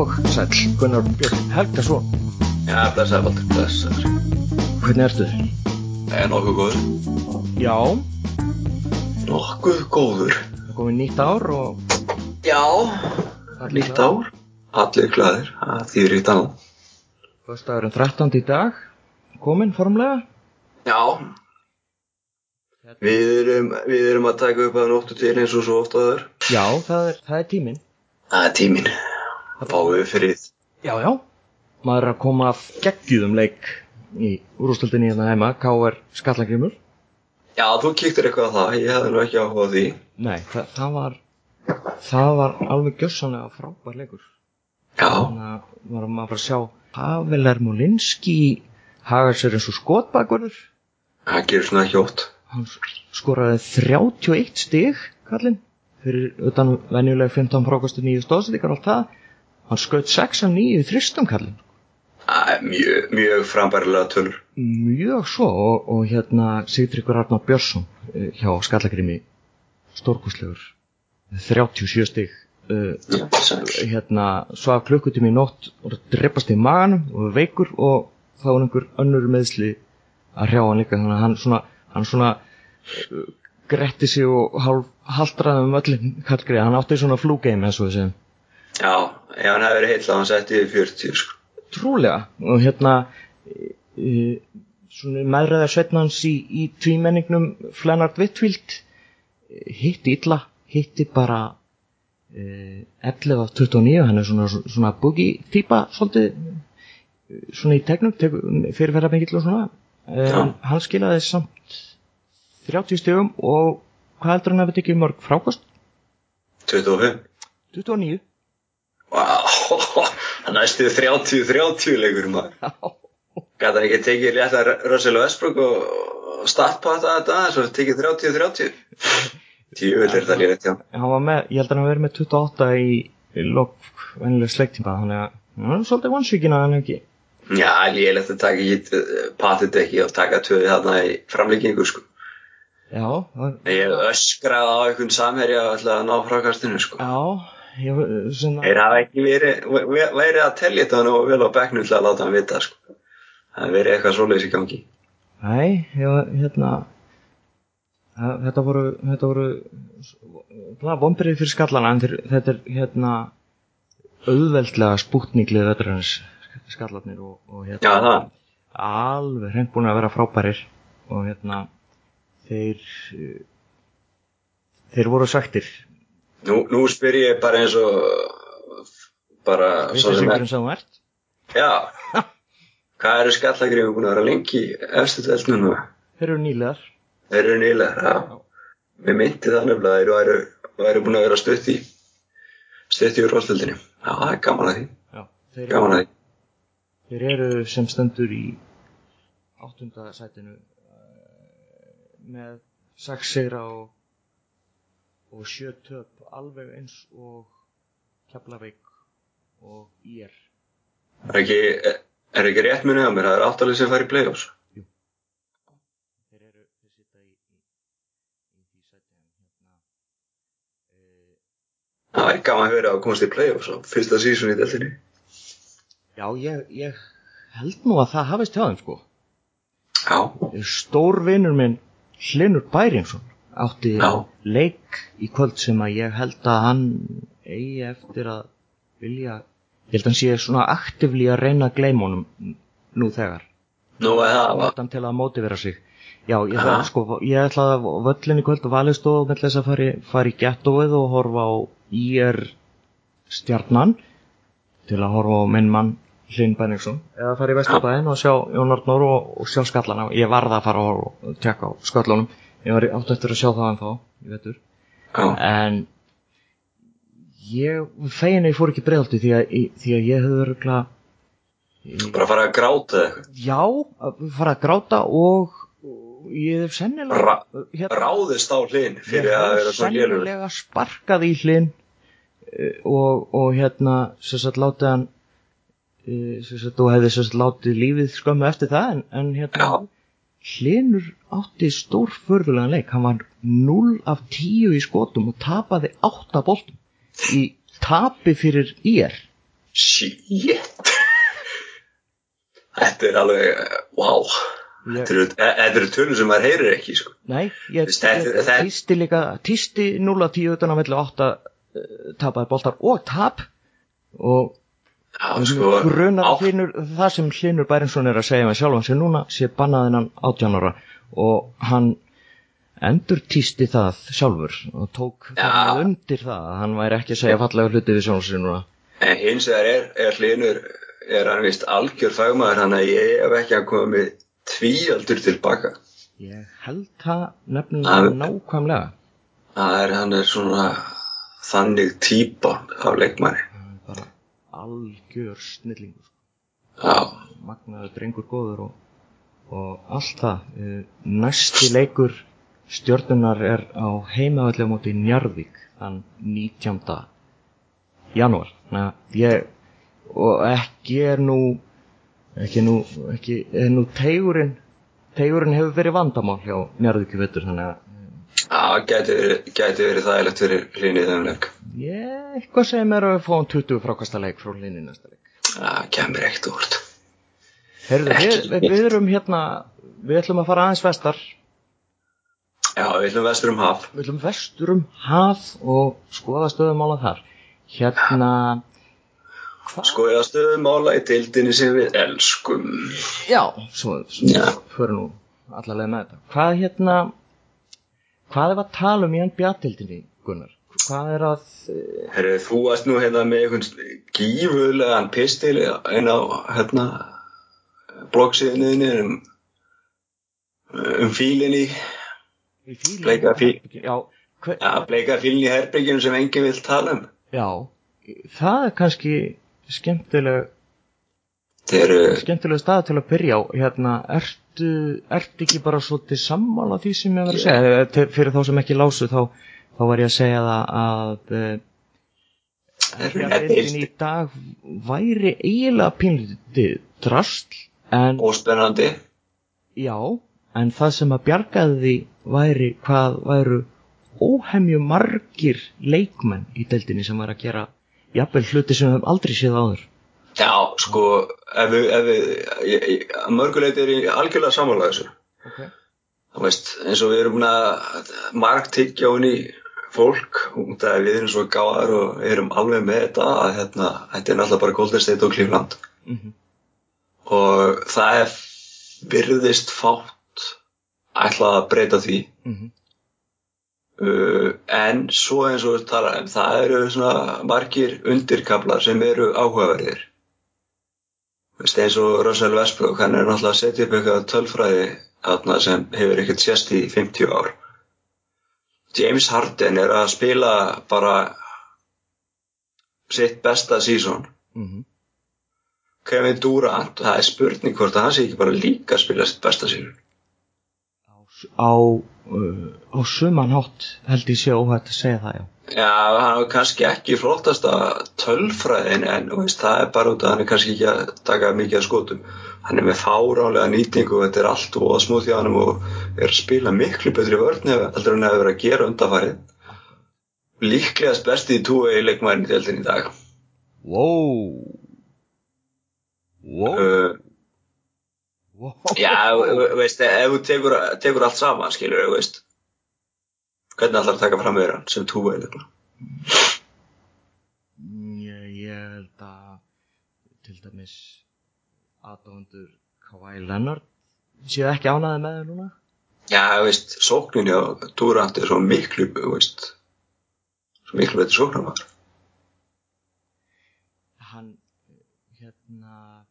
Og sæll, Gunnar Björn Helgason. Já, blessaður, Baldur, blessaður. Hvernig ertu? Það er nokkuð góður. Já, Nokkuð góður. það komið nýtt ár og Já, nýtt ár. Allir glæðir, það þýr í dag. Föstudagurinn 13. í dag, kominn formlega. Já, við erum, við erum að taka upp að nóttu til eins og svo ofta þar. Já, það er, það er tíminn. Það er tíminn. Það fáum við fyrir. Já, já. Maður er að koma af geggjúðum leik í úrústöldinni hérna heima, K.R. Skallagrimur. Já, þú kíktir eitthvað á það, ég hefði nú ekki áhuga á því. Nei, það, það var, það var alveg gjössanlega frábær leikur. Já, Þannig að var maður að fara að sjá Pavel Ermolinski haga sér eins og skotbakverður. það gerir svona ekki ótt. Hann skoraði 31 stig, kallinn, fyrir utan venjulega 15 frákastu nýju stóðsendikar og allt það. Hann skaut 6 af 9 í þristum, kallinn. Það er mjög, mjög frambærilega tölur. Mjög svo og, og hérna Sigtryggur Arnar Björnsson eh, hjá Skallagrimi stórkustlegur 37 stig. Uh, hérna svaf klukkutími í nótt og dreipast í maganum og veikur og þá var einhver önnur meðsli að hrjá hann líka. Þannig að hann svona, hann svona uh, gretti sig og hálf haldraði um öllin kallgrið, hann átti svona flúgeim eins og þessi Já, ef hann hefði verið heill að hann setti yfir 40, sko. trúlega og hérna e, e, meðræðar sveitnans í, í tvímenningnum Flennart Wittfield e, hitti illa, hitti bara e, 11 af 29 hann er svona, svona boogie típa svolítið e, svona í tegnum fyrirferða mikill og svona e, Já. hann skilaði samt 30 stegum og hvað heldur hann að við tekið mörg frákost? 25. 29 Vá, það næstu 30-30 leikur maður. Gæti hann ekki tekið létta Russell Westbrook og startpata þetta og tekið 30-30? Tjúvel er það lýrætt, já. hann var með, ég held að hann verið með 28 í, vennilega sleiktíma þannig að hann er svolítið vonsvíkin að hann ekki Já, lýrætt að taka ekki patið ekki og taka tvöði þarna í framlíkingu, sko. já, það- Ég öskraði á einhvern samherja ætlaði að ná frákastinu, sko. já ég, svona, Þeir hafa ekki verið, ve- verið að telja þetta nú vel á bekknum til að láta hann vita, sko. Það verið eitthvað svoleiðis í gangi. nei, ég, hérna þetta voru þetta voru vombrið fyrir skallana en þetta er hérna auðveldlega spútninglið vetrarins skallarnir og, og hérna Já, það. alveg hreint búin að vera frábærir og hérna þeir eh, þeir voru sagtir Nú, nú spyr ég bara eins og bara sem er. Vissingurinn sem þú ert Já. Hvað eru skallagrifin búin að vera lengi efstu delt núna? þeir eru nýlegar Þeir eru nýlegar, já. Mér myndi það nefnilega að þeir væru búin að vera stutt í stutt í úrvalstöldinni. Já, það er gaman að því. Já, þeir, Gaman að því. þeir eru sem stendur í áttunda sætinu eh, með sex sigra og, og sjö töp alveg eins og Keflavík og IR Er ekki, er ekki rétt munið á mér, það er áttalið sem fær í play-offs. þeir eru þeir sita í, í, í því sæti en hérna e, Það er gaman að vera að komast í play-offs á fyrsta sísun í deltinni. já ég, ég held nú að það hafist hjá þeim sko. Já, stór vinnur minn Hlinur Bæringsson átti Já. leik í kvöld sem að ég held að hann eigi eftir að vilja ég held að hann sé svona aktivli að reyna að gleyma honum nú þegar. Nú er það, va? Láta hann til að mótivera sig. Já, ég, það, sko, ég ætlaði að völlin í kvöld og valið stóð með þess að fari, fari gettóið og horfa á IR stjarnan til að horfa á minn mann Hlyn Bæringsson eða fara í Vesturbæðin og sjá Jón Arnór og, og sjá skallana ég varða að fara og, og tjekka á skallunum ég var átt eftir að sjá það en þá ég veitur Já, en ég fegin að ég fór ekki bregðaldi því því að ég hefði örgulega bara fara að gráta já, fara að gráta og, ég hef sennilega Ra- hérna, Ráðist á hlinn fyrir ég að hef vera svona lélur. sennilega sparkað í hlinn eh, og, og hérna sem sagt látið hann eh, sem sagt og hefði sem sagt látið lífið skömmu eftir það en, en hérna Já. Hlinur átti stórförðulegan leik. Hann var 0 af 10 í skotum og tapaði 8 boltum. Í tapi fyrir IR shit. Þetta er alveg wow. Ég, þetta eru, e- eru tölur sem maður heyrir ekki sko. nei, ég, týsti líka týsti 0-10 utan á milli 8 uh, tapaði boltar og tap. Og sko, grunar á- að hlinur, það sem Hlinur Bærinsson er að segja með sjálfan sér núna sé bannaðin hann 18 ára og hann endur týsti það sjálfur og tók Já. það undir það að hann væri ekki að segja fallega hluti við sjálfan sér núna En hins vegar er, er hlinur, er hann vist algjör fagmaður, hann að ég hef ekki að koma með tvíaldur tilbaka. ég held það nefnilega nákvæmlega Það er, hann er svona þannig típa af leikmanni. Er algjör snillingur sko. Já, magnaður drengur góður og, og allt það Eh, næsti leikur stjörnunar er á heimavallega móti Njarðvík þann 19. janúar Næ, ég, og ekki er nú ekki nú ekki, er nú tegurinn tegurinn hefur verið vandamál hjá Njarðvík vettur þannig að já gæti, verið- verið þægilegt fyrir hlinni í þeim leik. ég, eitthvað sem er að við fáum 20 frákasta leik frá linni næsta leik Það kemur ekkert úr. Heyrðu, við, við, við erum hérna við ætlum að fara aðeins vestar Já, við ætlum vestur um haf. við ætlum vestur um haf og skoða stöðumála þar hérna hvað? Sko ég að stöðum mála í dildinni sem við elskum. já, svo, svo Já. fyrir nú allarlega með þetta hvað hérna hvað er að tala um í enn bjattildinni Gunnar? Hvað er að eh, Herru, þú varst nú hérna með einhvern gífulegan pistil inn á hérna bloggsíðinni um, um fílinni Bleika fí- já, hver, ja, bleika fílinni í herbygginu sem enginn vil tala um. Já. Það er kannski skemmtileg Þeir skemmtileg stað til að byrja á. Hérna, ertu, ertu ekki bara svolítið sammála því sem ég var að segja yeah. fyrir þá sem ekki lásu þá, þá var ég að segja það að uh, Þeir eru deildin í dag væri eiginlega pínlítið drastl en óspennandi já, en það sem að bjargaði því væri hvað væru óhemju margir leikmenn í deildinni sem var að gera jafnvel hluti sem við höfum aldrei séð áður Já, sko, ef við, ef við mörguleit er í algjörlega sammála þessu. Okay. Þú veist, eins og við erum að margtyggja hún í fólk út af að við erum svo gáðar og erum alveg með þetta að hérna, þetta er náttúrulega bara Golden State og Cleveland. Mm og það er virðist fátt ætlað að breyta því. -hmm. uh, en svo eins og við tala um það eru svona margir undirkablar sem eru áhugaverðir veist, eins og Russell Westbrook hann er náttúrulega að setja upp eitthvað tölfræði þarna sem hefur ekkert sést í 50 ár. James Harden er að spila bara sitt besta sísón Mm -hmm. Kevin Durant, það er spurning hvort að hann sé ekki bara líka að spila sitt besta sísón á, á, á sumanhátt held ég sé óhætt að segja það já Já, hann er kannski ekki flottasta tölfræðin en veist, það er bara út að hann er kannski ekki að taka mikið að skotum. Hann er með fárálega nýtingu og þetta er allt og að smúð hjá hann og er að spila miklu betri vörn heldur en hefur verið að gera undanfarið. Líklegast besti í túi leikmærin í deildin í dag. wow wow, Uh, wow. já, veist, ef þú tekur, tekur allt saman, skilur veist, hvernig ætlar að taka fram hann sem túi í leikmærin? ég, ég held að til dæmis aðdóndur Kawhi Leonard séu ekki ánaði með þau núna Já, veist, sókninni á Durant er svo miklu, veist, svo miklu betri sóknarmaður. hann hérna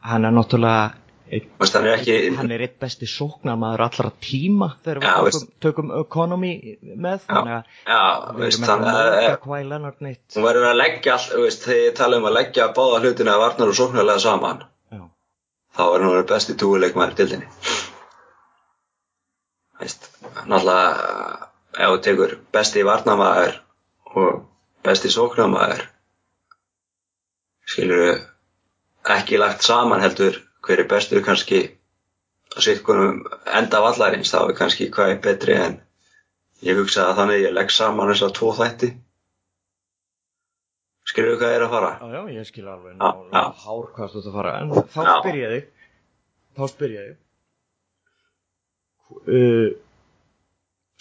hann er náttúrulega veist, hann er ekki, hann er eitt besti sóknarmaður allra tíma þegar Já, við veist. tökum, economy með þannig að já, við veist, erum ekki að eh, móka Kawhi Leonard neitt hún verður að leggja all, þú veist, þegar ég tala um að leggja báða hlutina varnar og sóknarlega saman, já, þá er hann besti túuleikmaður í dildinni. Veist, náttúrulega, ef þú tekur besti varnamaður og besti sóknarmaður, skilur ekki lagt saman heldur hver er bestur kannski á sitt konum enda vallarins þá er kannski hvað er betri en ég hugsa að þannig ég legg saman þess að tvo þætti skilur hvað er að fara Já, já, ég skil alveg Já, ná, já. hár hvað þú ert að fara en þá Já. spyr ég þig þá spyr ég þig uh,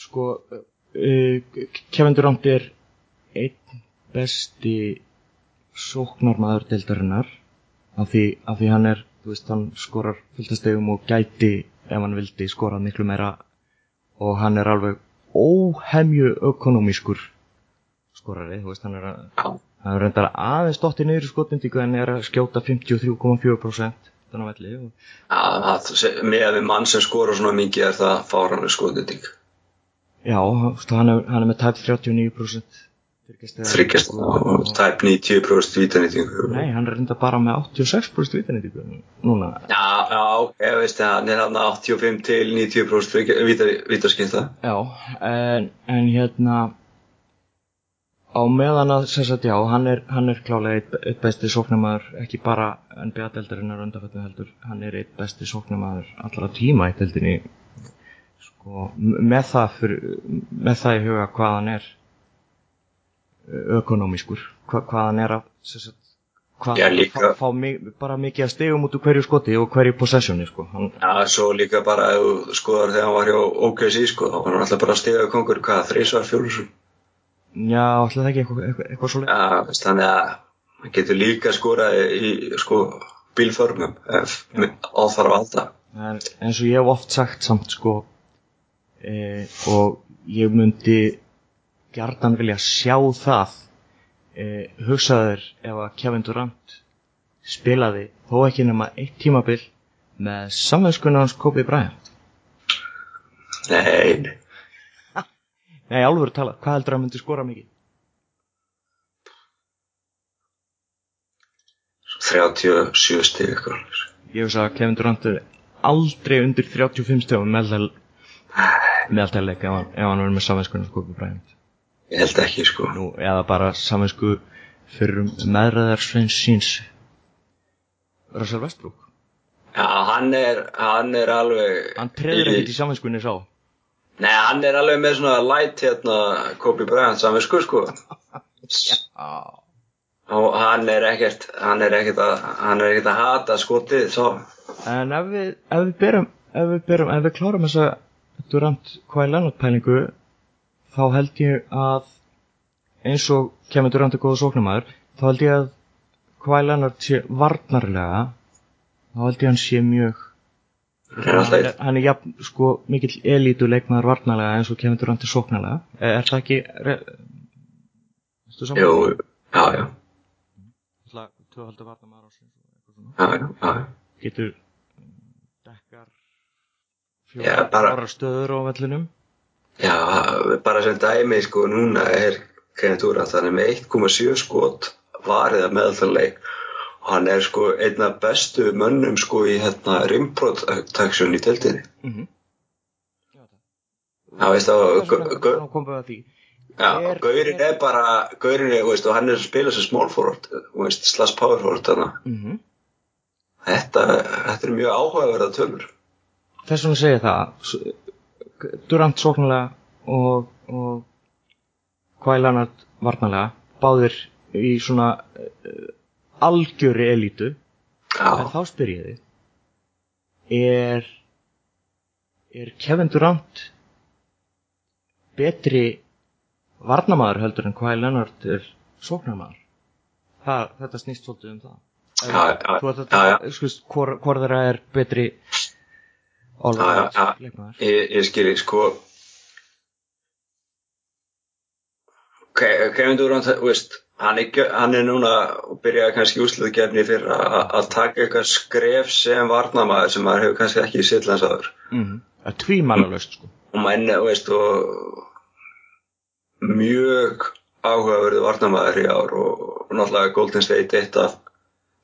sko uh, Kevin Durant er einn besti sóknarmaður deildarinnar af því, af því hann er þú veist, hann skorar fulltastegum og gæti ef hann vildi skorað miklu meira. Og hann er alveg óhemju ökonomískur skorari, þú veist, hann er að Það er reyndar aðeins dotti niður í skotmyndíku en er að skjóta 53,4% þannig að velli og með mann sem skora svona mikið er það fáranlega skotending já, þú veist, hann er, hann er með tæp 39% þryggjastega- þryggjast og tæp 90% vítanýtingu Nei, hann er reyndar bara með 86% vitanýtíku núna. Já, já, ég veist það, hann er hann 85 til 90% víta, vítaskipta. Já, en, en hérna á meðan að sem sagt já, hann er, hann er klálega eitt, eitt besti sóknamaður, ekki bara NBA-deldarinnar undanfættu heldur, hann er eitt besti sóknamaður allra tíma í deldinni sko, með það fyrir, með það í huga hvað hann er ökonomískur, hva, hvað hann er að sem sagt, hvað Já, líka- fá, fá mi, bara mikið að stegum út úr hverju skoti og hverju possessioni sko, hann, Já, svo líka bara skoðar þegar hann var hjá OKC sko, þá var hann alltaf bara að stiga kongur, hvað, þrísvar, fjólusum já, það ekki eitthvað, eitthvað, eitthvað svo Já, veist, þannig að hann getur líka skorað í, sko, bílförmum ef áþarf alltaf er eins og ég hef oft sagt samt sko e, og ég myndi gjarnan vilja sjá það e, hugsaður ef að Kevin Durant spilaði þó ekki nema eitt tímabil með samvegskuna hans Kobe Bryant Nei, nei. Álfur tala, hvað heldur að myndi skora mikið? 37 stig eitthvað Ég hugsa að Kevin Durant er aldrei undir 35 stöðum meðal meðaltæleik ef hann, verður með samvegskuna hans Kobe Bryant Ég held ekki, sko. Nú, eða bara samvinsku fyrir meðræðar sveins síns. Russell Westbrook. Já, hann er, hann er alveg hann treður ekkert í samvinskunni sá. Nei, hann er alveg með svona light hérna Kobe Bryant saman sko, Já. og hann er ekkert hann er ekkert að, hann er ekkert að hata skotið svo en ef við ef við berum ef við, berum, ef við klárum þessa Durant Kvæl Leonard pælingu þá held ég að eins og kemur Durant er góða sóknumæður þá held ég að Kvæl Leonard sé varnarlega þá held ég að hann sé mjög hann alltaf hann er, jafn, sko, mikill elítu leikmaður varnarlega eins og kemur Durant er sóknarlega er, það ekki re... Ertu saman? Jú, já, já, Tvöhaldur varnarmaður ásins og eitthvað svona. já, já, já. getur dekkar Já, fjóra, bara- fjóra stöður á vellinum Já, bara sem dæmi sko núna er Kenneth Durant hann er með 1,7 skot varið að meðalþarleik og hann er sko einn af bestu mönnum sko í hérna rimprotection í teltinni mm -hmm. Já, veist þá að já, Er- Gaurin er bara Gaurin er, veist, og hann er að spila sem small forward veist, slash power forward þannig mm -hmm. þetta, þetta er mjög áhugaverða tölur. Þess vegna segja það Durant sóknarlega og, og Kvæl Leonard varnarlega báðir í svona uh, algjöri elítu. En Já, þá spyr ég þig er er Kevin Durant betri varnamaður heldur en Kvæl Leonard er sóknarmaður? Það, þetta snýst svolítið um það. Þú veit já, já. að skust, hvor, hvor þeirra er betri all Já, já, around já. leikmaður ég, ég skilji sko. Ke- Kevin Durant, veist hann er, hann er núna og byrjaði kannski úrsluðgerni fyrir að taka eitthvað skref sem varnamaður sem maður hefur kannski ekki séð lands aður mm -hmm. að tvímælalöst sko. Og menn, veist og mjög áhugaverðu varnamaður í ár og, og náttúrulega Golden State eitt af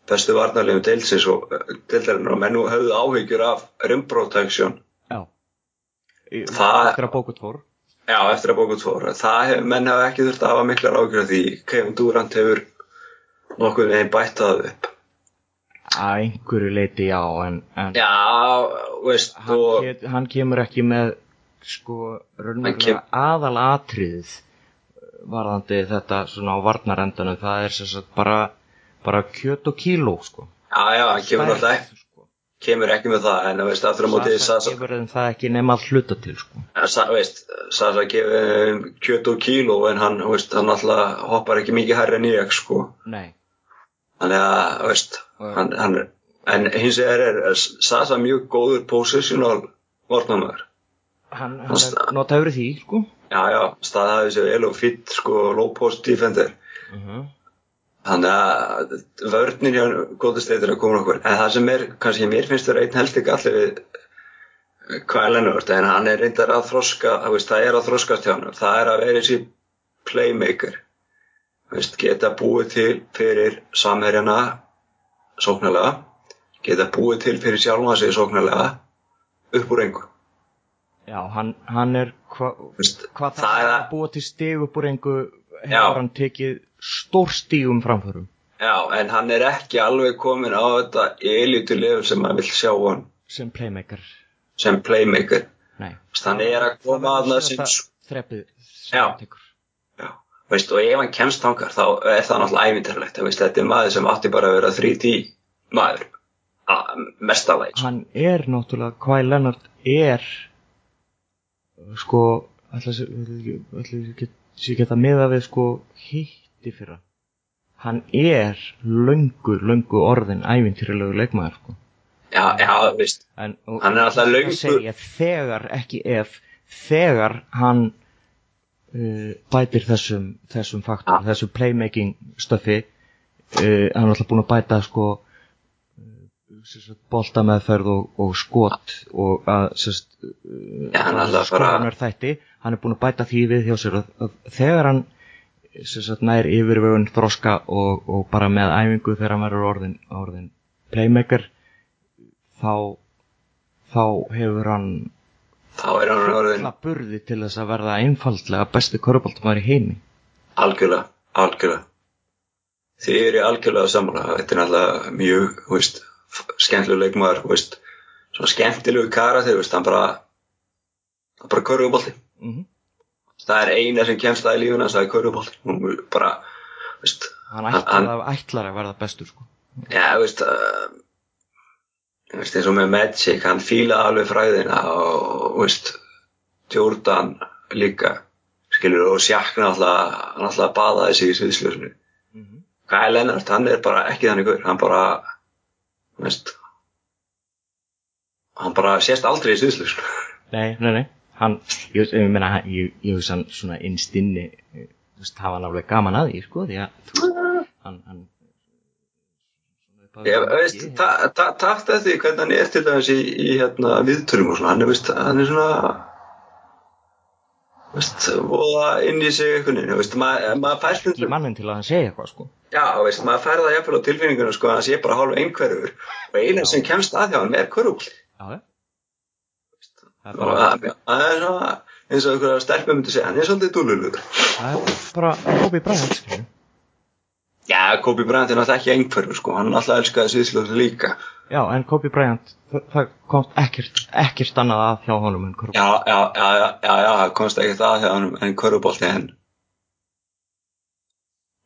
bestu varnarlegum deilsins og deildarinnar og menn höfðu áhyggjur af rim protection. Já. Í- Það- eftir að bókut fór? Já, eftir að. Það hef, menn hafa ekki þurft að hafa miklar ágjörð því. Kevin Durant hefur nokkuð veginn bætt það upp. að einhverju leiti já en, en Já, veist, hann, og get, hann kemur ekki með sko kem- aðal atriðið varðandi þetta svona á varnarendanum það er sem sagt bara, bara kjöt og kíló sko. Já, já, hann kemur alltaf ekki, sko. kemur ekki með það en þú veist, aftur á móti Sasa gefur þeim það ekki nema að hluta til sko. Sa, veist, Sasa gefur þeim kjöt og kíló en hann, veist, hann alltaf hoppar ekki mikið hærri en ég, sko. Nei, þannig að, veist, hann, hann en hins vegar er, er Sasa mjög góður positional varnamöður hann, hann notaður því sko. Já, já, sér vel og fitt, sko, low post defender. Uh -huh. Þannig að vörnir hjá er að koma okkur. En það sem er, kannski mér finnst það einn helsti galli við Leonard, en hann er reyndar að þroska, veist, það er að þroskast hjá hann. Það er að vera þessi playmaker. Veist, geta búið til fyrir samherjana sóknarlega, geta búið til fyrir sjálfa sig sóknarlega upp úr engu. Já, hann, hann er hva, Veist, hvað það það er að búa til stig upp úr engu hefur hann tekið stór stígum framförum. Já, en hann er ekki alveg komin á þetta elitu level sem maður vill sjá hann sem playmaker. Sem playmaker. Nei, Þannig er að koma að það sem þreppið sem Já. Já, veist, og ef hann kemst tangar þá er það náttúrulega ævinterlegt veist, þetta er maður sem átti bara að vera 3D maður, mestalæg hann er náttúrulega Kyle Leonard er sko sé geta miða við sko hitti fyrra hann er löngu, löngu orðin ævintýrilegu leikmaður sko. já, já, veist, en, og, Hann er alltaf löngu- segja, þegar, ekki ef þegar hann uh, bætir þessum þessum faktor, Ja. þessu playmaking stöfi uh, hann er alltaf búin að bæta sko bolta meðferð og, og skot og að sérst, bara- skoðunar þætti hann er búin að bæta því við hjá sér að, að þegar hann sérst, nær yfirvegun þroska og, og bara með æfingu þegar hann verður orðin, orðin playmaker þá þá hefur hann þá er hann orðin burði til þess að verða einfaldlega besti köruboltumæður í heimi. Algjörlega, algjörlega. Þið eru algjörlega sammála. Þetta er náttúrulega mjög, veist skemmtileg leikmaður, veist svona skemmtilegu kara þegar, hann bara hann bara körfubolti. Mm -hmm. Það er eina sem kemst það í lífuna, það er hún bara, veist hann ætlar, að, ætlar að verða bestur sko. Já, veist, uh, veist, eins og með Magic, hann fílaði alveg fræðina og, veist, Jordan líka, skilur, og sjakna alltaf, hann alltaf baðaði sig í sviðsljósinu. mm -hmm. Kyle Leonard, hann er bara ekki þannig gaur, hann bara, veist, hann bara sést aldrei í sviðsljósinu. nei, nei, nei hann, ég, ég meina, hann- ég, ég hugsa hann svona innstinni þú veist, hafa hann alveg gaman að því sko, því að þú, hann, hann Ég veist, ta- ta- takt eftir því hvernig hann er til dæmis í, í hérna, viðtölum og svona, hann er, veist, hann er svona, veist, voða inn í sig einhvern veginn, veist, maður ma fær ekki mannin til að hann segja eitthvað sko. já, veist, maður fær það jafnvel á tilfinninguna, sko, hann sé bara hálf einhverfur. Og eina Já. sem kemst að hjá hann er já, já það er bara, Það er svona, eins og einhverja stelpum myndi segja, hann er svolítið dúlulugur. það er bara Kobe Bryant. Já, Kobe Bryant er náttúrulega ekki einhverfur, sko, hann alltaf elskaði sviðsljóðu líka. já, en Kobe Bryant það, komst ekkert, ekkert annað að hjá honum Já, já, já, já, það komst ekkert að hjá hann en körubólti en,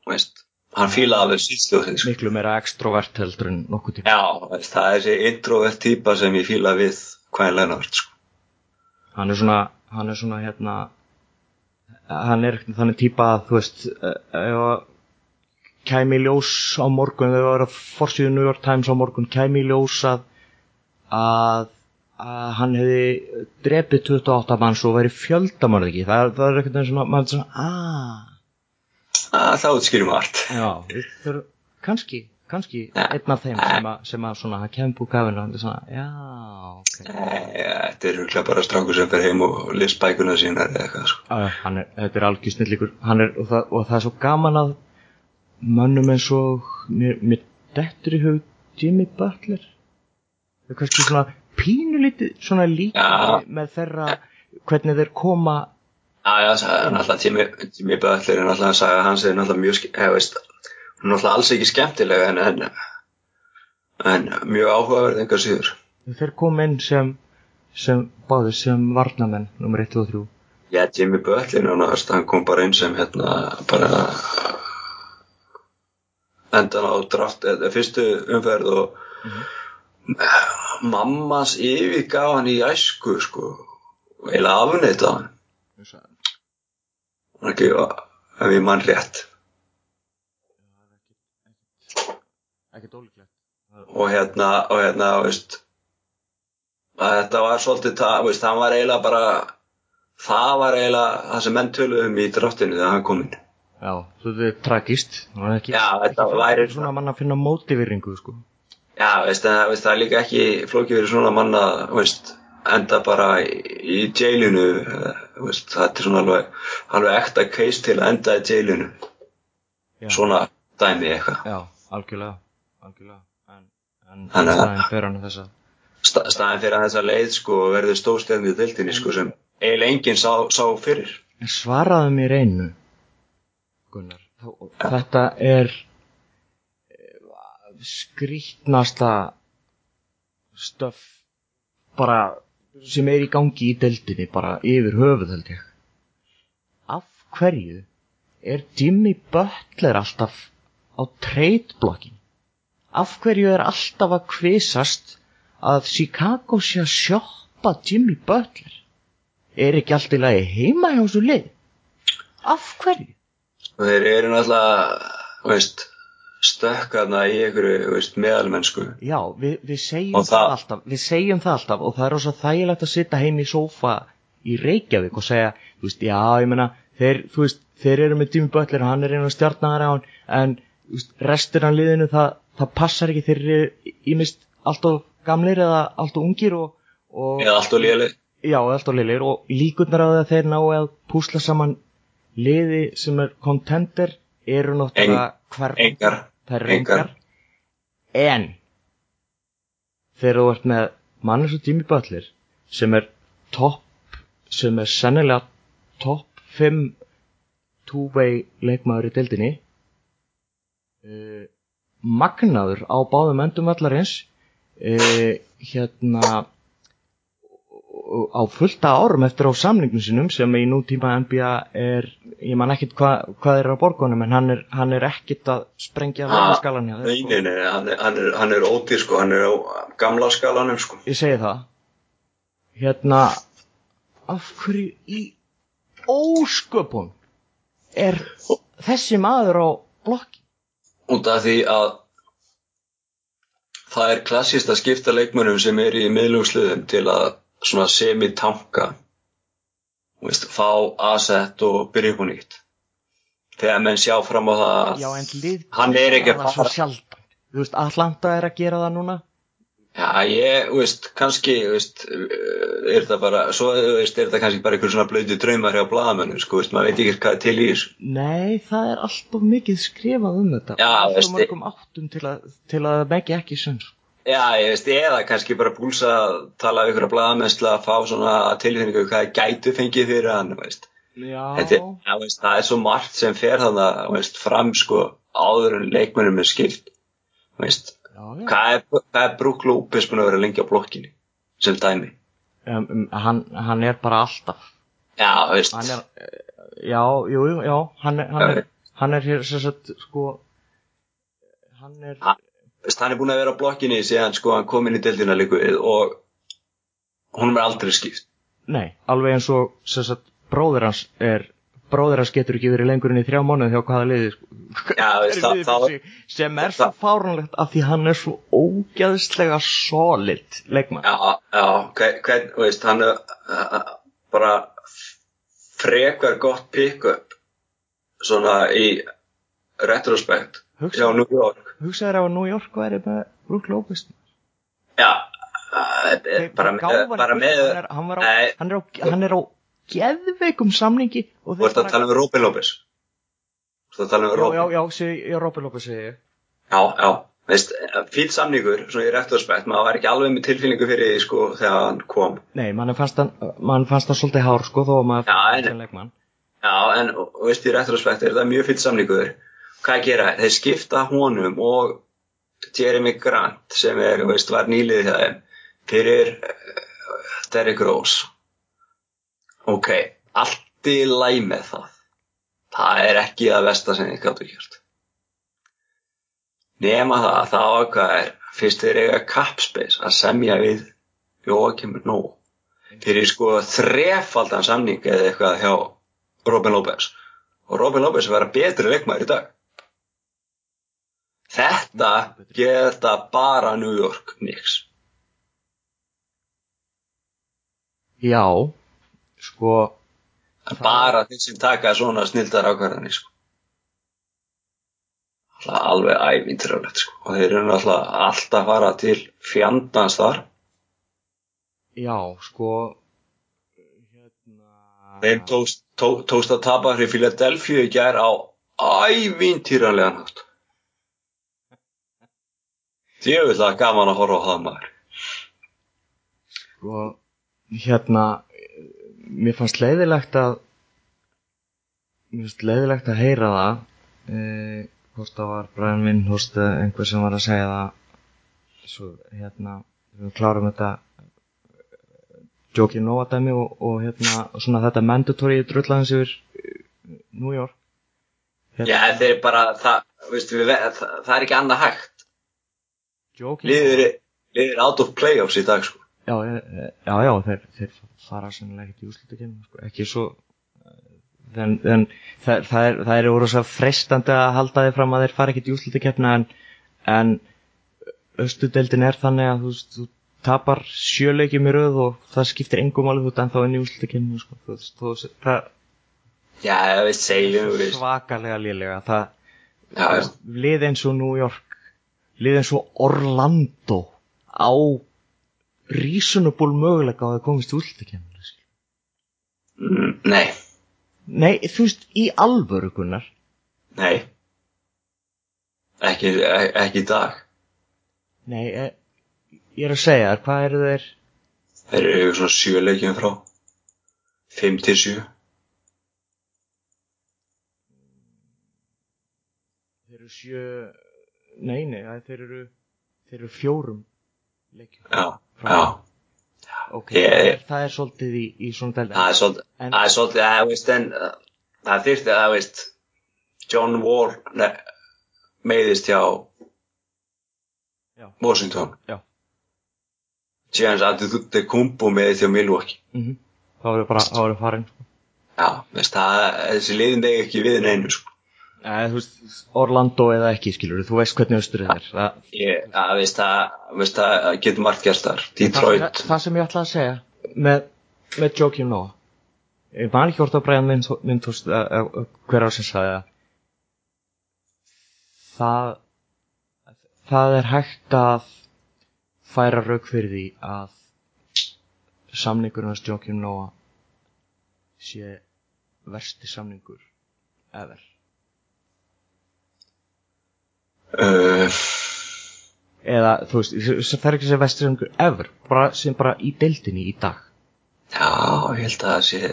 veist, hann fílaði alveg sviðsljóðu, sko. miklu meira extrovert heldur en nokkuð tíma Já, veist, það er þessi introvert típa sem ég fíla við hvað er Leonard, sko. Hann er svona hann er svona hérna hann er ekkert þannig típa að þú veist eh, ef kæmi ljós á morgun þegar það var að forsýðu New York Times á morgun kæmi ljós að að, að hann hefði drepið 28 manns og verið fjöldamörð ekki. Það, það er ekkert svona mann svona aaa Ah, það útskýrum allt. já þurfum kannski kannski einn af þeim sem að, sem að svona kemur úr gafinu og hann er svona já ok. Þetta er rúglega bara strákur sem fer heim og les bækuna sínar eða eitthvað, sko. Er, þetta er algjör snillíkur hann er, og, það, og það er svo gaman að mönnum eins og mér, mér dettur í hug Jimmy Butler. Það er kannski svona pínulítið svona líka með þeirra hvernig þeir koma Já, já, það er náttúrulega tími Böttler er náttúrulega að sagja hans er náttúrulega mjög, eða veist, hún er náttúrulega alls ekki skemmtilega en, en, en mjög áhugaverð engar síður. þeir koma inn sem sem báðir sem varnamenn nummer 1 og 3 Já, Jimmy veist, hann kom bara inn sem hérna, bara endan á draft, eða fyrstu umferð og mammans yfirgaf hann í æsku, sko, og eiginlega afneita hann. Hann ekki, ef ég mann rétt. Ekkert ólíklegt. Og hérna, og hérna, veist, að þetta var svolítið, það, veist, hann var eiginlega bara, það var eiginlega það sem menn töluðum í draftinu þegar hann kom inn. Já, þetta er tragist. Það ekki, Já, þetta væri svona mann að finna mótiviringu, sko. Já, veist, en, veist, það er líka ekki flókið fyrir svona manna, veist, enda bara í, jailinu, veist, þetta er svona alveg, alveg ekta case til að enda í jailinu, Já. svona dæmi eitthvað. Já, algjörlega, algjörlega. En, en Þannig að- staðin fer hann þessa. Sta, staðin fyrir að þessa leið, sko, verður stóðstefnið dildinni, sko, sem eiginlega enginn sá, sá fyrir. Svaraðu mér einu, Gunnar. Þá- Þetta er eh, skrýtnasta stöf bara sem er í gangi í deildinni bara yfir höfuð held ég. Af hverju er Jimmy Butler alltaf á trade-blokkin? Af hverju er alltaf að kvisast að Chicago sé að sjoppa Jimmy Butler? Er ekki allt í lagi heima hjá þessu lið? Af hverju? Og þeir eru náttúrulega, veist, stökkaðna í einhverju, veist, meðalmennsku. Já, við, við segjum Og það, það- alltaf við segjum það alltaf og það er rosa þægilegt að sitja heim í sófa í Reykjavík og segja, þú veist, já, ég meina þeir, þú veist, þeir eru með Jimmy Butler hann er einu hann en veist, restur af liðinu, það, það passar ekki þeir eru ímist alltof gamlir eða alltof ungir og, og Eða allt og léleg. já, alltof liðlir og líkurnar á því að þeir ná að púsla saman liði sem er contender eru náttúrulega Engar. það er Engar. engar en þegar þú ert með mann eins og Jimmy Butler sem er topp sem er sennilega topp 5 two-way leikmaður í deildinni uh, magnaður á báðum endum vallarins uh, hérna á fullta árum eftir á samningnum sinum sem í nútíma NBA er ég man ekkit hva, hvað er á borgunum en hann er, hann er ekkit að sprengja Ah, skalan hjá þér nei, nei, hann er, hann er, hann er ódýr, sko, hann er á gamla skalanum, sko. ég segi það. Hérna af hverju í ósköpun er þessi maður á blokki Út af því að það er klassist að skipta leikmönnum sem er í miðlungsliðum til að svona semi-tanka, veist, fá asset og byrja upp á nýtt. Þegar menn sjá fram á það að já lið hann er ekki að fara. Atlanta er að gera það núna Já, ég, veist, kannski, veist, er þetta bara, svo, veist, er þetta kannski bara einhver svona blöyti draumar hjá blaðamönnum, sko, veist, maður veit ekki hvað til í þessu. Nei, það er alltof mikið skrifað um þetta Já, Alltof veistu- mörgum áttum til að, til að það megi ekki sönn Já, ég veist, eða kannski bara púlsa að tala við ykkur að blaðamennsla að fá svona tilfinningu hvað það gætu fengið fyrir hann, veist. Já, Þetta, já, veist, það er svo margt sem fer þannig, þú veist, fram, sko, áður en leikmennum er skipt, veist. Já, já. Hvað er, hvað er Brook Lopez búin að vera lengi á blokkinni, sem dæmi? Um, um, hann, hann er bara alltaf Já, veist, Hann er, eh, já, jú, jú, já Hann er, hann er, hann er hér, sem sagt, sko Hann er Ha- veist, hann er búin að vera á blokkinni síðan, sko, hann kom inn í deildina líku og hún er aldrei skipt. Nei, alveg eins og sem sagt, bróðir hans er bróðir hans getur ekki verið lengur inn í þrjá mánuð hjá hvaða liði sko. Já, veist, það- það- sem er svo fáránlegt af því hann er svo ógæðslega solid leikmann Já, já, hvern, veist, hann er uh, bara frekar gott pick-up svona í retrospekt hjá New York. hugsaður ef að New York væri með Brook Lopez Já, uh, bara bara með, hann, á, á, hann er á geðveikum samningi og þú ert að tala um Robin Lopez. Þú ert að tala um já, Robin. já, já, segi, já, Robin Lopez segi ég Já, já, veist, fíl samningur, svona í retrospekt, maður var ekki alveg með tilfinningu fyrir því, sko, þegar hann kom. Nei, mann fannst hann svolítið hár sko þó að maður Já, fannst sem leikmann Já, en og veist, retrospekt er þetta mjög fíl samningur. Hvað gera? Þeir skipta honum og Jeremy Grant sem er, veist, var nýliðið hjá þeim fyrir uh, Derrick Rose. Ok, allt í læg með það. Það er ekki að vesta sem þið gáttu gert. Nema það að það ákvað er fyrst þeir eiga kapspace að semja við Jóakim Nó fyrir sko þrefaldan samning eða eitthvað hjá Robin Lopez. Og Robin Lopez verða betri leikmaður í dag. Þetta geta bara New York Knicks. Já, sko bara þeir sem taka svona snildar ákvarðanir sko. alveg ævintrjálegt sko. og þeir eru alltaf alltaf að fara til fjandans þar Já, sko hérna þeim tókst, tó, tókst að tapa fyrir Philadelphia í gær á ævintýranlegan hátt Djöfulega gaman að horfa á það maður Sko, hérna mér fannst leiðilegt að mér fannst leiðilegt að heyra það e, hvort það var Brian Windhorst eða einhver sem var að segja það. Svo hérna við klárum þetta Joki Nova dæmi og, og hérna og svona þetta mandatory drullaðins yfir eh, New York. Já, þeir bara það, veistu, við, það, það er ekki annað hægt. Joki liður, liður out of playoffs í dag sko Já, já, já, þeir, þeir fara sennilega ekkert í úslutakefni sko. ekki svo en, en það, það er það er úr frestandi að halda þið fram að þeir fara ekkert í úslutakefni en, en östudeldin er þannig að þú, þú tapar sjöleikjum í röð og það skiptir engum alveg þú ert ennþá inn í úslutakefni sko. þú, þú, það Já, við segjum við, svakalega lélega það já. lið eins og New York lið eins og Orlando á reasonable möguleika á að komast Mm, Nei, Nei, þú veist, í alvöru Gunnar? Nei. Ekki, ekki í dag. Nei, eh, ég er að segja þér, hvað eru þeir? Þeir eru svona sjö leikjum frá. 5 til 7 Þeir eru sjö Nei, nei, þeir eru Þeir eru fjórum leikjum Já, já Ok, Ég- það, er, það er svolítið í, í svona dæli Það er svolítið, En- það er svolítið, það veist, en uh, það þyrfti að, veist, John Wall ne, meiðist hjá Já. Washington. Já. Þú kumbu meiðist hjá Milwaukee. mm Það voru bara, það voru farin sko. Já, veist, það, þessi liðin degi ekki við neinu, sko. Þú veist, Orlando eða ekki, skilur þú veist hvernig austur er. Það, Ég, að, veist, það, veist, það getur margt gerst þar. það, það sem ég ætla að segja með, með Joakim Noah. Ég man ekki hvort að Brian Windhorst hver á sem sagði það. Það það er hægt að færa rauk fyrir því að samningurinn hans Joakim Noah sé versti samningur ever Uh, eða þú veist, það er ekki sem versti samningur ever, bara, sem bara í deildinni í dag já, ég held að það sé...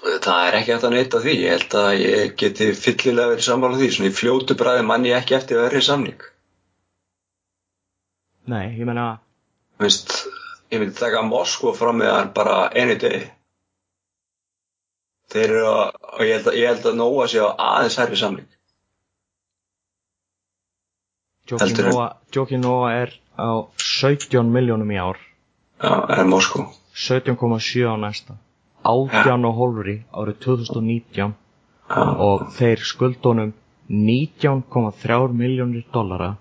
Það er ekki hægt að neyta því. Ég held að ég geti fyllilega verið sammála því. Svona í fljótu bræði mann ég ekki eftir verið samning. Nei, ég meina Veist, ég myndi taka Moskva fram með hann bara einu degi. Þeir eru að, og ég held að, ég held að Nóa sé á aðeins hærri samling. Joakim Noah er á 17 miljónum í ár Já, en Moskva. 17,7 á næsta 18 og hólfri árið 2019 Já, og þeir skuldunum 19,3 miljónir dollara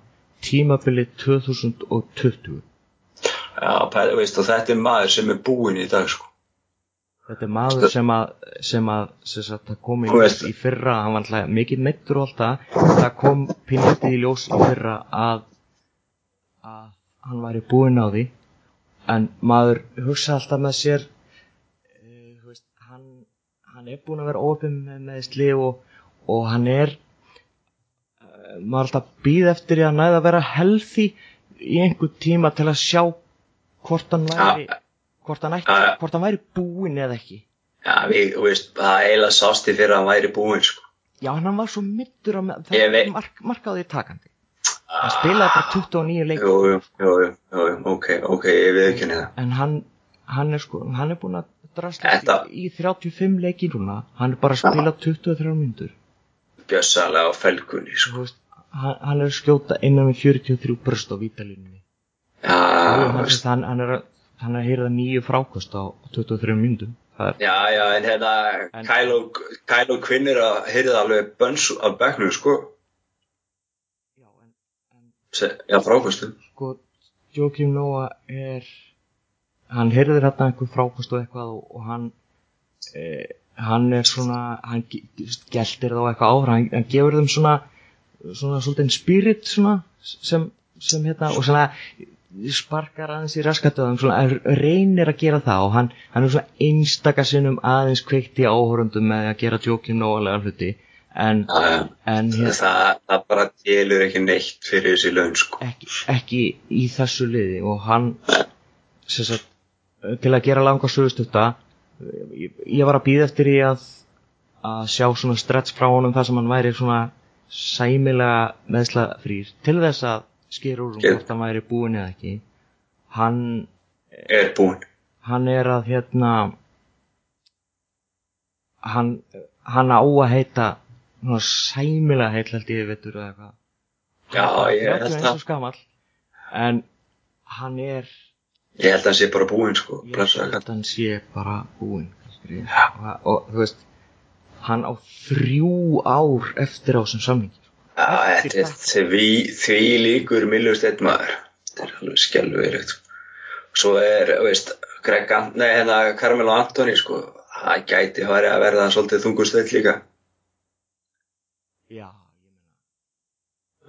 tímabili 2020 já, veist, og þetta er maður sem er búinn í dag, sko. Þetta er maður sem að sem að sem sagt, það kom í ljós í fyrra hann var alltaf mikið meittur og allt það. Kom pínlítið í ljós í fyrra að að hann væri búinn á því. En maður hugsa alltaf með sér uh, veist, hann, hann er búinn að vera óöfum með meðsli og, og hann er uh, maður alltaf býð eftir því að næða að vera healthy í einhver tíma til að sjá hvort hann væri hvort hann, ætti, Ja. hvort hann væri búinn eða ekki. Já, við, veist, það eiginlega sást í fyrir að hann væri búinn, sko. já hann var svo mittur á með, það veit- er mark, markaði takandi. Hann spilaði bara 29 leik Jú, jú, jú, jú, ok, ok, ég við ekki það. en hann, hann er sko, hann er búin að drastast Þetta- í, í 35 leiki núna, hann er bara að spila 23 myndur Gjössalega á felgunni sko. veist, hann, hann er að skjóta innan við 43 bröst á vítalínunni Já, hann, hann er að hann er að heyra nýju frákost á 23 myndum það er, já, já, en hérna En- Kylo, Kylo Quinn er að heyrða alveg bönns af bekknum sko. já, en, en Se- Já, frákostum sko Joakim Noah er hann heyrðir hérna einhver frákost og eitthvað og, og hann e, hann er svona hann geltir þá eitthvað áfram. Hann, hann gefur þeim svona svona svolítið spirit svona sem, sem hérna og svona sparkar aðeins í raskatöðum svona er- reynir að gera það og hann, hann er svona einstaka sinnum aðeins kveikt í áhorundum með að gera Joakim Noah lega hluti en, já. en hérna, það, það bara telur ekki neitt fyrir þessi laun sko. ekki, ekki í þessu liði og hann sagt, til að gera langa sögustutta ég, ég var að býða eftir í að að sjá svona stretch frá honum þar sem hann væri svona sæmilega meðslafrýr til þess að skera úr um Sker- hvort hann væri búin eða ekki. Hann, er búinn. hann er að hérna hann, hann á að heita svona sæmilega heill held ég veitur eða eitthvað. Já, ég held 31 það. og skamall en hann er Ég held að hann sé bara búinn sko. ég held að hann sé bara búinn og, og þú veist hann á þrjú ár eftir á sem eftir þetta er því, því líkur millusteitt maður. Þetta er alveg skelverið. Svo er, veist, Greg, nei, hérna, Carmelo Anthony, sko, það gæti farið að verða svolítið þungustöld líka. já,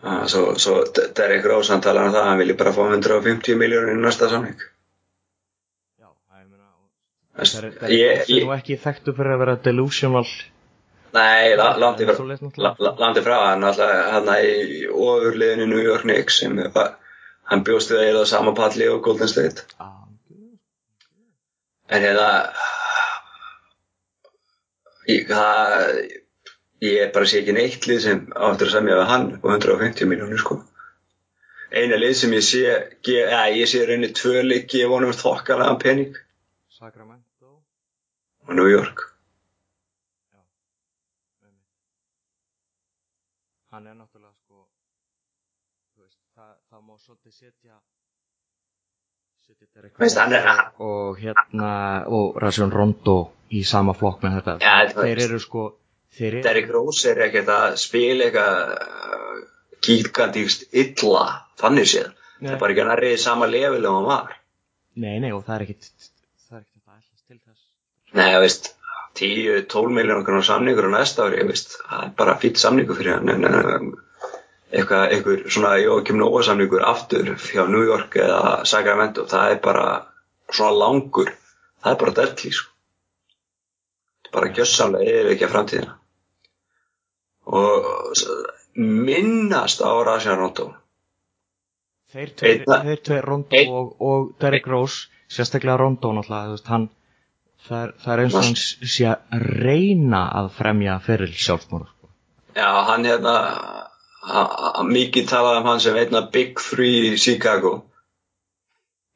Ah, svo, svo Derek Rose, hann talar um það, hann vilji bara fá 150 miljónir í næsta samning. já, það er, það ég, er ég, nú ekki þekktu fyrir að vera delusional nei, la- langt í frá, la- la- langt í frá, hann alltaf, hann í ofurliðinu New York Knicks, sem er hann bjóst við eða sama palli og Golden State. En hérna ég, það, ég bara sé ekki neitt lið sem áttur að semja við hann og 150 miljónir sko. Eina lið sem ég sé, ge, ja, ég sé rauninni tvö lið gefa honum þokkalega pening Sacramento og New York. einmitt. Hann er náttúrulega sko veist, það, það má svolítið setja setja Derek er- og hérna og Rajon Rondo í sama flokk með þetta. Ja, þeir eru sko þeir eru Derrick Rose er ekkert að spila eitthvað kíkandíkst illa, þannig séð. Það er bara ekki að nærrið sama og hann var. nei, nei, og það er ekkit það er ekkit að ætlast til þess. Nei, þú veist, 10-12 miljónar konar samningur á næsta ári, veist, það er bara fýtt samningur fyrir hann, en eitthvað, einhver svona Jókim Nóa samningur aftur hjá New York eða Sacramento, það er bara svona langur, það er bara deadly, sko. Er bara gjössamlega eða ekki að framtíðina. Og minnast á Rajan Rondo. þeir tveir, Rondo og, og Derrick Rose sérstaklega Rondo náttúrulega þú veist, hann, það, er, það er eins og hann sé að reyna að fremja feril sjálfsmór sko. Já, hann hérna, ha- ha- mikið talað um hann sem einna Big Three í Chicago.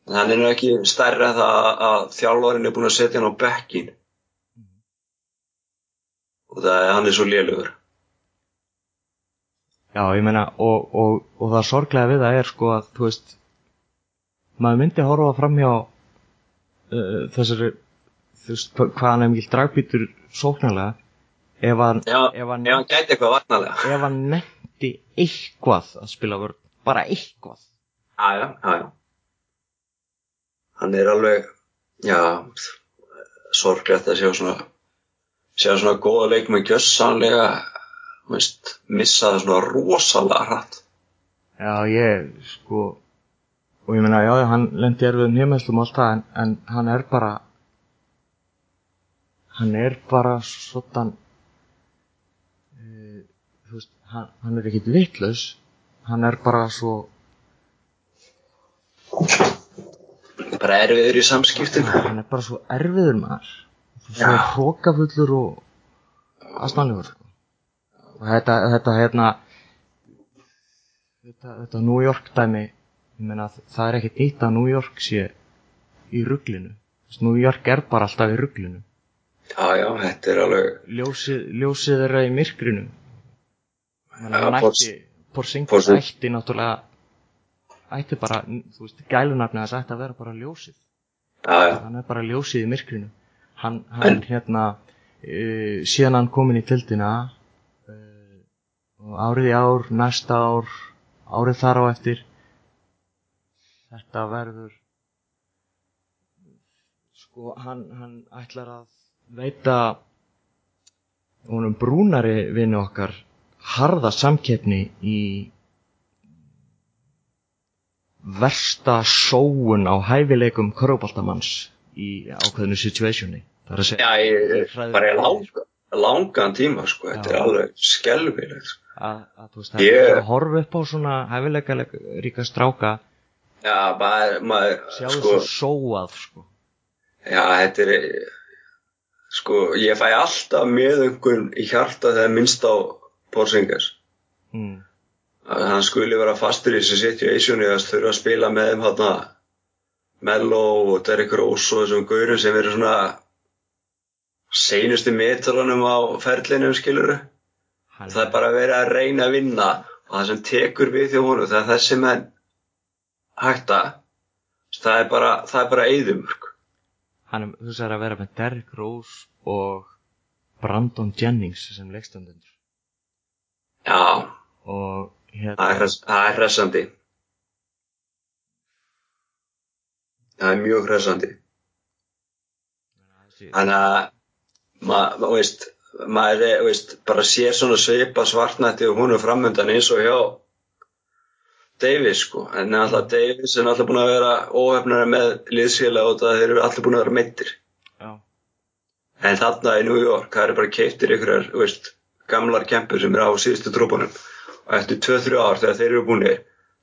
En hann er nú ekki stærri en það að þjálfarinn er búin að setja hann á bekkin. Og það er, hann er svo lélugur. Já, ég meina, og, og, og það sorglega við það er sko að, þú veist, maður myndi horfa fram hjá uh, þessari, hva- hvað hann er mikil dragbítur sóknarlega, ef hann, ef hann, ef hann gæti eitthvað varnalega. ef hann nefndi eitthvað að spila vörn, bara eitthvað. Já, já. Hann er alveg, já, sorglegt að sjá svona, sjá svona góða leikmenn gjössanlega, veist, missa það svona rosalega hratt. Já, ég, sko, og ég meina, já, hann lendi erfiðum heimæslum og allt það, en, en hann er bara, hann er bara svona, uh, þú veist, hann, hann er ekkit vitlaus, hann er bara svo, Bara erfiður í samskiptum. hann er bara svo erfiður maður, svo hrókafullur og aðstæðanlegur, sko. Og þetta, þetta, hérna, þetta, þetta New York dæmi, meina, það er ekkit eitt að New York sé í rugglinu, New York er bara alltaf í rugglinu já, já, þetta er alveg ljósið, ljósið þeirra í myrkrinu. Þannig að Ja, hann Pors- ætti náttúrulega ætti bara, þú veist, gælunafni þess ætti að vera bara ljósið. Já, já, hann er bara ljósið í myrkrinu. Hann, hann hérna uh, síðan hann komin í tildina uh, árið í ár næsta ár, árið þar á eftir þetta verður sko hann, hann ætlar að veita honum brúnari vinnu okkar harða samkeppni í versta sóun á hæfileikum körfuboltamanns í ákveðinu situationi það er að segja já ég, bara í bæði, lang, langan tíma sko, þetta Já. er alveg skelfilegt sko. að, að þú veist, Ég- yeah. að horfa upp á svona hæfileika ríka stráka já, maður, maður sjá sko, þessu sóað sko. já, þetta er sko, ég fæ alltaf með einhvern í hjarta þegar minnst á Porzingis mm. að hann skuli vera fastur í þessu situationi að þurfa að spila með þeim hérna Mello og Derrick Rose og þessum gaurum sem eru svona seinustu metrunum á ferlinum skiluru hann, það er bara verið að reyna að vinna og það sem tekur við þjó honum það er þessi menn hætta það er bara, það er bara eyðumörk hann er, að vera með Derrick Rose og Brandon Jennings sem leikstundur já, og hérna það er hressandi. Það er mjög hressandi. Þannig að maður, ma, veist, maður veist, bara sér svona svipa svartnætti og hún er framöndan eins og hjá Davis sko, en alltaf Davis er alltaf búin að vera óhefnari með liðsfélag og það eru alltaf búin að vera meittir en þarna í New York, það eru bara keiftir ykkur, veist, gamlar kempur sem eru á síðustu trúbunum. Og eftir 2-3 ár þegar þeir eru búinir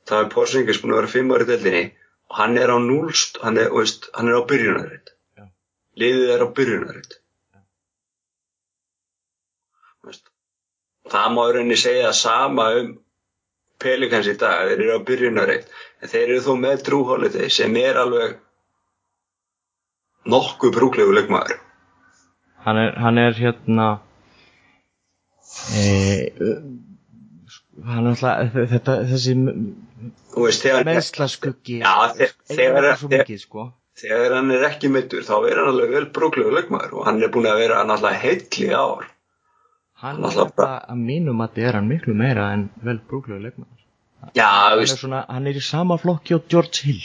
þá er Porzingis búin að vera 5 ári deildinni og hann er á núlst, hann er, veist, hann er á byrjunarreit. Já. liðið er á byrjunarreit. Veist það má rauninni segja sama um Pelikans í dag, þeir eru á byrjunarreit en þeir eru þó með Drew Holiday sem er alveg nokkuð brúklegu leikmaður. Hann er, hann er hérna e, hann er alltaf þetta, þessi meðslaskuggi þegar- sko. þegar hann er ekki meittur þá er hann alveg vel brúklegu leikmaður og hann er búin að vera heill í ár hann er alltaf þetta að mínum að er hann miklu meira en vel brúklegu leikmaður. Já, hann er, svona, hann er í sama flokki og George Hill.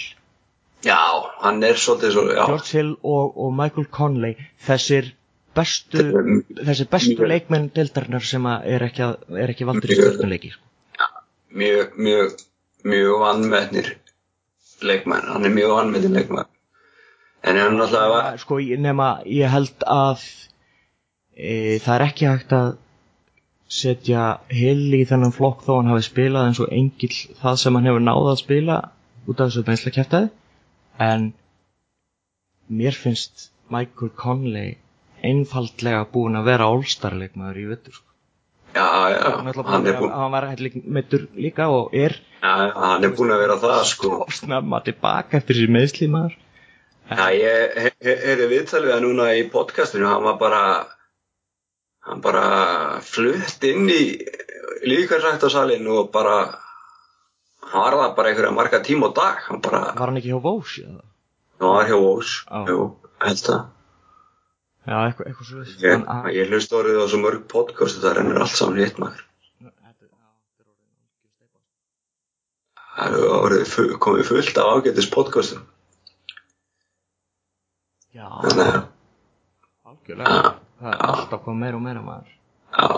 Já, hann er svolítið svo, George Hill og, og Michael Conley þessir bestu Þetta þessir bestu mjög- leikmenn deildarinnar sem er ekki, að, er ekki valdur í stjórnuleiki sko. mjög, mjög, mjög vannmennir leikmenn, hann er mjög vannmennir leikmenn. En hann náttúrulega var, sko, nema ég held að e, það er ekki hægt að setja Hill í þennan flokk þó hann hafi spilað eins og engill það sem hann hefur náð að spila út af þessu meðslakæftæði en mér finnst Michael Conley einfaldlega búin að vera all-star leikmaður í vettur sko. já, já, hann, hann er búin, hann var meittur líka og er já, hann er búin að vera það, sko. snemma tilbaka eftir þessi meðsli maður Já, ég he- he- heyrði viðtalið að núna í podcastinu, hann var bara, hann bara flutt inn í líkarsræktasalinn og bara, hann var það bara einhverja marga tíma á dag, hann bara, var hann ekki hjá Vós eða? hann var hjá Ós, Já. jú, held það. já, eitthvað, eitthvað svo veist Ég, ég hlust orðið á svo mörg podcast það rennur allt saman hitt maður. Það eru orðið komið fullt af ágætis podcastum. já, Þannig að, algjörlega já, það er alltaf komið meira og meira maður. Já,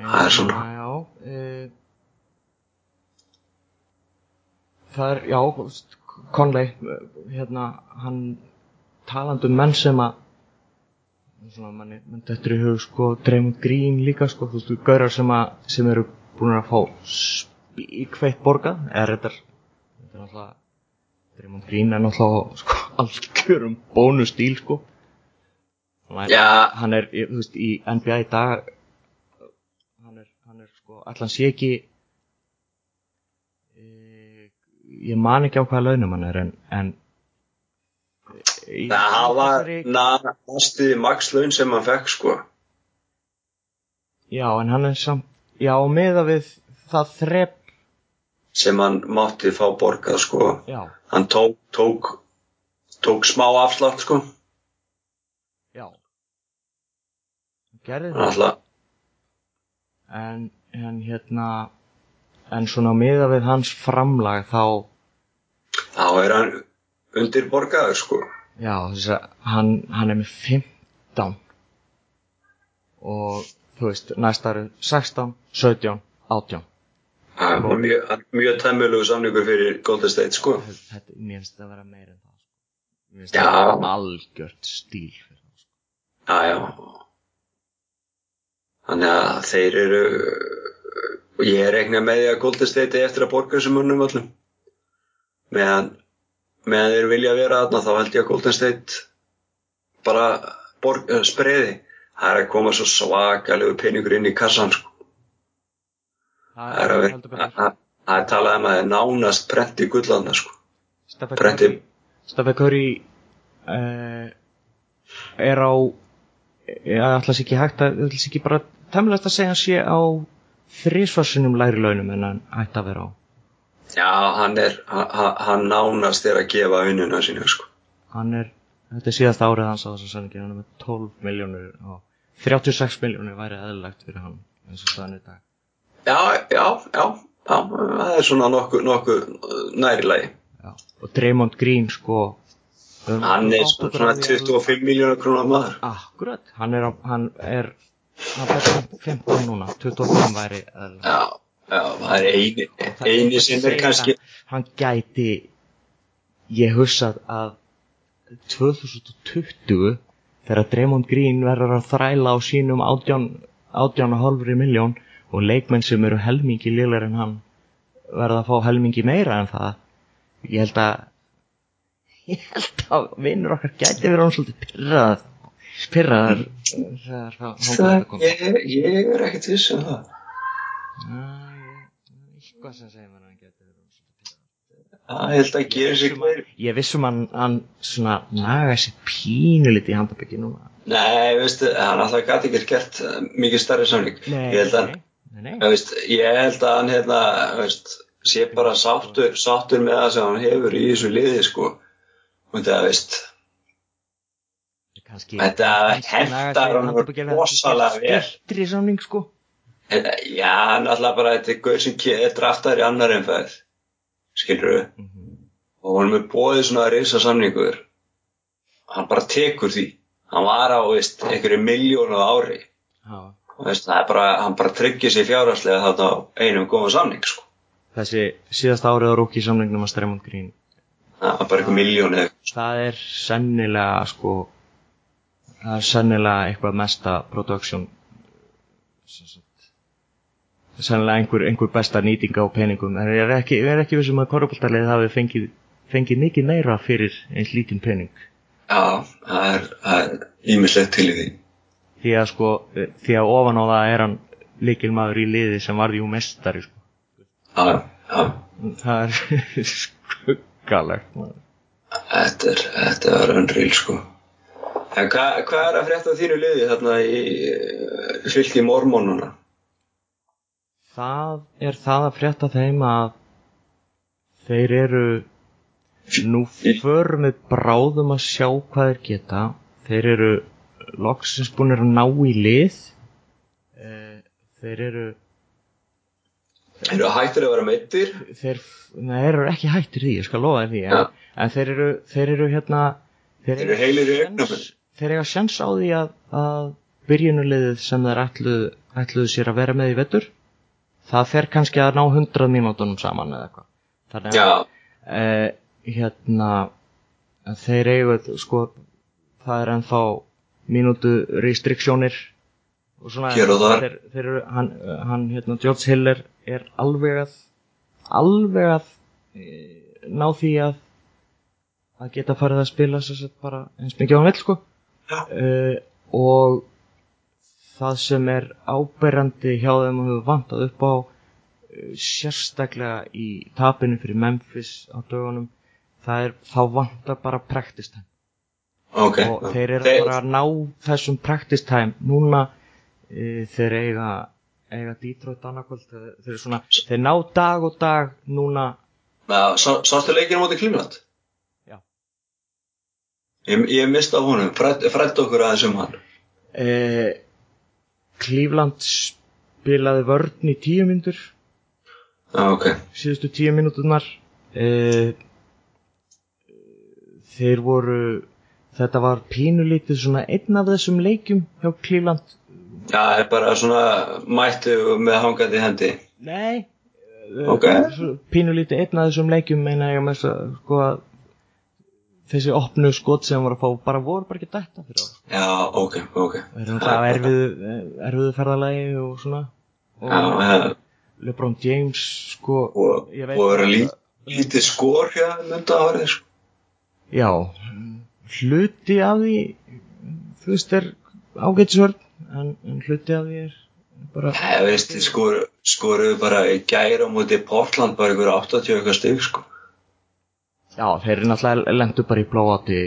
Það er svona. já, e, það er, já Conley, eh, hérna hann talandi um menn sem að svona manni, mann er í hug sko, Draymond Green líka sko, þú veist, gaurar sem að sem eru búin að fá spíkveitt borgað, eða þetta er þetta er náttúrulega Draymond Green er náttúrulega sko, algjörum bónustíl sko hann er, hann er þú veist, í NBA í dag hann er, hann er sko, allan sé ekki e, ég man ekki á hvaða launum hann er en, en í- það var næstuði makslaun sem hann fekk sko. Já, en hann er samt, já, meða við það þrep, sem hann mátti fá borgað sko. Já, hann tók, tók tók smá afslátt sko já. Gerði það, alltaf en, en hérna, en svona meða við hans framlag þá, þá er hann undir borgaður sko já, þess að hann, hann er með 15 og, þú veist, næsta eru 16, 17, 18. Það var mjög, mjög tæmulegu samningur fyrir Golden State sko Þetta, mér finnst það að vera meira en það, sko. Finnst Já. það vera algjört stíl fyrir það, sko. já já þannig að þeir eru og ég rekna með því að Golden State eigi eftir að borga þessum munnum öllum. Meðan meðan þeir vilja vera þarna þá held ég að Golden State bara borg, uh, spreði. Það er að koma svo svakalegu peningur inn í kassan sko. Það er að vera það er talað um að það er nánast prenti gullanda sko. Stephen Curry uh, er á ég ætla sér ekki hægt að ætla sér ekki bara temlast að segja hann sé á þrísvarsinum læri launum en hann ætti að vera á. Já hann er hann, nánast er að gefa vinnuna sínu sko. Hann er, þetta er síðasta árið hans á þessu sanningi hann er með 12 miljónur og 36 miljónur væri eðlilegt fyrir hann eins og staðan í dag. Já já já já það er svona nokkuð nokku nærilegi Já. og Draymond Green sko um, hann er okkur svona á því að- 25 miljónar krónar maður. Akkurat, hann er, hann er hann er 15 núna 25 væri já já það er eini eini sem er kannski hann gæti ég hussað að 2020 þegar Draymond Green verður að þræla á sínum 18 18,5 miljón og leikmenn sem eru helmingi liðlega en hann verða að fá helmingi meira en það ég held að ég held að vinnur okkar gæti verið hann svolítið pyrrað pyrraðar þegar það það, ég, ég er ekkert viss um það. Eitthvað sem segir mér að hann pirraður. það held að gera sig meir Ég vissum hann, hann svona naga sér pínu liti í handaböki núna. nei veistu hann alltaf gæti ekki gert uh, mikið starri samling ég held að nei, nei, Ég veist, ég held að hann hérna, veist, sé bara sáttur, sáttur með það sem hann hefur í þessu liði sko. Og það veist Kannski, Þetta ef hann rosalega vel. Styttri samning sko. en, já, hann alltaf bara þetta er gauð sem er draftar í annar umferð skilur við Mhm. og hann er bóðið svona að reysa samningur hann bara tekur því hann var á, veist, einhverju miljónu ári og veist, það er bara, hann bara tryggir sér fjárhagslega þarna á einum góðum samning sko Þessi síðast árið á rúki samningnum að Stremond Green. það er bara einhver miljónu Það er sennilega sko, það er sennilega eitthvað mesta production sennilega einhver, einhver besta nýting á peningum en ég er ekki, er ekki vissum að korrupoltarlið hafi fengið, fengið mikið meira fyrir eins lítinn pening Já, það er, ímislegt til í því. því að sko, því að ofan á það er hann líkilmaður í liði sem varði jú mestari sko. Já, já, það er skuggalegt maður. þetta er, þetta er unreal sko. En hvað hva er að frétta þínu liði þarna í uh, fylki mormónuna? það er það að frétta þeim að þeir eru nú förum við bráðum að sjá hvað þeir geta þeir eru loksins búin að ná í lið Eh, þeir eru Eru hættir að vera meittir? þeir, nei, þeir eru ekki hættir því, ég skal lofa því en, Já. en þeir eru, þeir eru hérna þeir, Þeir eru heilir í augnablik. Þeir eiga sjans á því að, að byrjunulegið sem þeir ætluðu, ætluðu sér að vera með í vettur það fer kannski að ná 100 mínútonum saman eða eitthvað. Þannig að eh, hérna þeir eigu sko það er ennþá mínútu restriktsjónir og svona þeir, þeir eru, hann, hann hérna George Hiller er alveg að alveg að e, ná því að að geta farið að spila eins mikið á hann vill sko. Uh, og það sem er áberandi hjá þeim og hefur vantað upp á uh, sérstaklega í tapinu fyrir Memphis á dögunum er, þá vantar bara praktist hann ok. Og þeir eru bara að ná þessum practice time núna e, þeir eiga eiga Detroit annarkvöld þeir, þeir, þeir ná dag og dag núna. Sástu leikinu móti Cleveland? Ég, ég mista honum, frætt, frætt okkur aðeins um hann. e, Cleveland spilaði vörn í tíu myndur Já, ok. síðustu tíu mínúturnar e, þeir voru þetta var pínulítið svona einn af þessum leikjum hjá Cleveland Já, það er bara svona mættu með hangandi hendi. Nei Ok. Pínulítið einn af þessum leikjum meina ég að sko að þessi opnu skot sem var að fá bara voru bara ekki dætta fyrir á Já, ok, ok. Það er náttúrulega erfiðu, erfiðu ferðalagi og svona og Já, ja, LeBron James sko og, ég veit og vera að- lí, lítið skor hjá mynda árið, sko. Já, hluti af því þú veist er ágætisvörn en, en hluti af því er bara Ég veist, þið skor, skoruðu bara í gæra á móti Portland bara ykkur 80 eitthvað stygg, sko. Já, þeir eru náttúrulega lendu bara í blóati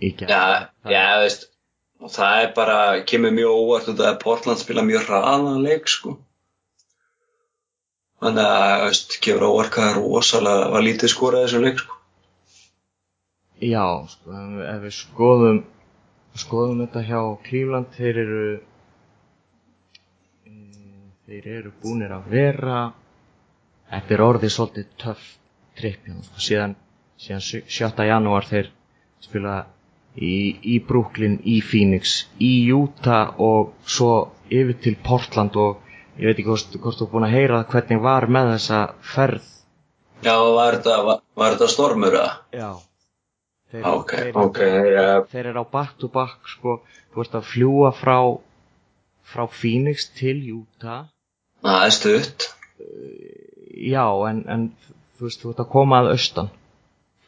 í gerð Já, já, veist, og það er bara, kemur mjög óvart út að Portland spila mjög hraðan leik, sko. Þannig að, veist, kemur óvart hvað er rosalega, var lítið skorað þessum leik, sko. Já, sko, ef við- skoðum skoðum þetta hjá Cleveland þeir eru e, þeir eru búnir að vera þetta er orðið svolítið töff tripp hérna, sko, síðan, síðan sjö- 7. janúar þeir spila í, í Brooklyn, í Phoenix í Utah og svo yfir til Portland og ég veit ekki hvort, hvort þú er búin að heyra hvernig var með þessa ferð Já, var þetta, stormur, eða? Já Þeir, Ok, þeir, ok, já, þeir eru á back to back sko, þú ert að fljúa frá frá Phoenix til Utah það er stutt. já en, en þú veist þú ert að koma að austan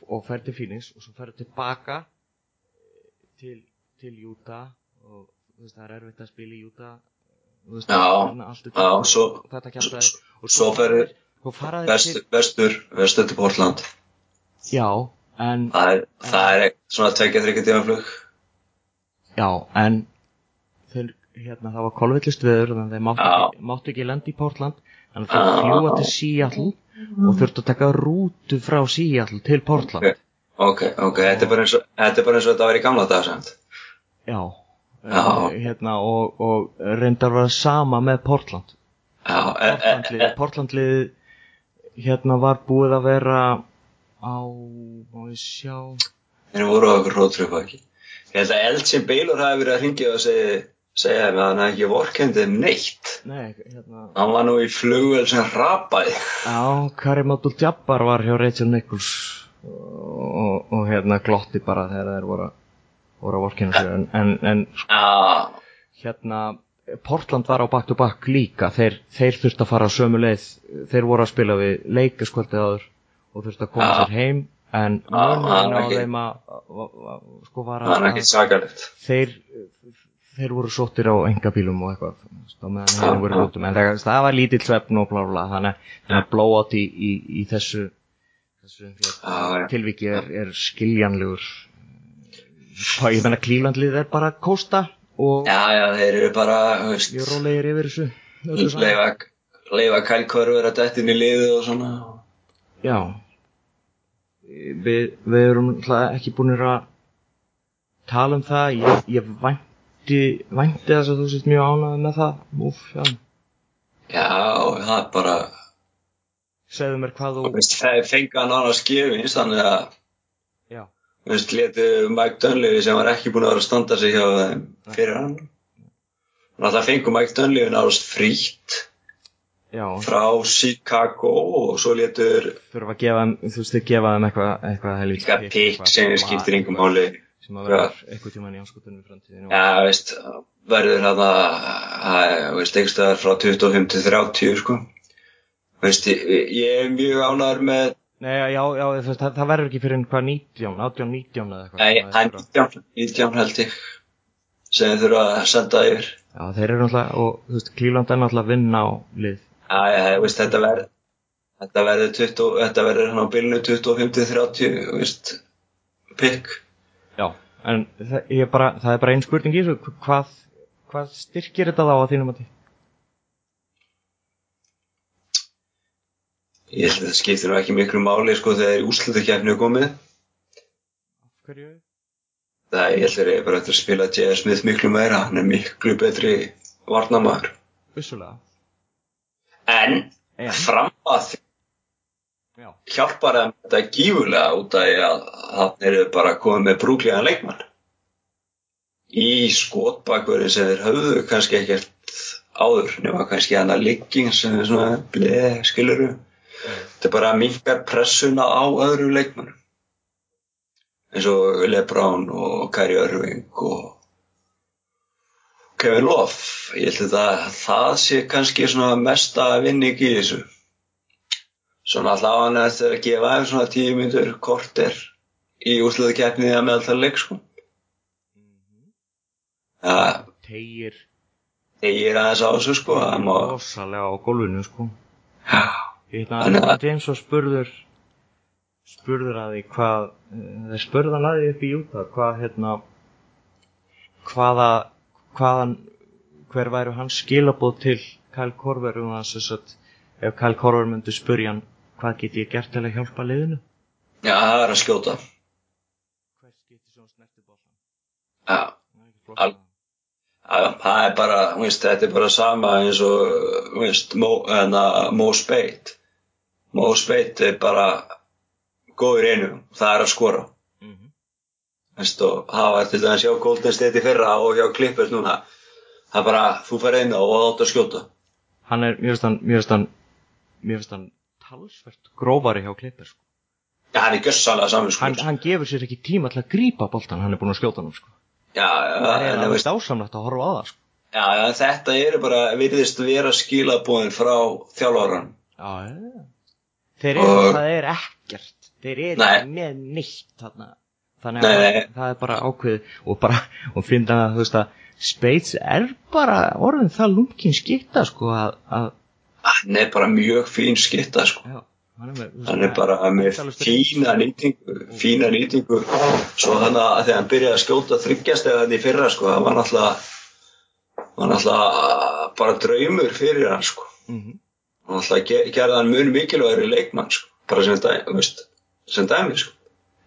og fer til Phoenix og svo fer tilbaka til, til Utah og veist það er erfitt að spila í Utah veist, Já, er já, svo- og þetta kjaftaði og Svo þeir vestur, vestur, til Portland. já en Það er, það er svona tvekja þryggja tíma flug. Já, en þeir, hérna, það var kolvillist veður þannig að þeir máttu Já. ekki, lenda í Portland þannig að þeir fljúa til Seattle og þurftu að taka rútu frá Seattle til Portland Ok. Ok, ok, þetta er bara eins og, þetta er bara eins og þetta var í gamla dag, samt. Já, Já. eh, hérna og, og reyndar var sama með Portland Já, e, e, Portlandlið, Portlandlið hérna var búið að vera á, má ég sjá þeir voru á okkur rótröfu ekki. Ég held að Elgin Baylor hafi verið að ringja og segja, segja að hann hafi ekki vorkendið neitt. Nei, hérna Hann var nú í flugvel sem rapaði. Já, Karim Abdul-Jabbar var hjá Rachel Nichols og, og, og hérna glotti bara þegar þeir voru, voru að vorkina sér en, en, en Já, hérna Portland var á back to back líka þeir, þeir þurftu að fara sömu leið þeir voru að spila við leikaskvöldið áður og þurftu að koma Já. sér heim en var á þeim að sko var að, þeir þeir voru sóttir á engabílum og eitthvað en það, var lítill svefn og blá blá þannig að blóátt í, í, í þessu þessu hérna, tilviki er, er skiljanlegur. Ég menna Klíflandlið er bara kósta og Já, já, þeir eru bara, þú veist, ég rólegir yfir þessu leifa, kælkörfur að detti inn í liðið og svona. Já. Við, við erum ekki búinir að tala um það. Ég, ég vænti vænti þess að þú sést mjög ánægð með það Úf, já. Já, það er bara, segðu mér hvað þú það er fengið hann annars gefins, þannig að, já, veist, letu Mike Dunleavy sem var ekki búin að vera að standa sig hjá þeim fyrir hann. Þannig að það fengur Mike Dunleavy náttúrulega frítt já frá Chicago og svo letur þurfa að gefa þeim, þú veist, þau gefa þeim eitthvað eitthvað pikk sem skiptir yngum máli. Sem að vera eitthvað tíman í anskotunum í framtíðinu Já, veist, verður hann að, veist, einhverstaðar frá 25 til 30, sko. Veist, ég, ég er mjög ánæður með, Nei, já, já, það, það verður ekki fyrir hvað 19, 18, 19 eða eitthvað nei, það er þurfa- 19, 19 held ég, sem þið þurfa að senda yfir. Já, þeir eru náttúrulega, og þú veist, Klíland er náttúrulega að vinna á lið Já, já, veist, þetta verður, þetta verður 20, þetta verður hann á bylnu 25 til 30, veist, pikk. Já, en það, bara, það er bara ein spurning í þessu hvað, hvað styrkir þetta þá að þínum að því? Ég held að það skiptir nú ekki miklu máli sko þegar úslutakefni er komið. Hverju? Það ég held að ég bara eftir að spila J.R. Smith miklu meira, hann er miklu betri varnamæður. Vissulega. En En, fram að því já, hjálpar þeim þetta gífurlega út af að þannig eru bara komið með brúklegan leikmann. Í skotbakverðin sem þeir höfðu kannski ekkert áður, nema kannski hana ligging sem er svona bleið, skiluru. Þetta bara minkar pressuna á öðru leikmannum. Eins og Lebron og Kari Örving og Kevin Love. Ég held að það sé kannski svona mesta vinning í þessu. Svona alltaf hann eftir að gefa þeim svona tíu myndur korter í úsluðu keppniði að meðal leik sko. Það tegir eigir aðeins á þessu sko. Það má, rosalega á gólfinu, sko. Þannig að- James og spurður spurður að því hvað þeir spurðu hann að því upp í Júta hvað hérna hvaða hvaðan hver væru hans skilabóð til Kyle Korver um að þess að ef Kyle Korver myndi spurja hann hvað get ég gert til að hjálpa liðinu já, það er að skjóta. hvers geti svona snerti bóllan Já, Al- já, það er bara, þú veist, þetta er bara sama eins og, veist, Mo, Speight. Mo Speight er bara góður einu, það er að skora. mm -hmm. Veist, og það var til dæmis hjá Golden State í fyrra og hjá Clippers núna. Það er bara, þú fær eina og átt að skjóta. hann er, mér finnst hann mér finnst hann, mér finnst hann talsvert grófari hjá Klippir sko. Já, hann er gössalega saman, sko. hann, hann gefur sér ekki tíma til að grípa boltan hann er búin að skjóta hann sko. Já, já, það er alveg dásamlegt að horfa á það sko. já, já, þetta eru bara, virðist vera skilabúin frá þjálfáran. Já, já. Þeir eru, Og- það er ekkert Þeir eru Nei. með neitt þarna Þannig að nei. það er bara ákveðið og bara, og finna þú veist að Spates er bara orðin það lungin skipta sko að, að Hann er bara mjög fín skitta, sko. já, hann er, Hann er bara með fína nýtingu, fína nýtingu. Svo þannig að þegar hann byrjaði að skjóta þryggjast eða þannig í fyrra, sko, það var náttúrulega, var náttúrulega bara draumur fyrir hann, sko. Mhm. Og náttúrulega ge- gerði hann mun mikilvægri leikmann, sko. Bara sem, dæ, veist, sem dæmi, sko.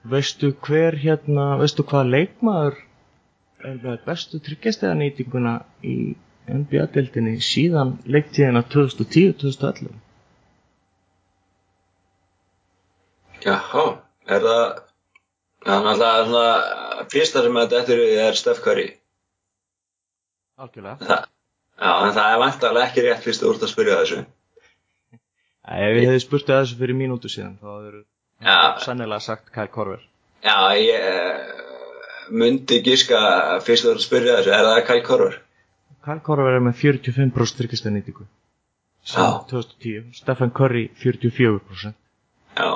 Veistu hver hérna, veistu hvað leikmaður er með bestu tryggjastega nýtinguna í NBA-deildinni síðan leiktíðina 2010-2011 Jáhá, er það, er náttúrulega svona, fyrsta sem þetta eftir er Steph Curry. Algjörlega Það, já, en það er vantarlega ekki rétt fyrst úr að spyrja þessu. Ef við hefði spurt að þessu fyrir mínútu síðan þá hefur Já. sannilega sagt Kyle Korver Já, ég uh, myndi gíska fyrst úr að spyrja þessu, er það Kyle Korver? Kyle Korver er með 45% tryggjastega Já. 2010 Stephen Curry 44% Já.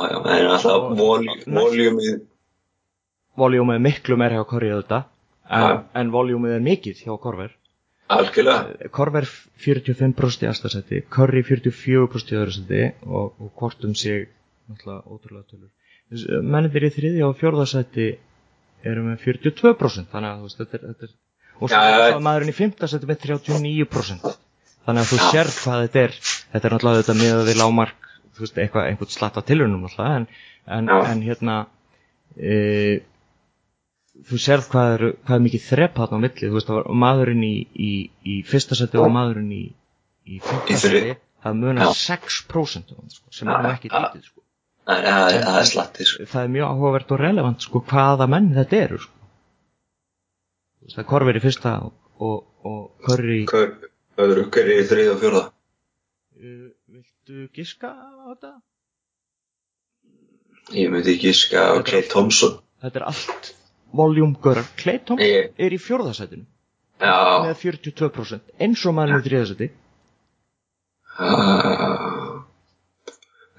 Já, já, það er alltaf voljúmið, Voljúmið er miklu meira hjá Curry auðvitað en, en voljúmið er mikið hjá Korver algjörlega. Korver 45% í aðstæðsæti Curry 44% í öðru sæti og, og hvort um sig ótrúlega tölur. Mennindir í þriðja og fjórðasæti eru með 42% þannig að þetta er, þetta er og svo er maðurinn í fimmtasæti með 39% þannig að þú Já. sér hvað þetta er þetta er náttúrulega þetta með við lámark þú veist eitthvað einhvern slatt á tilhörnum náttúrulega en, en, Já. en hérna e, þú sérð hvað er, hvað er mikið þrepp þarna á milli, þú veist, maðurinn í, í, í fyrsta seti og maðurinn í, í fyrsta Í þriðja. seti, það munar Já. 6% á þeim, sko, sem er ekki já. lítið, sko. Það er, það er slatti, sko. Það er mjög áhugavert og relevant, sko, hvaða menn þetta eru, sko. Þú veist, það er Korver í fyrsta og, og, hver er í þrið og fjórða? uh, viltu giska á þetta? Ég myndi gíska á Clay Thompson. Þetta er allt voljúmgörar. Clay Thompson Ég- er í fjórðasætinu Já, með 42%, eins og maðurinn í þriðasæti. Ah.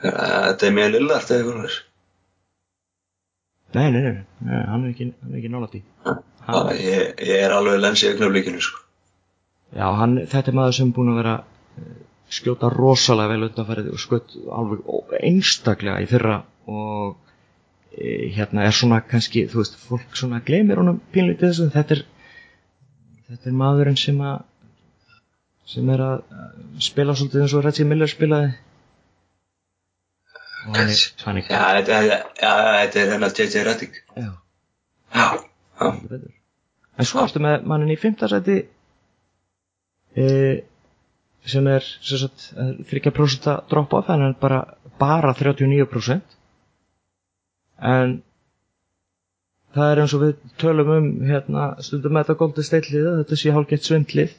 Þetta er mér lillart eða eitthvað. Nei, nei, nei, nei, hann er ekki, ekki nálægt í. Hann, Ég, ég er alveg lens í augnablikinu sko. já, hann, þetta er maður sem er búin að vera eh, skjóta rosalega vel undanfærið og skött alveg einstaklega í fyrra og e, hérna er svona kannski, þú veist, fólk svona gleymir honum pínlítið þessu, þetta er þetta er maðurinn sem að sem er að spila svolítið eins og Reggie Miller spilaði hann er, er Já, þetta er- er hennar J.J. Reddick. já, en svo ertu með mannin í fimmtasæti e, sem er sem sagt, 30% drop off en hann er bara, bara 39% en það er eins og við tölum um hérna, stundum með þetta Golden State lið þetta sé hálfgett svindlið.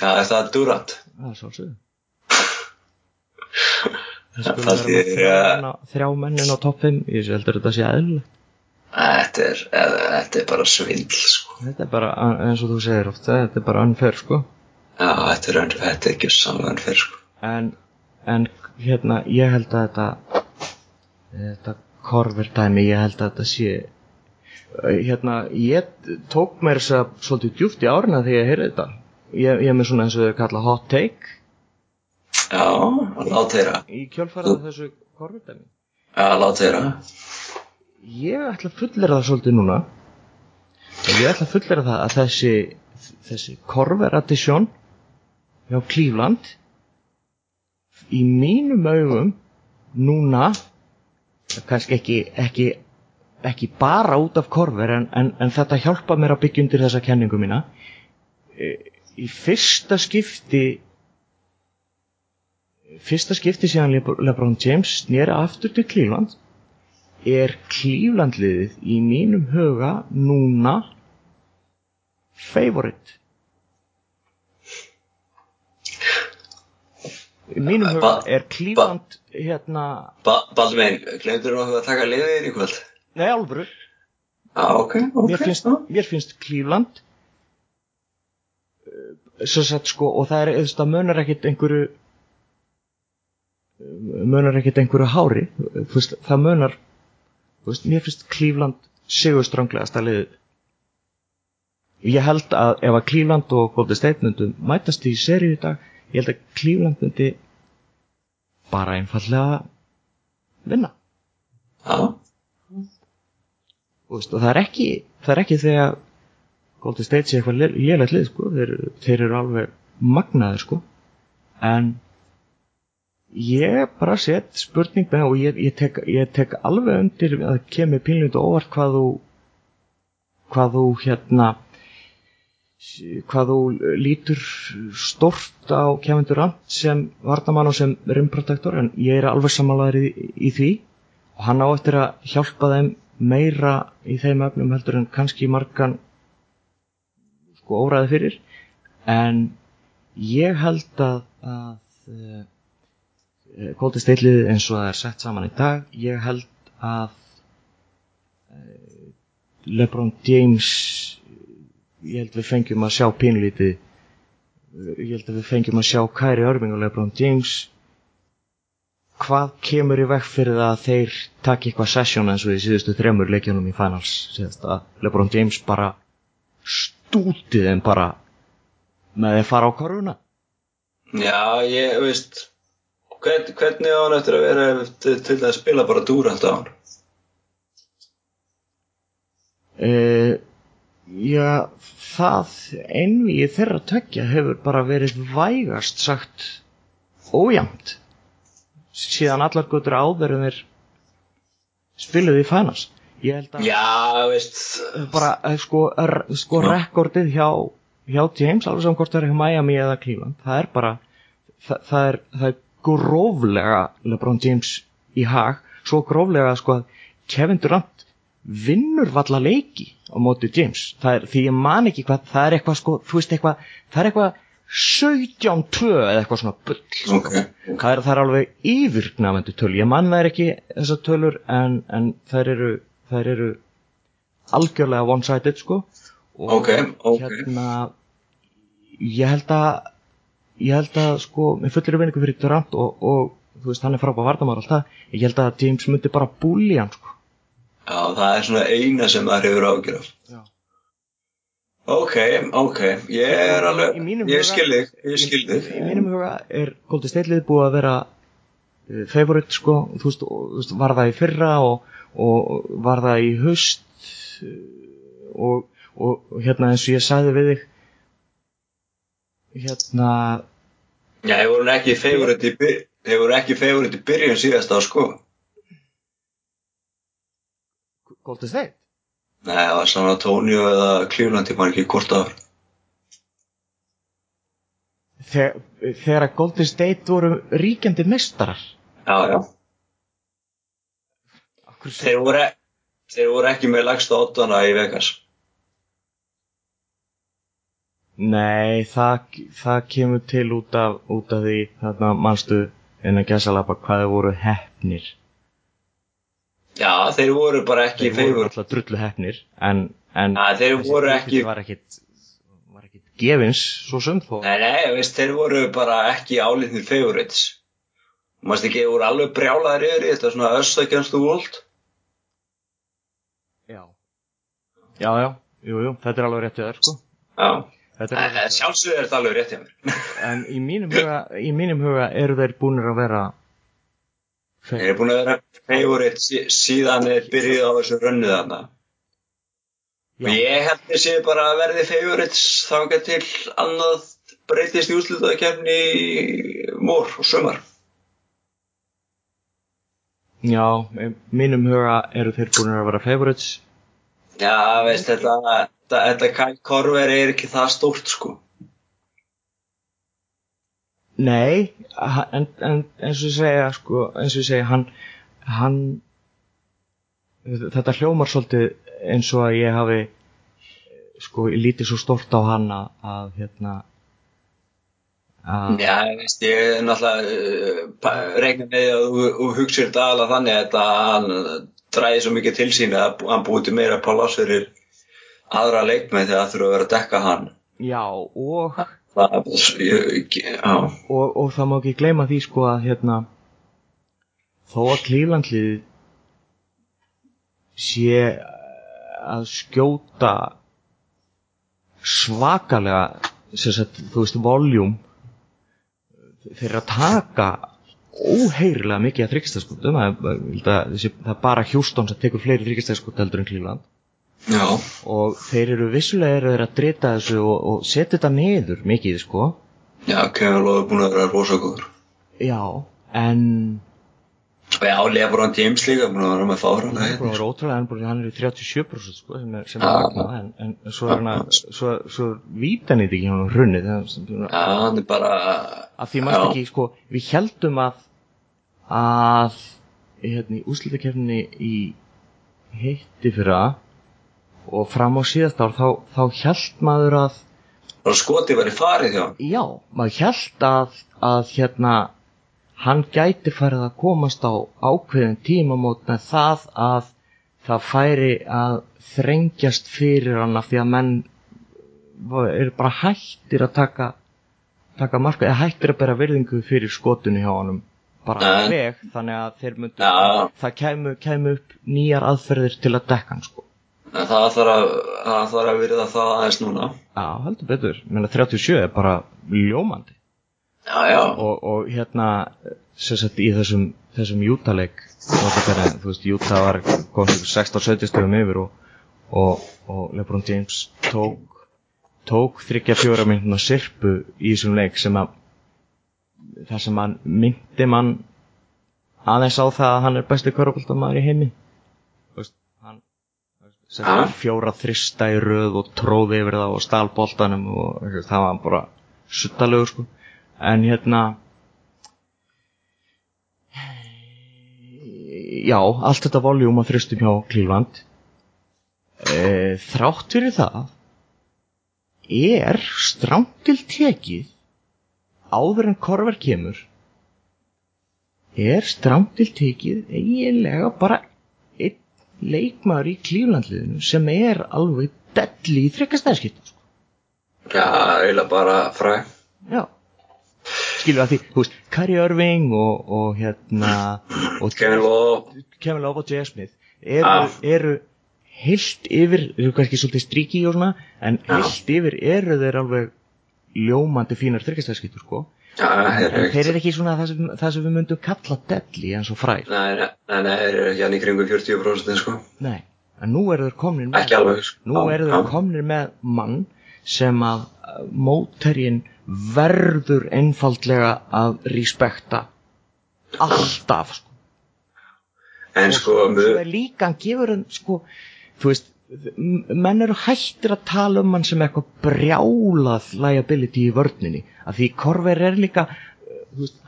Já, er það Durant? það er svolsögðu Það þrjá að- þrjá mennin á topp 5 ég heldur þetta sé eðlilegt. Þetta er, eða, þetta er bara svindl, sko. þetta er bara eins og þú segir oft þetta er bara unfair sko. Já, þetta er, unfair, þetta er ekki samlega fyrir, sko. en, en hérna ég held að þetta þetta korver dæmi ég held að þetta sé hérna ég tók mér þess að svolítið djúft í árina þegar ég heyrði þetta. Ég, ég er með svona eins og þau kalla hot take Já, lát þeirra. í kjölfarað þessu korver dæmi Já, lát þeirra. ég ætla að fullera það svolítið núna ég ætla að fullera það að þessi þessi korver addition hjá Cleveland í mínum augum núna kannski ekki ekki, ekki bara út af korver en, en, en þetta hjálpa mér að byggja undir þessa kenningu mína E, í fyrsta skipti fyrsta skipti síðan Lebr- LeBron James snýri aftur til Cleveland er Cleveland liðið í mínum huga núna favorite í mínum huga Ba- er Cleveland hérna, Ba Baldur minn, glemdur þú að taka liðið þér í kvöld? nei alvöru Já, ok, ok. mér finnst, mér finnst Cleveland uh, svo sagt sko og það er það munar ekkit einhverju munar ekkit einhverju hári veist, það munar veist, mér finnst Cleveland sigur stránglegasta liðið ég held að ef að Cleveland og Golden State myndu mætast í seríu í dag ég held að Cleveland myndi bara einfallega vinna Já, og það er ekki það er ekki þegar Golden State sé eitthvað lélægt lið sko. þeir, þeir eru alveg magnaðir sko. en ég bara set spurning með og ég, ég, tek, ég tek alveg undir að það kemur pínlund og óvart hvað þú hvað þú hérna hvað þú lítur stort á Kevin Durant sem varnamann og sem rimprotektor en ég er alveg samanlæður í, í því. Og hann á eftir að hjálpa þeim meira í þeim efnum heldur en kannski margan sko óræði fyrir. En ég held að, að State liðið eins og það er sett saman í dag. Ég held að uh, LeBron James ég held við fengjum að sjá pínlítið ég held að við fengjum að sjá Kyrie Irving og LeBron James. Hvað kemur í vekk fyrir það að þeir taki eitthvað session eins og í síðustu þremur leikjunum í finals? Síðast að LeBron James bara stúti þeim bara með þeir fara á korfuna já, ég, veist, hvern, hvernig á hann eftir að vera til, til að spila bara Durant á hann? uh, já það einvið þeirra tökja hefur bara verið vægast sagt ójæmt síðan allar gotur þeir spiluði í finals. Ég held að Já, veist, bara eh, sko, r, sko rekordið hjá, hjá James alveg saman hvort það er hjá Miami eða Cleveland það er bara það, það, er, það er gróflega LeBron James í hag svo gróflega sko að Kevin Durant vinnur valla leiki á móti James það er, því ég man ekki hvað það er eitthvað sko, þú veist eitthvað það er eitthvað 17-2 eða eitthvað svona bull sko. ok, það er, það er alveg yfirgnafendu töl ég man það ekki þessar tölur en, en þær eru þær eru algjörlega one-sided sko og ok, ok. hérna ég held að ég held að sko með fullir vinningu fyrir Durant og, og þú veist hann er frábæð vardamár alltaf ég held að James myndi bara búli hann sko Já, það er svona eina sem maður hefur. Já. Ok, ok, ég er alveg, ég huga- skil þig, ég skil þig. í mínum huga er Golden State lið búið að vera uh, favorite sko, þú veist, þú veist, var það í fyrra og, og var það í haust uh, og, og, og hérna eins og ég sagði við þig hérna Já, þeir voru ekki favorite í byr- þeir voru ekki favorite í byrjun síðast á sko. Golden State Nei, það var San Antonio eða Cleveland, ég man ekki hvort var. þegar, þegar að Golden State voru ríkjandi mestarar Já, já. Akkur, Þeir voru, e- þeir voru ekki með lagsta óttana í Vegas. Nei, það, það kemur til út af, út af því þarna manstu en að gæsa lappa hvað þau voru hefnir Já, þeir voru bara ekki þeir voru alltaf drullu hefnir en, en Já, þeir voru ekki- var ekkit, var ekkit gefins svo sem þó Nei, nei, veist, þeir voru bara ekki álitnir favorites. Mást ekki, þeir voru alveg brjálaðir yfir þetta svona the world. já. já, já, jú, jú, þetta er alveg rétt við þér sko Já, Er sjálfsögur er þetta alveg rétt hjá mér. en í mínum huga, í mínum huga eru þeir búnir að vera Þeir eru búin að vera favorite sí- síðan þeir byrjuði á þessu rönnu þarna. já, ég held séu bara að verði favorites þangað til annað breytist í úslitaða kefni í mór og sömar. já, í mínum huga eru þeir búnir að vera favorites Já, veist, þetta, þetta, þetta Kyle Korver er ekki það stórt, sko. Nei, en, en eins og ég segja sko, eins og ég segja hann, hann þetta hljómar svolítið eins og að ég hafi sko, ég lítið svo stort á hann að, að hérna að, Já, veist, ég er náttúrulega uh, reikna með að þú, þú hugsir þetta alveg þannig að hann dræði svo mikið til sín að hann búið meira pláss fyrir aðra leikmenn þegar það þurfa að vera að dekka hann. já, og, Það, ég, já, og og það má ekki gleyma því sko að hérna þó að klíflandlið sé að skjóta svakalega sem sagt, þú veist, voljúm þeir eru að taka óheirilega mikið að þessi- það er bara Houston sem tekur fleiri þryggstaskot heldur en Cleveland já, og þeir eru vissulega eru að drita þessu og, og setja þetta niður mikið sko já, Kevin Love er búin að vera rosa góður. já, en Og já, Lebron James líka búin að vera með fára. hann er að vera ótrúlega hann, er hann er í 37% sko sem er, sem er Já. magnað en, en svo er hann að svo, svo vítan þetta ekki hann runnið það- Já, hann er bara, að því Já. ekki sko við heldum að að hérna í úslitakefni í hitti fyrra og fram á síðast ár þá, þá held maður að bara skoti var í farið hjá hann. já, maður held að að hérna hann gæti farið að komast á ákveðin tímamót með það að það færi að þrengjast fyrir hann af því að menn eru bara hættir að taka taka marka, eða hættir að bera virðingu fyrir skotinu hjá honum bara veg, þannig að þeir myndu Já. það kæmu, kæmu upp nýjar aðferðir til að dekka hann sko En það þarf að, þarf að virða það aðeins núna. Já, heldur betur, Menna, 37 er bara ljómandi Já, já. og, og hérna sem sagt í þessum, þessum jútaleik þú veist, Júta var komið 16-17 stöðum yfir og, og, og Lebron James tók tók þryggja fjóra myndina sirpu í þessum leik sem að það sem hann myndi mann aðeins á það að hann er besti körfaldamaður í heimi Þú veist, hann sem Ha? sagt, fjóra þrista í röð og tróði yfir það og stál boltanum og það var bara suttalegur sko. En hérna já, allt þetta voljúm að þristum hjá Cleveland e, þrátt fyrir það er stránt til tekið áður en korver kemur er stránt til tekið eiginlega bara leikmaður í Clevelandliðinu sem er alveg delli í þryggastæðskipt Já, eiginlega bara fræ. já skilur að því, þú veist, Kyrie Irving og, og hérna og Kevin Love. Kevin Love og J.S. Smith eru, Ah. eru heilt yfir, eru kannski svolítið stríki og svona, en Já. heilt yfir eru þeir alveg ljómandi fínar þryggastæðskittur sko en þeir eru ekki svona það sem, það sem við myndum kalla deadly eins og frær Nei, nei, nei, þeir eru ekki hann í kringum 40% sko. Nei, en nú eru þeir komnir með Ekki alveg sko. Nú eru þeir komnir með mann sem að móterjinn verður einfaldlega að respekta alltaf sko. En og sko, svo mu- er líka hann gefur hann sko, þú veist menn eru hættir að tala um hann sem eitthvað brjálað liability í vörninni. Af því Korver er líka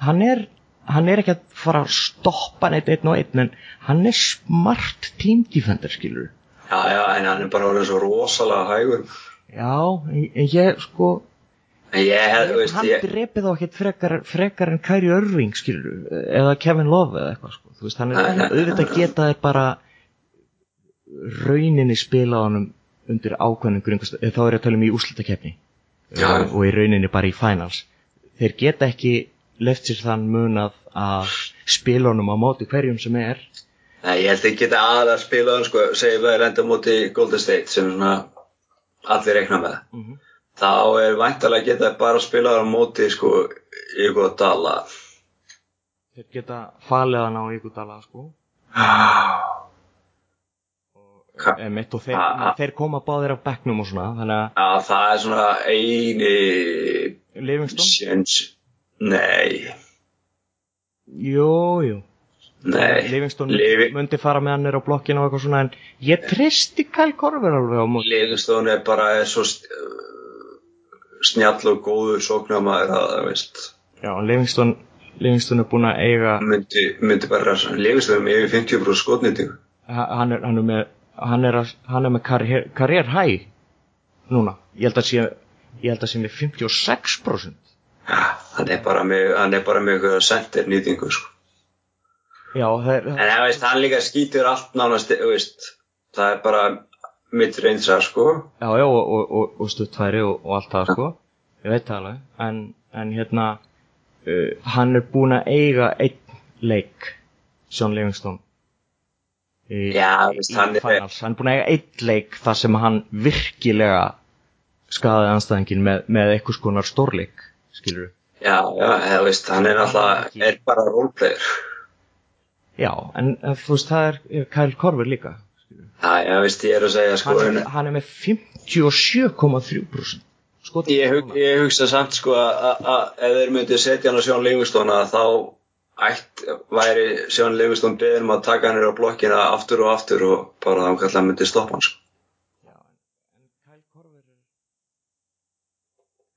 hann er hann er ekki að fara að stoppa neitt einn og einn en hann er smart team defender skilur Já, já, en hann er bara orðin svo rosalega hægur. Já, en ég sko En ég hef, þú veist, hann ég drepi þá ekkert frekar, frekar en Kæri Örving skilur eða Kevin Love eða eitthvað sko. veist, hann er auðvitað geta þér bara rauninni spila á honum undir ákveðnum kringust, þá er ég að tala um í úrslutakefni Já. og í rauninni bara í finals. Þeir geta ekki left sér þann munað að spila honum á móti hverjum sem er. Nei, ég held ekki geta aðalega að spila hann sko, segjum við að lenda móti Golden State sem svona allir reikna með. Mm -hmm. þá er væntalega geta bara að spila hann á móti sko Iguodala. Þeir geta falið hann á Ígudala sko. Ka- Emitt, og þeir, þeir koma báðir af bekknum og svona þannig að það er svona eini Livingston sjens Nei, Jú, jú. Nei. Livingston Livi- myndi fara með hann er á blokkinu og eitthvað svona en ég tristi Kyle Korver alveg á móti. Livingstone er bara er svo snjall og góður sóknamaður að það veist. Já, Livingston, Livingston er búin að eiga myndi, myndi bara Livingstone er með yfir 50% skotnýtingu. Ha- hann er, hann er með hann er, að, hann er með karriér, karriér hæ núna, ég held að sé ég held að sé með 56% hann er bara með hann er bara með eitthvað center nýtingu sko. Já, er en það veist, hann líka skýtur allt nánast veist, það er bara mitt reynsar sko Já, já, og, og, og, og stuttfæri og, og allt það, sko. Ég veit það alveg. En, en hérna, uh, hann er búinn að eiga einn leik, Sean Livingston. Í, Já, veist, í hann finals. Hann er búinn að eiga einn leik þar sem hann virkilega skadaði anstæðingin með, með eitthvað skonar stórleik, skilur við. já, já, það veist, hann er alltaf er bara roleplayer Já, en, þú veist, það er, er Kyle Korver líka. já, já, veist, ég er að segja sko Hann er, hann er með 57,3% skotið. ég, hug, ég hugsa samt sko að ef þeir myndi setja hann á Sjón að þá ætt væri Sjón Livingstone beðin um að taka hann á blokkina aftur og aftur og bara þá kallar myndi stoppa hann sko. Já, en, Kyle Korver er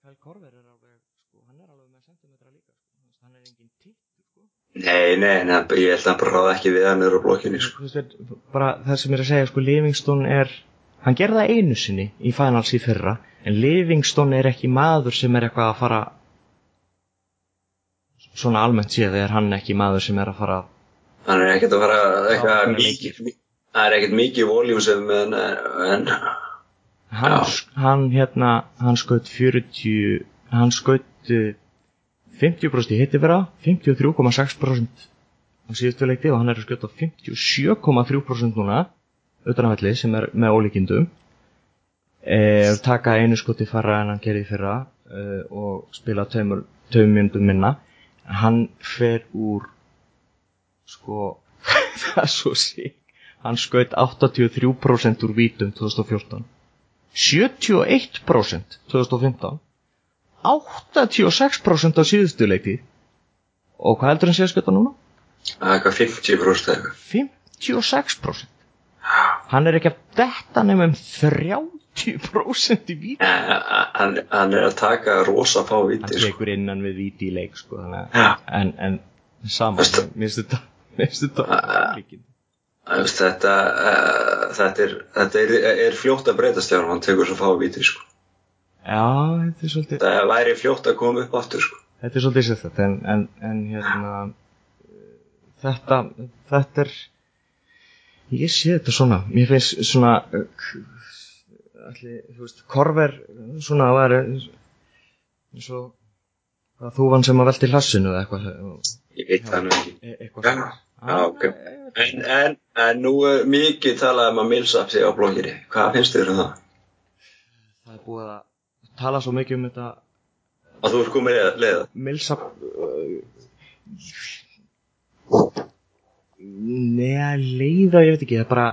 Kyle Korver er alveg sko, hann er alveg með sentimetra líka sko. Hann er engin tittur sko. Nei, nei, nei, ég held að hann bara ráða ekki við hann á blokkinni sko. Bara það sem er að segja sko, Livingston er hann gerði það einu sinni í finals í fyrra en Livingston er ekki maður sem er eitthvað að fara svona almennt séð er hann ekki maður sem er að fara hann er ekkert að fara eitthvað mikið það er ekkert mikið voljum sem en, en hann, hann hérna hann skaut 40 hann skaut uh, 50% í hitti vera 53,6% á síðustu leikti og hann er að skjóta 57,3% núna velli sem er með ólíkindum. E, taka einu skoti fara en hann gerði í fyrra e, og spila tveimur tveimundum minna hann fer úr sko það er svo sík. Hann skaut 83% úr vítum 2014 71% 2015 86% á síðustu leiktíð. Og hvað heldur hann sé að skjóta núna? eitthvað 50% eitthvað. 56% hann er ekki að detta nefnum 30% í víti Eh, hann, hann er að taka rosa fá hann viti sko. tekur innan við víti í leik sko, að- en, en saman Veistu- minnst þetta minnst þetta Þú veist, þetta, uh, þetta, er, þetta er, er fljótt að breytast hjá hann hann tekur svo fá viti sko. já, þetta er svolítið það væri fljótt að koma upp aftur sko. þetta er svolítið sér þetta en, en, en hérna þetta þetta er ég sé þetta svona. Mér finnst svona allir, þú veist, korver svona að vera eins og hvað þú vann sem að velti hlassinu eða eitthvað. Ég veit það nú ekki. E- eitthvað Já, svona. já, ok. en, en, en nú er mikið talað um að Millsap sé á blokkinni hvað finnst þér um það? það er búið að tala svo mikið um þetta. Að þú er komið leiða? Millsap uh, Nei, leiða, ég veit ekki, það er bara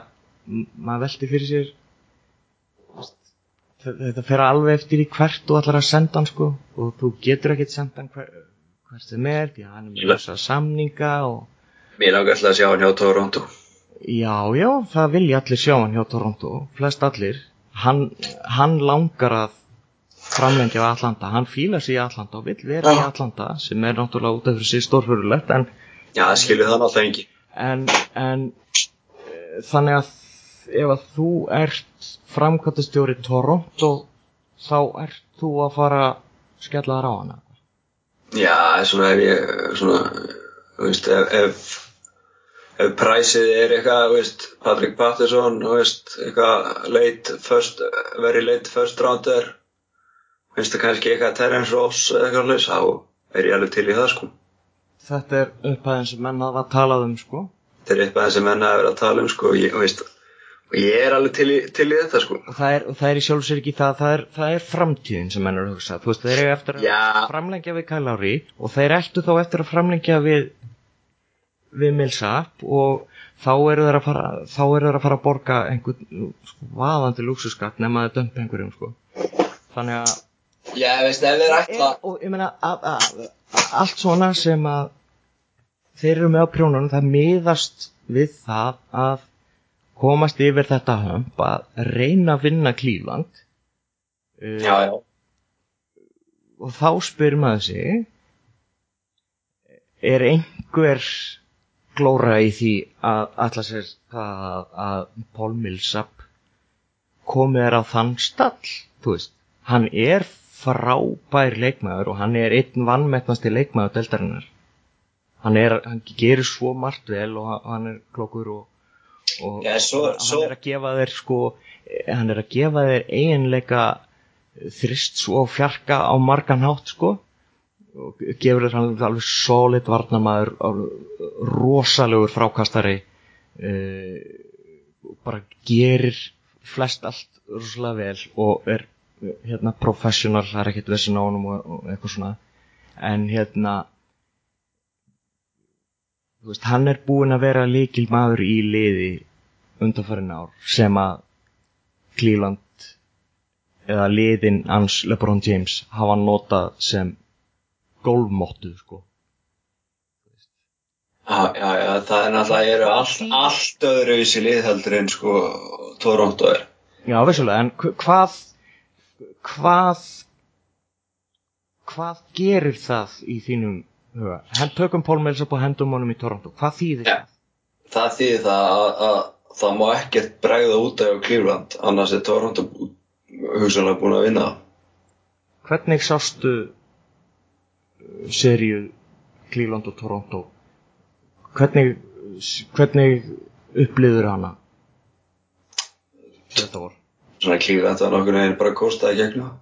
maður velti fyrir sér þetta fer alveg eftir í hvert þú ætlar að senda hann sko og þú getur ekkert senda hann hver, hvert sem er því að hann er með þessa samninga og Mér alltaf að sjá hann hjá Toronto. Já, já, það vilja allir sjá hann hjá Toronto, flest allir. Hann, hann langar að framlengja á Atlanta, hann fílar sig í Atlanta og vill vera í Já. Atlanta sem er náttúrulega út af fyrir sig stórfurulegt en Já, það skilur það náttúrulega engi en, en e, þannig að ef að þú ert framkvæmtastjóri Toronto þá ert þú að fara skella þar á hana Já, svona ef ég svona, þú veist, ef, ef ef præsið er eitthvað, þú veist, Patrick Patterson, þú veist, eitthvað late first, very late first rounder finnst það kannski eitthvað Terence Ross eða eitthvað þá er ég alveg til í það, sko. Þetta er upphæðin sem menn hafa talað um sko Þetta er eitthvað sem menna að vera að tala um, sko, og ég, veist, og ég er alveg til í, til í þetta, sko. og það er, og það er í sjálfsvegar ekki það það er, það er framtíðin sem menn er að hugsa þú veist þeir eru eftir að Já. framlengja við Lowry og þeir ættu þá eftir að framlengja við við Millsap og þá eru þeir að fara þá eru þeir að fara að borga einhvern sko, vaðandi lúksuskatt nema að dömpa einhverjum sko þannig að Já, veist, ef þeir er, og ég meina allt svona sem að þeir eru með á prjónunum það miðast við það að komast yfir þetta hömp að reyna að vinna Klífland uh, Já, já. og þá spyr maður sig er einhver glóra í því að alla sér að, að Paul Millsap komið er á þann stall þú veist, hann er frábær leikmaður og hann er einn vannmettnasti leikmaður deltarinnar hann er, hann gerir svo margt vel og hann- er klokkur og, og Já, svo- hann, svo- hann er að gefa þér sko hann er að gefa þér eiginleika þrist svo fjarka á margan hátt sko og gefur þér hann alveg solid varnamaður alveg rosalegur frákastari uh, bara gerir flest allt rosalega vel og er hérna professional, það er ekkert vesinn á honum og, eitthvað svona en hérna þú veist, hann er búinn að vera líkil maður í liði undanfærin ár sem að Cleveland eða liðin hans LeBron James hafa notað sem gólfmóttu sko Já, já, já, það er náttúrulega, eru allt, allt öðruvísi liðheldur en sko Toronto er. Já, vissulega, en hv- hvað hvað hvað gerir það í þínum huga? Tökum Paul Millsap og hendum honum í Toronto hvað þýðir Já. það? Það þýðir það að, að það má ekkert bregða út af Cleveland, annars er Toronto hugsanlega búin að vinna. Hvernig sástu uh, seríu Cleveland og Toronto? Hvernig hvernig upplýður hana? Þetta vor Svona Cleveland var nokkur veginn bara kostaði gegnum það.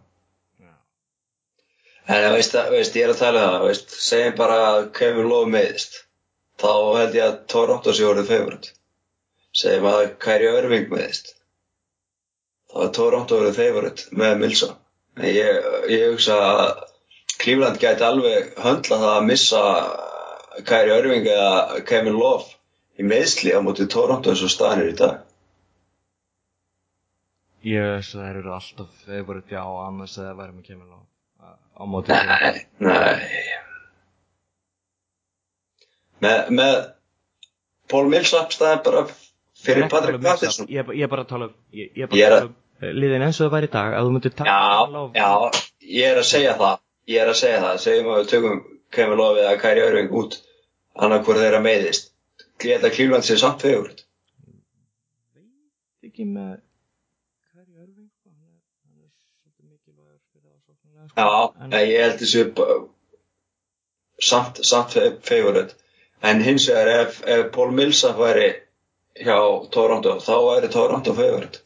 En ég veist, að- veist, ég er að tala um það, veist, segjum bara að Kevin Love meiðist. Þá held ég að Toronto sé orðið favorit. Segjum að Kyrie Irving meiðist. Þá er Toronto orðið favorit með Milsa. En ég, ég hugsa að Cleveland gæti alveg höndla það að missa Kyrie Irving eða Kevin Love í meiðsli á móti Toronto eins og staðan er í dag. Ég veist að þeir eru alltaf favorit já annars eða væri með kemur á, á móti. Nei, nei. Með, með Paul Millsap staðan bara fyrir ekki að Millsap, Patterson. Ég er bara- ég er bara að tala um Ég, ég er bara að að- tala um eh, liðin eins og það væri í dag að þú myndir taka Já, Love- já, ég er að segja það. Ég er að segja það. Segjum að við tökum Kevin Love eða Kyrie Irving út annarkvör þeirra meiðist. Geta Cleveland sér samt fegurt. ekki með Kyrie Irving sko, hann er, hann er svolítið mikilvægur fyrir það sóknarlega sko. Já, en, ég held þessu b- samt, samt fegurt. En hins vegar ef, ef Paul Millsap væri hjá Toronto, þá væri Toronto fegurt.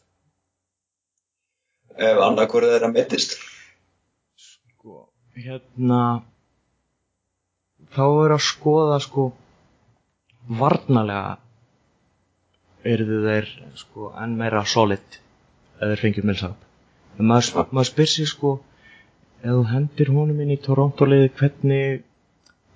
Ef annarkvör þeirra meiðist. sko, hérna þá er að skoða sko varnalega yrðu þeir sko enn meira solid eða þeir fengjum Millsap en maður, maður spyr sig sko ef þú hendir honum inn í Toronto liði hvernig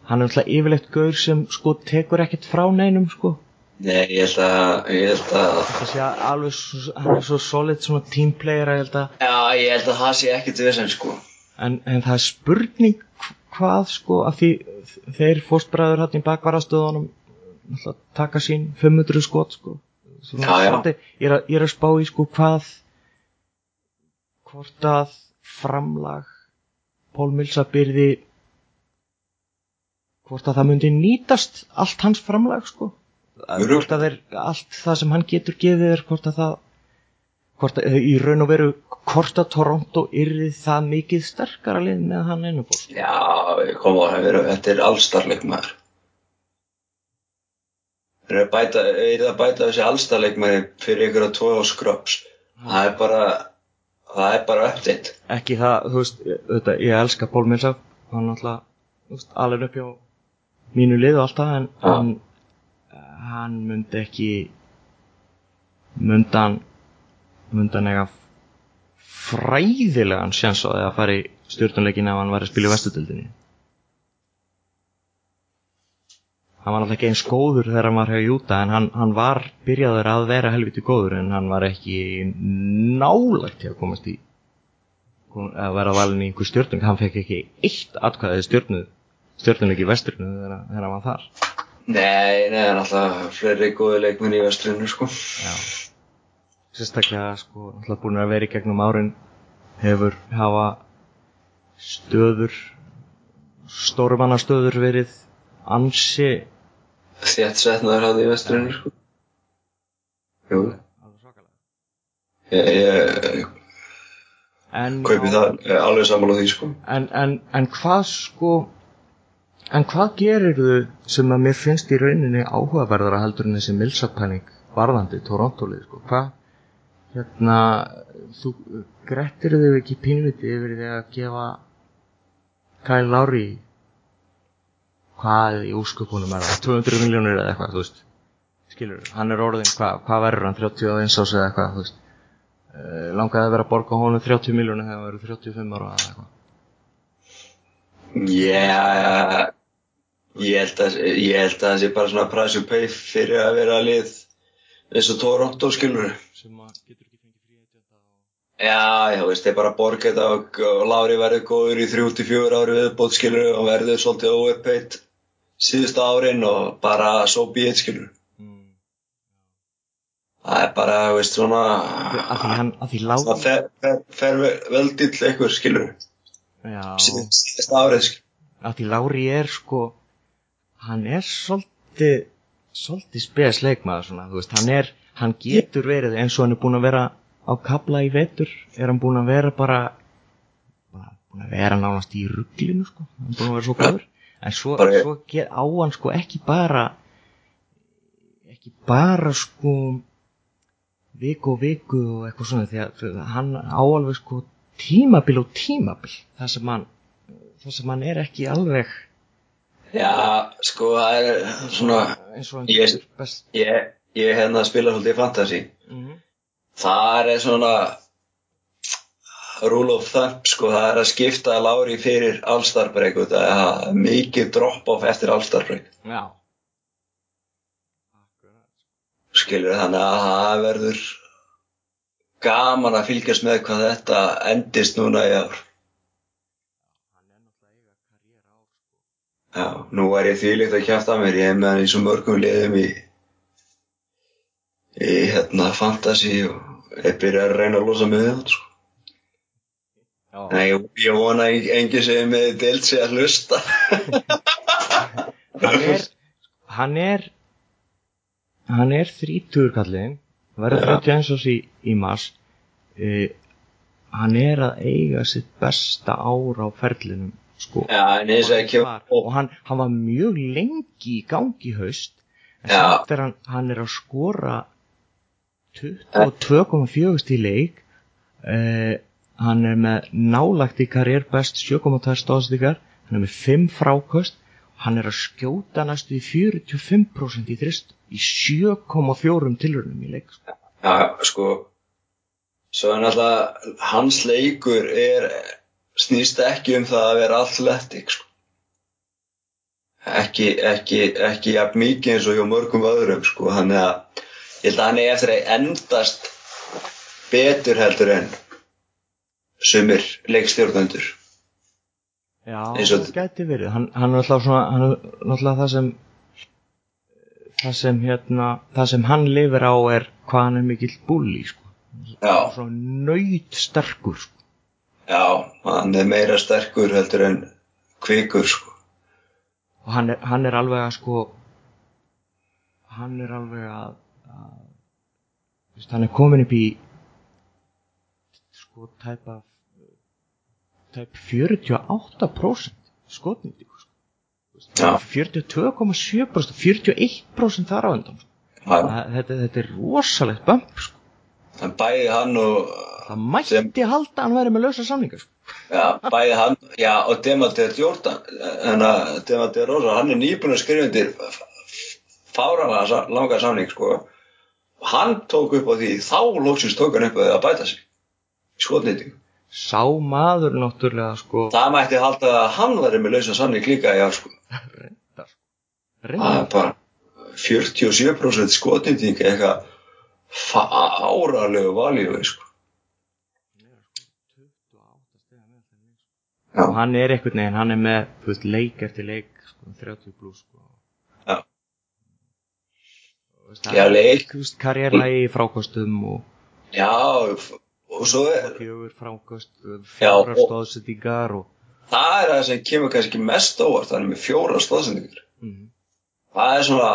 hann er alltaf yfirlegt gaur sem sko tekur ekkert frá neinum sko Nei, ég held að, ég held að, það sé alveg, svo- hann er svo solid svona teamplayer að ég held að já, ég held að það sé ekkert vesen, sko. en, en það er spurning hvað sko af því þeir fóstbræður hann í bakvarastöðunum alltaf taka sín 500 skot sko Svona, Já, já. svolítið- ég, er að, ég er að spá í sko hvað hvort að framlag Pól Milsa byrði hvort að það myndi nýtast allt hans framlag sko Að- hvort að þeir allt það sem hann getur gefið er hvort að það hvort að í raun og veru hvort að Toronto yrði það mikið sterkara lið með hann einu bór Já, koma á, þetta er allstarleikmaður. Það er að bæta, er að bæta þessi allstarleikmaður fyrir ykkur að tóa á skröps. Það er bara, það er bara update. ekki það, þú veist, þetta, ég elska Pól Milsa hann alltaf, alveg upp hjá mínu lið og allt það en Já. hann, hann myndi ekki myndi hann eiga fræðilegan sjans á því að fara í stjórnuleikin ef hann var að spila í vestutildinni hann var alltaf ekki eins góður þegar hann var hjá Júta en hann, hann var byrjaður að vera helviti góður en hann var ekki nálægt til að komast í að vera valin í einhver stjórnung hann fekk ekki eitt atkvæðið stjórnu stjórnuleik í vestrinu þegar, þegar hann var þar Nei, það er alltaf fleiri góði leikmenn í vestrinu, sko. Já. sérstaklega sko alltaf búin að vera í gegnum árin hefur hafa stöður stórumannastöður verið ansi Þétt setnaður hann í vestrinu, sko. Jú, alveg svakalega. Ég, ég en, kaupi það alveg sammála því, sko. en, en, en hvað sko en hvað gerir þau sem að mér finnst í rauninni áhugaverðara heldur en þessi milsapæling varðandi Toronto-lið sko? Hvað hérna þú grettir þau ekki pínviti yfir því að gefa Kyle Lowry hvað í úskupunum er það? 200 miljónir eða eitthvað þú veist. Skilur hann er orðin hvað hva verður hann 31 ás eða eitthvað þú veist. Uh, langaði að vera að borga honum 30 miljónir þegar hann verður 35 ára eða eitthvað. Já, ég held að, ég held að það sé bara svona price you pay fyrir að vera lið eins og Toronto, skilur. sem að getur ekki fengið frí og... Já, já, veist, þeir bara borga þetta og, og Lári verður góður í 3-4 ári viðbót, skilur, og verður svolítið overpaid síðustu árin og bara so be it, skilur. mm. Það er bara, veist, svona, að því hann, að því svona lág fer, fer, fer veldill einhver, skilur, já, síð, síðustu árið, skilur. að því Lári er sko hann er svolítið svolítið spes leikmaður svona, þú veist, hann er, hann getur verið eins og hann er búin að vera á kabla í vetur, er hann búin að vera bara, bara búin að vera nánast í rugglinu sko, hann er búin að vera svo góður, en svo, Bara- svo get, á hann sko ekki bara ekki bara sko viku og viku og eitthvað svona því að hann á alveg sko tímabil og tímabil það sem hann það sem hann er ekki alveg Já, sko, það er svona, eins og hann Ég- ég, ég hérna spila svolítið fantasy. mm Það er svona rule of thumb sko, það er að skipta Lári fyrir All-Star break og það er mikið drop-off eftir All-Star break já skilur þannig að það verður gaman að fylgjast með hvað þetta endist núna í ár hann er náttúrulega eiga karriér á sko. Já, nú er ég þvílíkt að kjæfta mér ég er með hann í svo mörgum liðum í í hérna fantasy og ég byrja að reyna að losa við hann sko. Nei, ég, vona að enginn sem er með deilt sig að hlusta. Hann er hann er hann er þrítur kallinn verður Já. 31 ás í, í mars. Uh, hann er að eiga sitt besta ár á ferlinum sko. Eins og ekki var, og hann, hann var mjög lengi í gangi haust en Já. samt er hann, hann er að skora 22,4 stíl leik. Uh, hann er með nálagt í karriér best 7,2 stóðstíkar hann er með 5 frákost hann er að skjóta næstu í 45% í þrist í 7,4 tilrunum í leik sko. Já, sko svo er náttúrulega hans leikur er snýst ekki um það að vera athletic sko. ekki, ekki, ekki jafn mikið eins og hjá mörgum öðrum sko. þannig að ég held að hann er eftir að endast betur heldur en sumir leikstjórnendur Já, það gæti verið. Hann, hann er alltaf svona, hann er náttúrulega það sem, það sem hérna, það sem hann lifir á er hvað hann er mikill búli, sko. já, Svona nöyt sterkur, sko. já, hann er meira sterkur heldur en kvikur sko. Og hann er, hann er alveg að, sko, hann er alveg að, að hann er komin upp í, sko, tæpa, tæp 48% skotnýtingu, sko. Já. 42,7% 41% þar á undan sko. þetta, þetta er rosalegt bump sko. hann bæði hann og það mætti halda að hann væri með lausa samningar sko. Já, bæði hann, já, og Demandir Jordan, en að Demandir Rosa, hann er nýbúin að skrifa undir fáralega sa- langa samning, sko. Hann tók upp á því, þá lóksins tók hann upp að bæta sig. Skotnýtingu. Sá maður náttúrulega sko, Það mætti halda að hann væri með lausa samning líka, já, sko. reyndar sko. Reyndar er bara 47% skotnýting, eitthvað fáralegu valíu, sko. og Já, hann er einhvern veginn, hann er með veist, leik eftir leik sko, 30 pluss sko. Já. Veist, Já, leik. karriérlægi í frákostum og já, og svo er, fjögur frákost Já, fjórar stóðsettingar og það er það sem kemur kannski mest óvart, hann er með fjóra stóðsendingar. mm, það er svona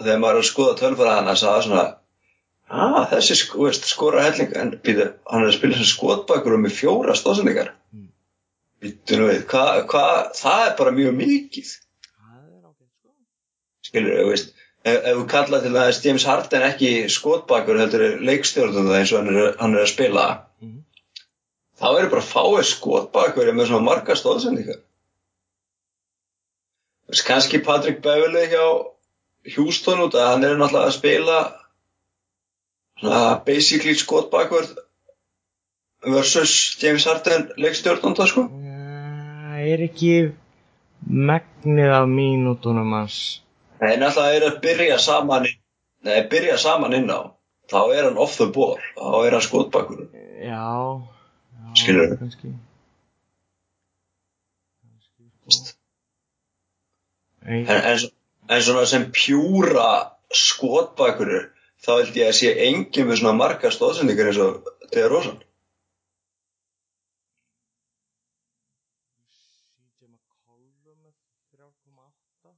þegar maður er að skoða tölfræðana það er svona að þessi sko, skora helling en býtu, hann er að spila sem skotbakur og með fjóra stóðsendingar Mm. býtu nú við, hvað hva, það er bara mjög mikið það er sko skilur þú veist ef, þú kalla til það James Harden ekki skotbakur heldur leikstjórnum það eins og hann er, hann er að spila mm. þá eru bara fáið skotbakur með svona marga stóðsendingar kannski Patrick Beverley hjá Houston út að hann er náttúrulega að spila svona basically skotbakur versus James Harden leikstjórnanda sko. Það er ekki megnið af mínútonum hans Nei, náttúrulega er að byrja saman nei, byrja saman inn á þá er hann off the ball þá er hann skotbakur Já, já Skilurðu? kannski. Kannski, en, en, en svona sem pjúra skotbakur þá held ég að sé engin með svona marga stóðsendingar eins og Þegar Rósan CJ McCollum með 3,8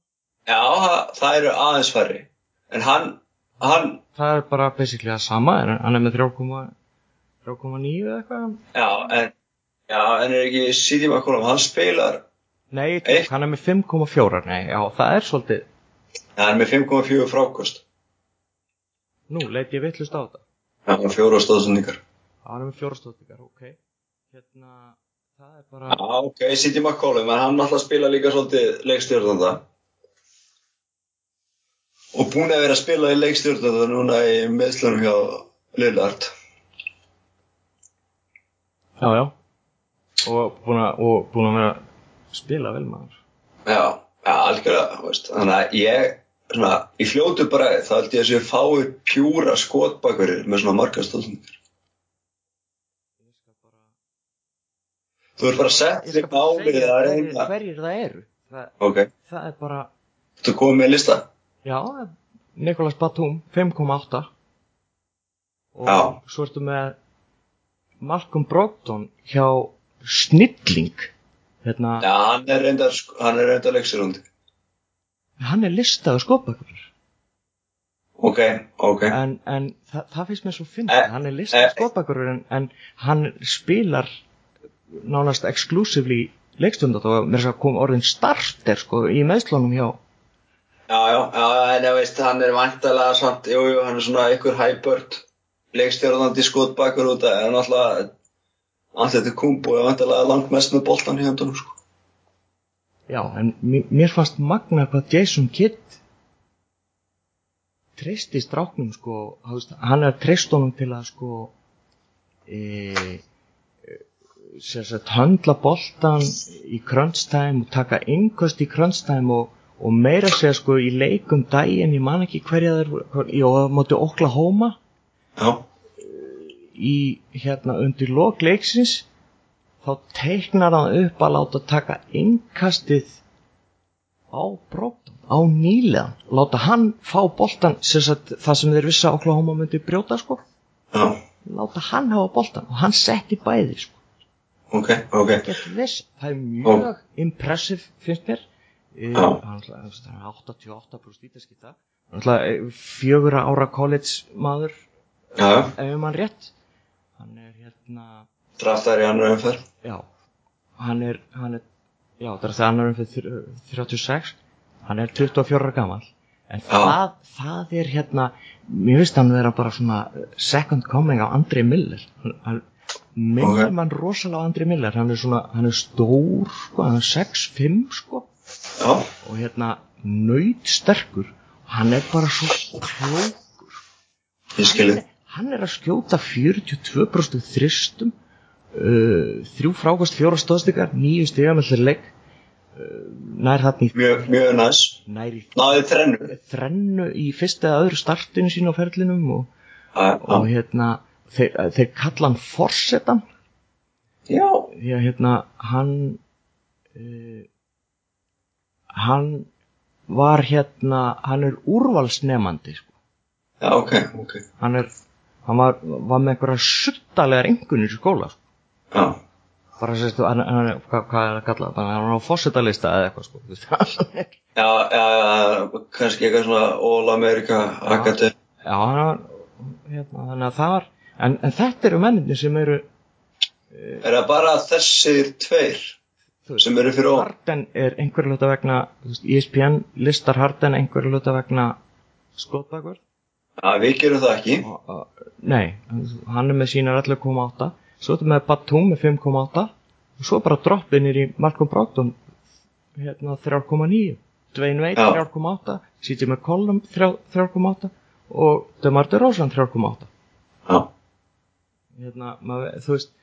Já, það, það eru aðeins færri. En hann, hann Það er bara basically það sama, en hann er með 3,9 eða eitthvað? Já, en já, en er ekki Sidi McCollum, hann spilar Nei, Eitt. hann er með 5,4 Nei, já, það er svolítið hann er með 5,4 frákost. Nú, leit ég vittlust á þetta. Hann er fjóra stóðsendingar. Hann er með fjórastóttingar, ok. Hérna, það er bara Já, ok, Sidi McCollum, en hann alltaf spila líka svolítið leikstjórnanda og búin að vera að spila í leikstjórnanda núna í meðslunum hjá Lillard Já, já Og búin að, og búin að vera að spila vel maður Já, já, algjörlega, þú veist. Þannig að ég, svona, í fljótu bræði, þá held ég að séu fáið pjúra skotbakurir með svona bara Þú er bara að setja þig að hverjir, reyna. hverjir það eru það, Ok, það er bara þú komið með lista. Já, Nikolas Batum 5,8 Og Já. svo ertu með Malcolm Brogdon hjá Snilling Hérna, Já, hann er reyndar, hann er reyndar leiksirúndi. hann er listaður skopbakur Ok, ok. en, en það, það finnst mér svo fyndið Eh, hann er listaður eh. skopbakur en, en hann spilar nánast exclusively leikstundar og mér er að koma orðin starter sko í meðslunum hjá Já, já, já, en ég veist, hann er vantalega samt, jú, jú, hann er svona einhver hæpört leikstjórnandi skotbakur út af, en alltaf, alltaf þetta kumbu er vantalega langt mest með boltan í höndunum, sko. Já, en mér, fannst magna hvað Jason Kidd treysti stráknum sko, hann er treyst honum til að sko e, e, sagt höndla boltan í krönstæm og taka innkost í krönstæm og, og meira segja sko í leikum daginn, ég man ekki hverja þeir og móti Oklahoma. Já, í hérna undir lok leiksins þá teiknar hann upp að láta taka innkastið á Brogdon, á nýlegan láta hann fá sagt, það sem þeir vissi Oklahoma myndi brjóta sko, já, láta hann hafa boltan og hann setti bæði sko. Ok, ok, Get viss, það er mjög impressive finnst mér Eh, það er 88 pluss vítaskita hann ætla fjögura ára college maður ef mann rétt. Hann er hérna draftar í annar umferð, já, hann er hann er, já, er það annar um fyrir 36, hann er 24 ára gammal en það, það er hérna mér finnst hann vera bara svona second coming á Andri Miller hann, minnir Ok. mann rosalega á Andri Miller hann er svona, hann er stór sko, hann er 6'5 sko já, og hérna nöyt sterkur hann er bara svo klókur. Hann, hann er að skjóta 42% þristum uh, þrjú frákast fjóra stóðstikar nýju stiga með þeir leik uh, nær þarna í mjög, mjög næs, nær í náði þrennu, þrennu í fyrsta eða öðru startinu sín á ferlinum og, já, og já, hérna þeir, þeir kalla hann forsetan já, að hérna hann uh, hann var hérna hann er úrvalsnemandi sko. já, ok, ok, hann er hann var, var með einhverja suttalegar engunir í skóla sko. já, bara sérstu, hann, hann, er- hvað, hvað er að kalla það hann er á fórsetalista eða eitthvað sko. Já, já, já, kannski eitthvað svona All America Academy, já, hérna, þannig að það var en, en þetta eru menninni sem eru er það bara þessir tveir veist, sem eru fyrir ofan? Harden er einhverju hluta vegna veist, ESPN listar Harden einhverju hluta vegna skotbakur Já, við gerum það ekki, og, og, nei, hann er með sínar 11,8 svo er þetta með Batum með 5,8 og svo bara droppinir í Malcolm Brogdon hérna 3,9 Dwayne Wade Já. 3,8 CJ McCollum 3 3,8 og DeMar DeRozan 3,8 já, hérna, maður, þú veist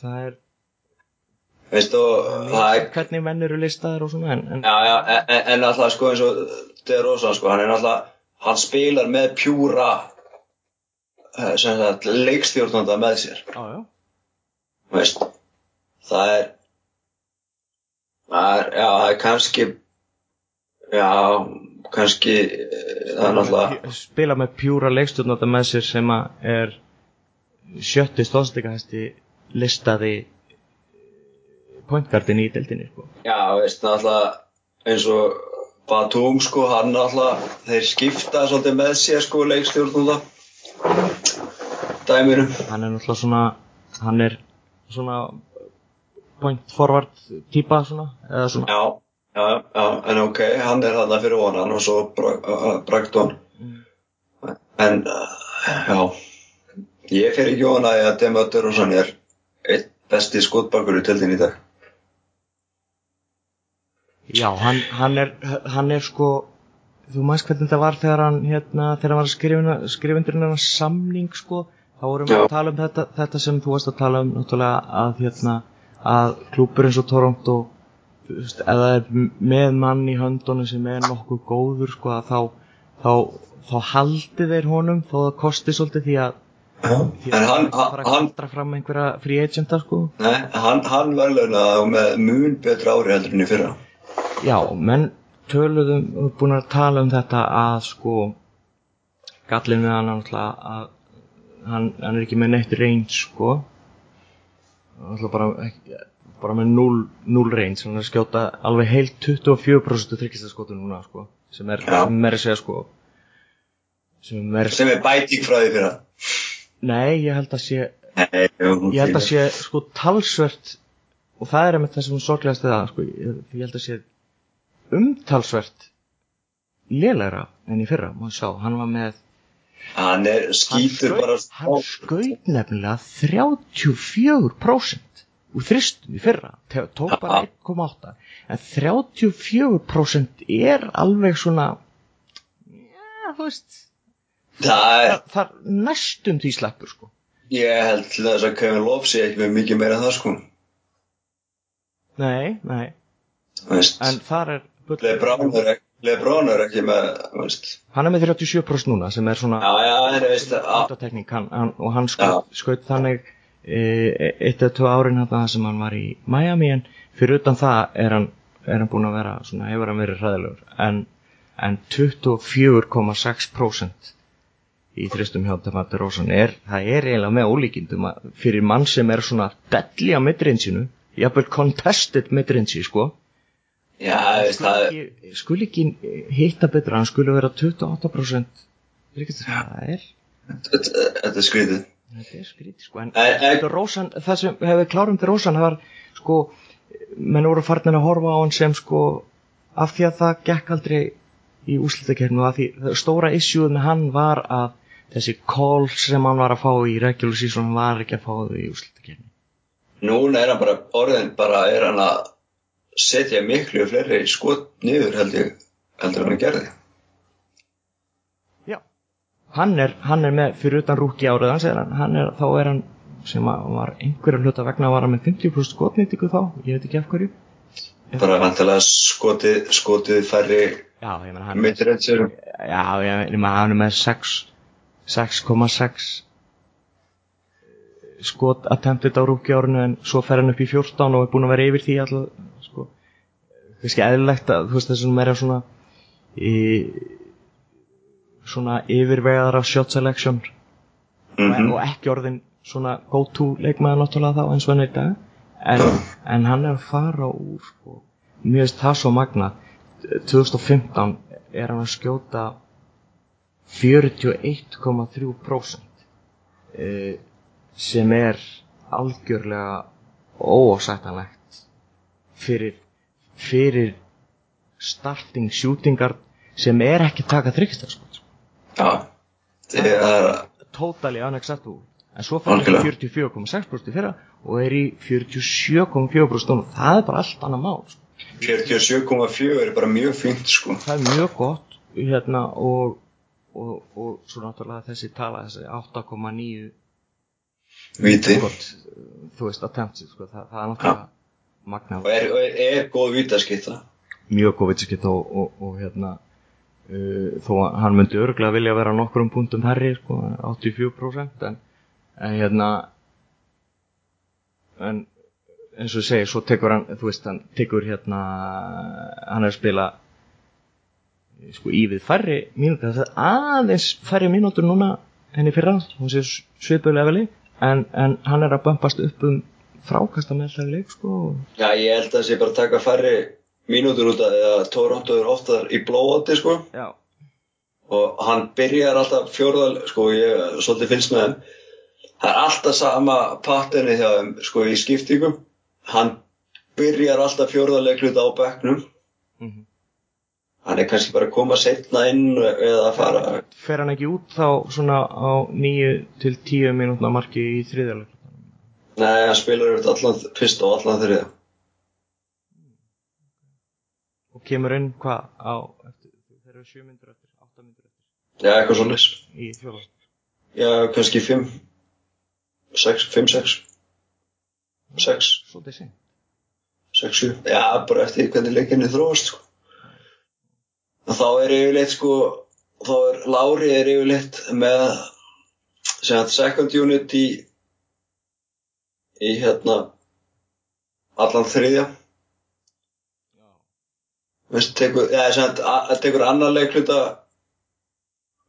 það er veistu, það er hvernig menn eru listaðir og svona en, en Já, já, en, en- alltaf sko eins og DeRozan sko, hann er alltaf, hann spilar með pjúra eh, sem sagt leikstjórnanda með sér, já, veist það er það er, það er kannski já, kannski eh, náttúrulega spila með pjúra leikstjórnanda með sér sem að er sjötti stóðstikahæsti listaði pointgardin í deildinni sko. já, veist, náttúrulega eins og Batum sko, hann náttúrulega þeir skipta svolítið með sér sko leikstjórnanda dæmirum hann er náttúrulega svona hann er svona point forward típa svona eða svona Já, já, já, en ok, hann er þarna fyrir vonan og svo Bra- uh, Bragdon. En, já, ég fyrir ekki vonaði að Dema Dörrússon er eitt besti skotbakur í tildin í dag. Já, hann, hann er hann er sko þú maður hvernig þetta var þegar hann hérna, þegar hann var skrifa undir hennar samning sko, þá vorum við að tala um þetta, þetta sem þú varst að tala um náttúrulega að hérna að klúpur eins og Toronto er með mann í höndunum sem er nokkuð góður sko að þá þá, þá haldi þeir honum þó það kosti svolítið því að, því að hann, fara að hann, kaldra fram einhverja free agenta sko. Nei, hann, hann verðlaunaði með mun betra ári heldur en í fyrra. Já, menn töluðum, við erum búin að tala um þetta að sko gallin við hann náttúrulega að hann, hann er ekki með neitt range sko. Bara, ekki, bara með 0, 0 range. Hann er skjóta alveg heilt 24% þryggjastaskotu núna sko sem er, að segja sko sem er, Sem er bæting frá því fyrra. nei ég held að sé ég held að sé sko talsvert og það er það sem hún sorglegast það sko, ég held að sé umtalsvert lélegra enn í fyrra, má sjá, hann var með Hann er hann skítur bara hann skaut nefnilega 34% úr þristum í fyrra. Tók bara 1,8 en 34% er alveg svona já, þú veist. Það er, er næstum því sleppur sko. Ég held til þess að Kevin Love sé ekki með mikið meira en það sko. Nei, nei, en þar er Lebron er ekki, Lebron er ekki með veist. Hann er með 37% núna sem er svona hann, og hann skaut, skaut þannig e, eitt eða tvö árin hann sem hann var í Miami en fyrir utan það er hann, er hann búin að vera svona, hefur hann verið hræðilegur. En, en 24,6% í þristum hjá Demar DeRozan er, það er eiginlega með ólíkindum fyrir mann sem er svona delli á midrinsinu, jafnvel contested midrinsi sko Já, það ekki, skuli ekki hitta betur hann skuli vera 28% Ríkist, það? Er Þetta þetta er er skrítið sko. En Rósan, það sem hefur klárum til Rósan það var sko menn voru farnir að horfa á hann sem sko af því að það gekk aldrei í úslitakernu af því stóra issueð með hann var að þessi call sem hann var að fá í regular season hann var ekki að fá þau í úslitakernu Núna er hann bara orðin bara er hann að setja miklu fleiri skot niður heldur en hann gerði. Já, hann er, hann er með fyrir utan rúki árið hans er hann, hann er, þá er hann sem að var einhverja hluta vegna var hann með 50% skotnýtingu þá, ég veit ekki af hverju. Bara vantilega skotið, skotið færri Já, ég menn hann midrangerum Já, ég menn hann er með 6 6,6 skot attempted á rúki árinu en svo fer hann upp í 14 og er búin að vera yfir því alltaf sko, kannski eðlilegt að þú veist þessum meira svona í, svona yfirvegaðar af shot selection. Mm og ekki orðin svona go to leikmaður náttúrulega þá eins og hann er í dag. En, en hann er að fara úr sko, mér finnst það svo magna 2015 er hann að skjóta 41,3% eh, sem er algjörlega óásættanlegt fyrir fyrir starting shootingar sem er ekki taka þryggstar sko. Já, það er totally unacceptable en svo fann Algjörlega. 44,6% í fyrra og er í 47,4% núna. það er bara allt annað mál sko. 47,4 er bara mjög fínt sko það er mjög gott hérna og og, og svo náttúrulega þessi tala þessi 8,9 Víti þú veist attempts sko, það, það er náttúrulega magna og er, er, er góð vítaskipta mjög góð vitskitt og, og, og hérna uh, þó að hann myndi örgulega vilja vera nokkrum punktum herri sko, 84% en, en hérna en eins og ég segi, svo tekur hann þú veist, hann tekur hérna hann er að spila sko ívið færri mínútur það er aðeins færri mínútur núna henni fyrra, hún sé svipulega veli en, en hann er að bumpast upp um frákasta með það leik sko. Já, ég held að það sé bara að taka færri mínútur út af því að Toronto er oftar í blóati sko. Já, og hann byrjar alltaf fjórðal sko ég svolítið fylgst með þeim það er alltaf sama patterni þeim sko í skiptingum. Hann byrjar alltaf fjórðaleikluta á bekknum. Mhm hann er kannski bara að koma setna inn eða að fara fer hann ekki út þá svona á 9 til 10 mínútna marki í þriðjarleik nei, hann spilar yfir allan fyrst og allan þriða og kemur inn hvað á eftir, þeir eru 7 mínútur eftir 8 mínútur eftir? Já, eitthvað svona í fjóla já, kannski 5 6, 5, 6 6, svolítið sinn 6, 7 já, bara eftir hvernig leikinni þróast sko. Þá er yfirleitt sko þá er Lári er yfirleitt með að second unit í í hérna allan þriðja. Veist, tekur, ja, að tekur annar leikluta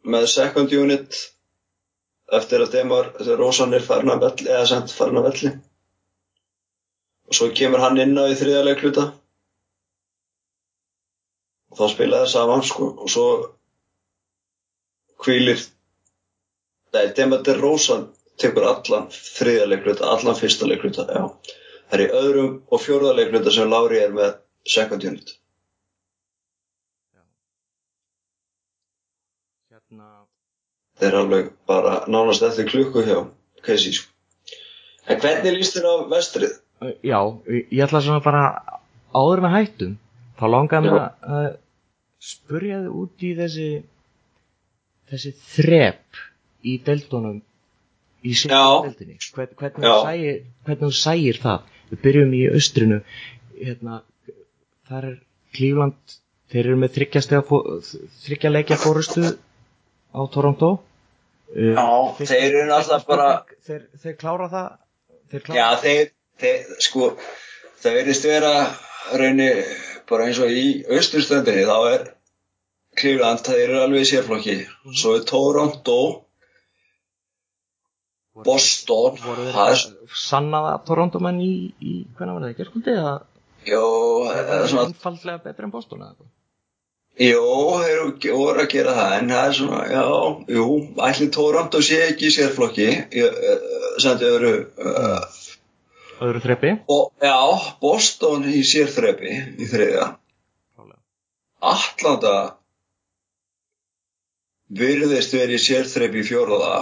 með second unit eftir að Demar, Rósan er farin að velli og svo kemur hann inn á í þriðja leikluta og það saman sko og svo hvílir nei, Demar de Rósan tekur allan þriðja leikluta, allan fyrsta leikluta já, það er í öðrum og fjórða leikluta sem Lári er með second unit hérna þeir eru alveg bara nánast eftir klukku hjá Casey sko. en hvernig líst þér á vestrið? Já, ég ætla svona bara áður með hættum þá langaði mér að spurja þið út í þessi þessi þrep í deildunum í Já. sérdeldinni Hvern, hvernig, hvernig þú sæir það? Við byrjum í austrinu. Hérna, þar er Cleveland þeir eru með þryggja, leikja fórustu á Toronto. Uh, Já, þeir eru náttúrulega bara- þeir, þeir klára það þeir klára Já, þeir, þeir, sko, það verðist vera raunni bara eins og í austurstöndinni, þá er Cleveland, það eru alveg sérflokki. Svo er Toronto, Voru- Boston, voru þeir það að sanna það Toronto menn í, í hvernig var það? Að jú, það er svona, einfaldlega betur en Boston eða eitthvað? Jú, þeir voru að gera það, en það er svona, já, jú, ætli Toronto sé ekki sérflokki, sem þau eru, uh, öðru þrepi? Og, já, Boston í sérþrepi í þriðja. Atlanta virðist verið í sérþreip í fjóraða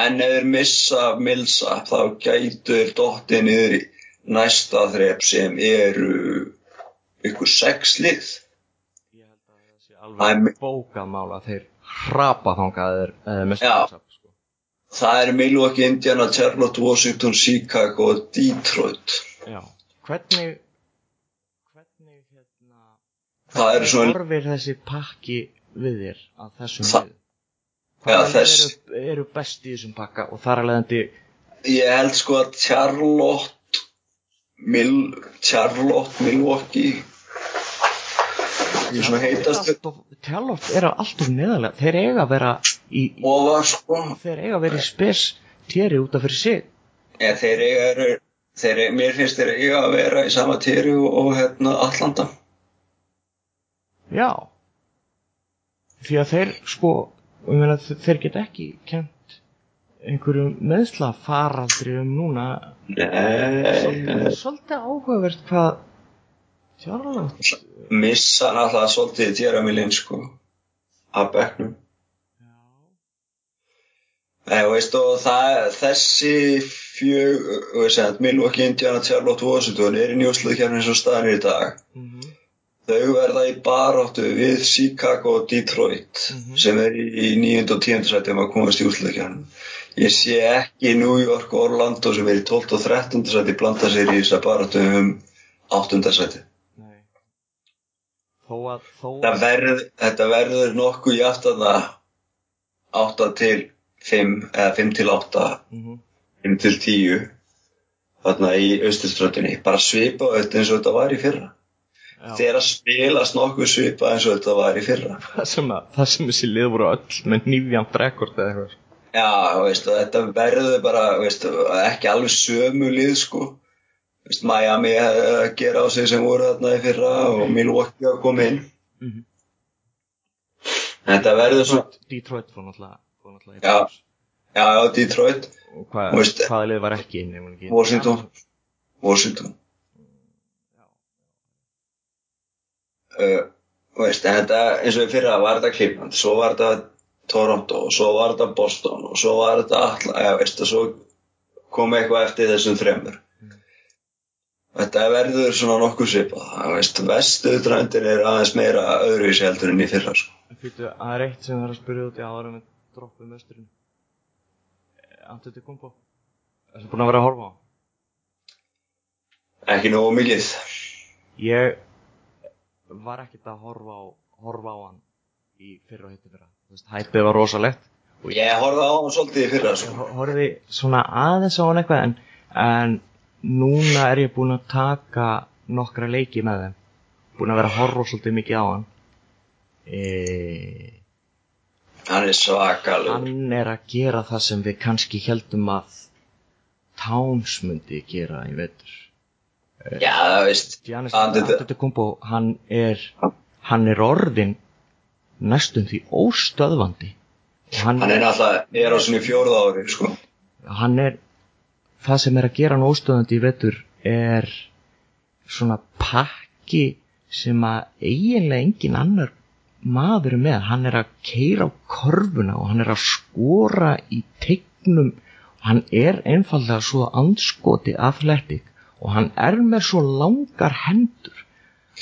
en ef þeir missa Millsap þá gætu þeir dottið niður í næsta þreip sem eru ykkur sex lið. Ég held að það sé alveg bókað mála þeir hrapa þangað eða, með Já. Það er Milwaukee, Indiana, Charlotte, Washington, Chicago og Detroit Já. Hvernig hvernig hérna Það eru svona- horfir þessi pakki við þér að þessum Það- Hvaða lið þess- eru, eru best í þessum pakka og þar að leiðandi ég held sko að Charlotte Mil, Charlotte, Milwaukee ég svona heitast Tjálótt eru alltof neðarlega þeir eiga að vera í, í og var sko þeir eiga að vera í spes téri út af fyrir sig. Ja, þeir eiga eru, þeir, eiga- mér finnst þeir eiga að vera í sama týri og, og hérna Atlanta. Já. Því að þeir sko ég meina, þe- þeir geta ekki kent einhverjum meðsla faraldri um núna. Nei, svolítið áhugavert hvað Tjálótt missa náttúrulega svolítið týramilinn sko, af bekknum. Nei, veist, það, þessi fjög, Milwaukee, Indiana, Charlotte, Washington er í njósluðu kjærni eins og staðan er í dag. mm Þau verða í baráttu við Chicago og Detroit Mhm. sem er í 9. og 10. sæti um að komast í úrsluðkjarnum. Ég sé ekki New York og Orlando sem er í 12. og 13. sæti blanda sér í þessa baráttu um 8. sæti. Þó að þó að verð, þetta verður nokkuð játt að það 8 til 5 eða 5 til 8, mm 5 til 10 þarna í austurströndinni. Bara svipa þetta eins og þetta var í fyrra. já, Þeir að spilast nokkuð svipa eins og þetta var í fyrra. það, sem að, það sem þessi lið voru öll með nýfjamt rekord eða eitthvað Já, veist, og þetta verður bara veist, ekki alveg sömu lið sko. Veist, Miami að gera á sig sem voru þarna í fyrra og Milwaukee að koma inn. Mhm. Þetta verður svo, Detroit, fór náttúrulega, Já. já, Detroit, og hvað, Þú veist- hvaða lið var ekki inn Washington. Washington. Já. Uh, veist, en þetta eins og í fyrra var þetta Cleveland, svo var þetta Toronto, og svo var þetta Boston og svo var þetta Atla, já, veist, og svo kom eitthvað eftir þessum þremur. Þetta verður svona nokkuð svipað. Það veist, vestuðdröndin er aðeins meira öðruvísi heldur en í fyrra, sko. Fyrir, það er eitt sem það er að spyrja út í en við droppum östurinn. Antu til kumpo. Það er búin að vera að horfa á. Ekki nógu mikið. Ég var ekkert að horfa á, horfa á hann í fyrra og hitti fyrra. Þú veist, hæpið var rosalegt. Ég horfði á hann svolítið í fyrra, Ég sko. hor- horfði svona aðeins á hann eitthvað en, en núna er ég búin að taka nokkra leiki með þeim. Búin að vera að horfa svolítið mikið á hann. E, Hann er svakalug. hann er að gera það sem við kannski heldum að Towns myndi gera í vetur. Já, það veist, hann er hann er orðin næstum því óstöðvandi hann, hann er náttúrulega, er á svona fjóruða ári, sko. hann er það sem er að gera hann óstöðvandi í vetur er svona pakki sem að eiginlega engin annar maður er með hann er að keira á korfuna og hann er að skora í tegnum og hann er einfallega svo andskoti athletic og hann er með svo langar hendur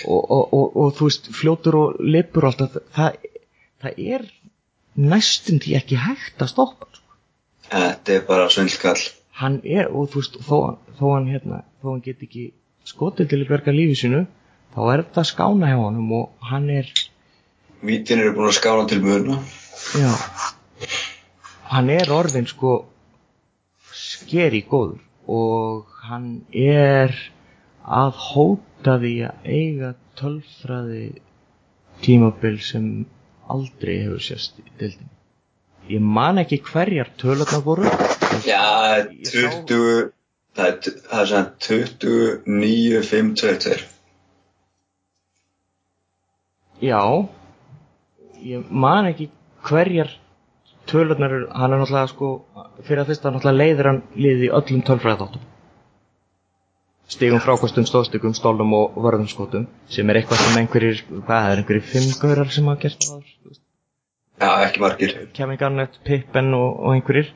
og, og, og, og þú veist fljótur og lipur og alltaf það, það er næstum því ekki hægt að stoppa sko. Þetta er bara svindlkall. Hann er, og þú veist, þó, þó hann hérna, þó hann get ekki skotið til að berga lífi sínu þá er þetta skána hjá honum og hann er Vítin eru búin að skána til muna. já. Hann er orðin sko skeri góður og hann er að hóta því að eiga tölfræði tímabil sem aldrei hefur sérst í dildinni ég man ekki hverjar tölurnar voru Já, Ég sá- 20, það er, svona 29, 5, 2, 2. Já ég man ekki hverjar tölurnar hann er náttúrulega sko fyrir að fyrsta náttúrulega leiðir hann liðið í öllum tölfræði þáttum stigum frákostum, stóðstigum, stólum og vörðumskotum sem er eitthvað sem einhverjir hvað er einhverjir fimm gaurar sem hafa gert það. Já, ekki margir. Kevin Garnett, Pippen og, og einhverjir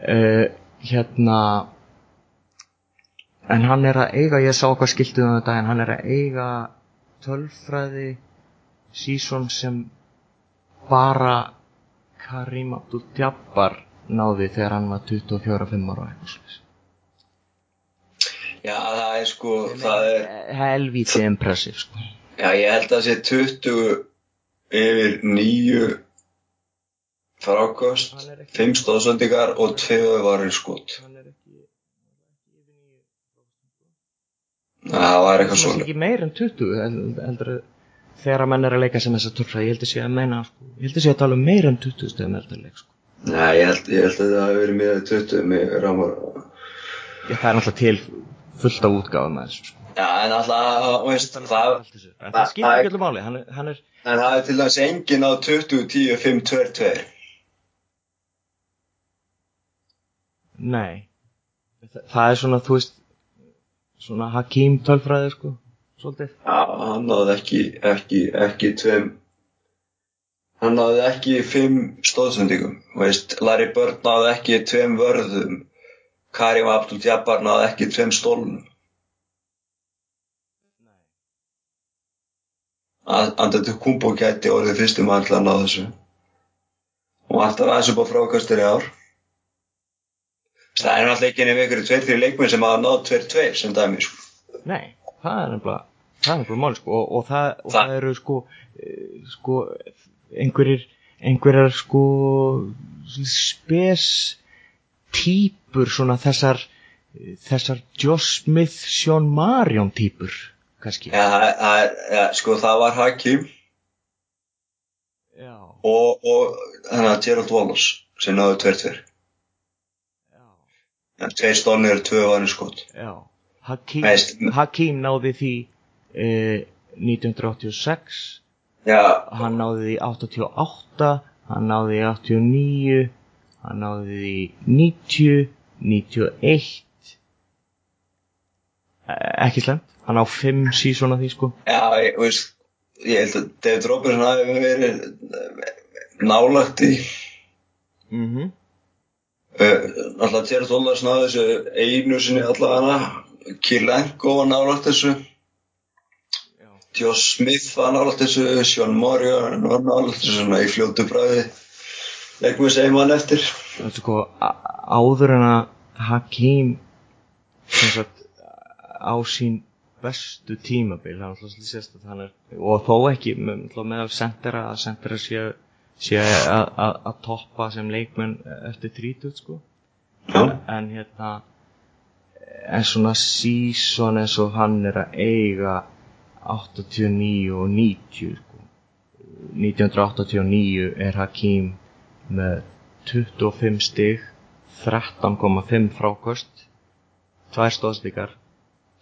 uh, hérna en hann er að eiga ég sá hvað skiltið um þetta en hann er að eiga tölfræði sísón sem bara Karim Abdul-Jabbar náði þegar hann var 24-5 ára. Já, það er sko, það er, helvíti impressive sko. já, ég held að það sé 20 yfir 9 er ekki- 5 stóðsöndingar og 2 varir skot. hann er ekki Það var eitthvað hann er svona. ekki meir en 20 hel- heldur að þegar að menn er að leika sem þessa tölfræði ég held að sé að meina sko, ég held að sé að tala um meir en 20 stöðum er þetta leik sko. Nei, ég held, ég held að það hefur verið miðað 20 með rámar. Já, það er náttúrulega til fullt af útgáfum með þessu sko. Já, en alltaf, veist, það, en það skiptir ekki öllu máli hann er, hann er en það er til dæmis engin á 20, 10, 5, 2, 2. nei Þa, það er svona, þú veist svona Hakim tölfræði sko, svolítið Já, hann náði ekki, ekki, ekki tveim, hann náði ekki fimm stóðsendingum, veist, Larry Bird náði ekki tveim vörðum, Karim Abdul-Jabbar náði ekki tveim stólnum. Andettu Kumbo gæti orðið fyrstum alltaf að ná þessu. Og alltaf aðeins upp á frákastur í ár. Það er náttúrulega ekki nefnir ykkur tveir, þrjir leikmenn sem hafa náð tveir, tveir sem dæmi, sko. Nei, það er nefnilega það er nefnilega máli sko og, og, það, og Það- það eru sko eh, sko einhverjir einhverjar sko spes típur svona þessar þessar Josh Smith Sean Marion típur kannski það, það, ja, sko, það var Hakim já, og, og Gerald Wallace sem náðu tveir, tveir. já, En tveir stólnir eru tvö vanir skot. já. Hakim, Veist- Hakim náði því eh, 1986 Já, hann náði því 88 hann náði því 89 hann náði því 90 91 Eh, ekki slemt hann á 5 sísón af því sko. Já, ég veist, ég held að David Robertson hafi verið nálagt í, mhm. uh, alltaf Gerald Wallace náðu þessu einu sinni allavega, Kilenko var nálagt þessu, Josh Smith var nálagt þessu, Sean Morgan var nálagt þessu svona í fljótu bræði, leikum við segjum hann eftir. þetta sko áður en að Hakim sem sagt á sín bestu tímabil hann er alltaf svolítið sérstætt hann er og þó ekki með, meðal sendera að sendera sé, sé að, toppa sem leikmenn eftir 30 sko. Já, en hérna en svona season eins og hann er að eiga 89 og 90 sko. 1989 er Hakim með 25 stig 13,5 frákost 2 stóðstíkar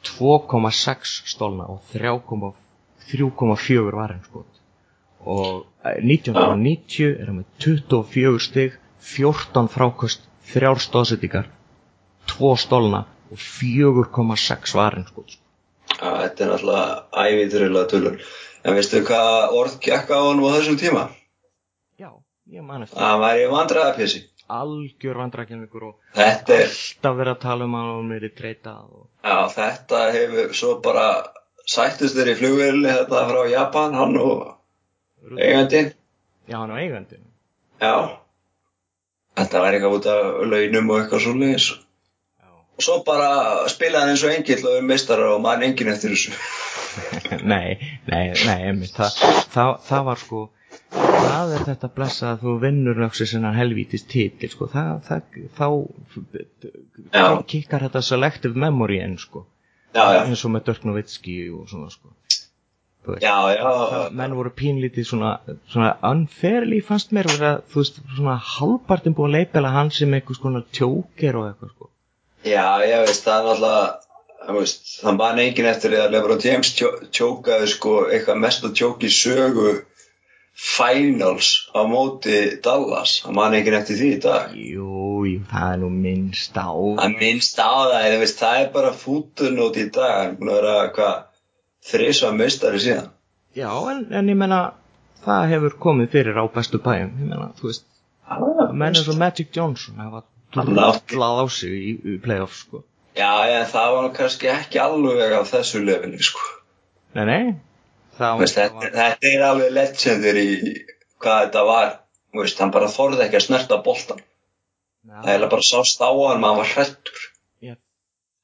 2,6 stólna og 3,4 varinskot og eh, 1990 er hann með 24 stig 14 frákost 3 stóðstíkar 2 stólna og 4,6 varinskot sko. Þetta er náttúrulega ævindurilega tölur. En veistu hvað orð gekk á honum á þessum tíma? já, ég man eftir Það væri vandræðapjessi. algjör vandrækjanleikur og Þetta er, alltaf verið að tala um hann verið treytað og já, þetta hefur svo bara sættust þeir í flugvelinni þetta frá Japan, hann og eigandinn. já, hann á eigandinn. Já. þetta væri eitthvað út af launum og eitthvað svo leiðis og svo bara spilaði hann eins og engill og meistarar og mann engin eftir þessu. Nei, nei, nei, einmitt. Það, það, það var sko það er þetta blessa að þú vinnur náttúrulega svona helvítist titil sko, það, það, þá Já. kikkar þetta selective memory en sko, já, já, eins og með Dirk Nowitzki og svona sko Veist, já, það, já menn voru pínlítið svona, svona unfairly fannst mér vera, þú veist, svona halvpartin búið að leipela hann sem einhvers konar tjóker og eitthvað sko. Já, já, veist, það er veist, það man engin eftir því að Lebron James tjó- tjókaði sko eitthvað mest að tjóki sögu finals á móti Dallas, það man engin eftir því í dag. Jú, jú, það er nú minnst á. Að minnst á það, en veist, það er bara fútunót í dag, hann er búin að þrísva meistari síðan Já, en, en ég menna það hefur komið fyrir á bestu bæjum ég menna, þú veist, menn eins og Magic Johnson hafa drullað á sig í, í playoffs sko. Já, en það var nú kannski ekki alveg á þessu lefinu, sko. Nei, nei það, Veist, það þetta, þetta er alveg legendir í hvað þetta var. Veist, hann bara þorði ekki að snerta boltan. Það er bara sást á hann, maður var hrættur. Já,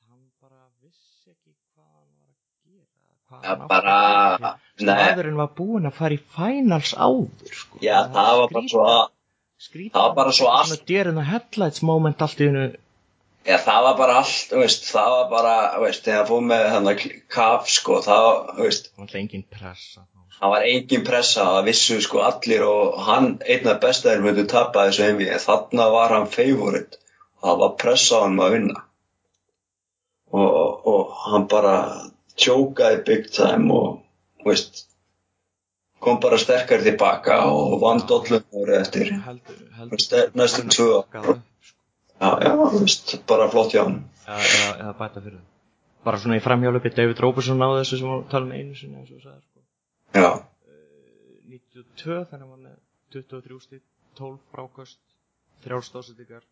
hann bara vissi ekki hvað hann var að átti bara, að Maðurinn var búinn að fara í finals áður sko. já, það var bara svo að, skrítið, það var bara svo allt- in the headlights moment allt í hennu já, það var bara allt, veist, það var bara, veist, þegar fóð með hann að kaf, sko, það veist, Það var engin pressa. Það var engin pressa, það vissu, sko, allir og hann, einn af bestaðir myndu tapa þessu einvi, en þarna var hann favorit og það var pressa á hann að vinna. Og, og, og hann bara tjókaði big time og, veist, kom bara sterkar tilbaka og vann dollum árið eftir. heldur, Veist, næstum tvö ár Já, já, þú veist, bara flott hjá hann. eða, eða, eða bæta fyrir það bara svona í framhjálpi David Robertson náði þessu sem var að tala um einu sinni eins og þú sagðir, sko. Já, 92 þannig að hann var með 23 stíð 12 frákast 3 stóðsendingar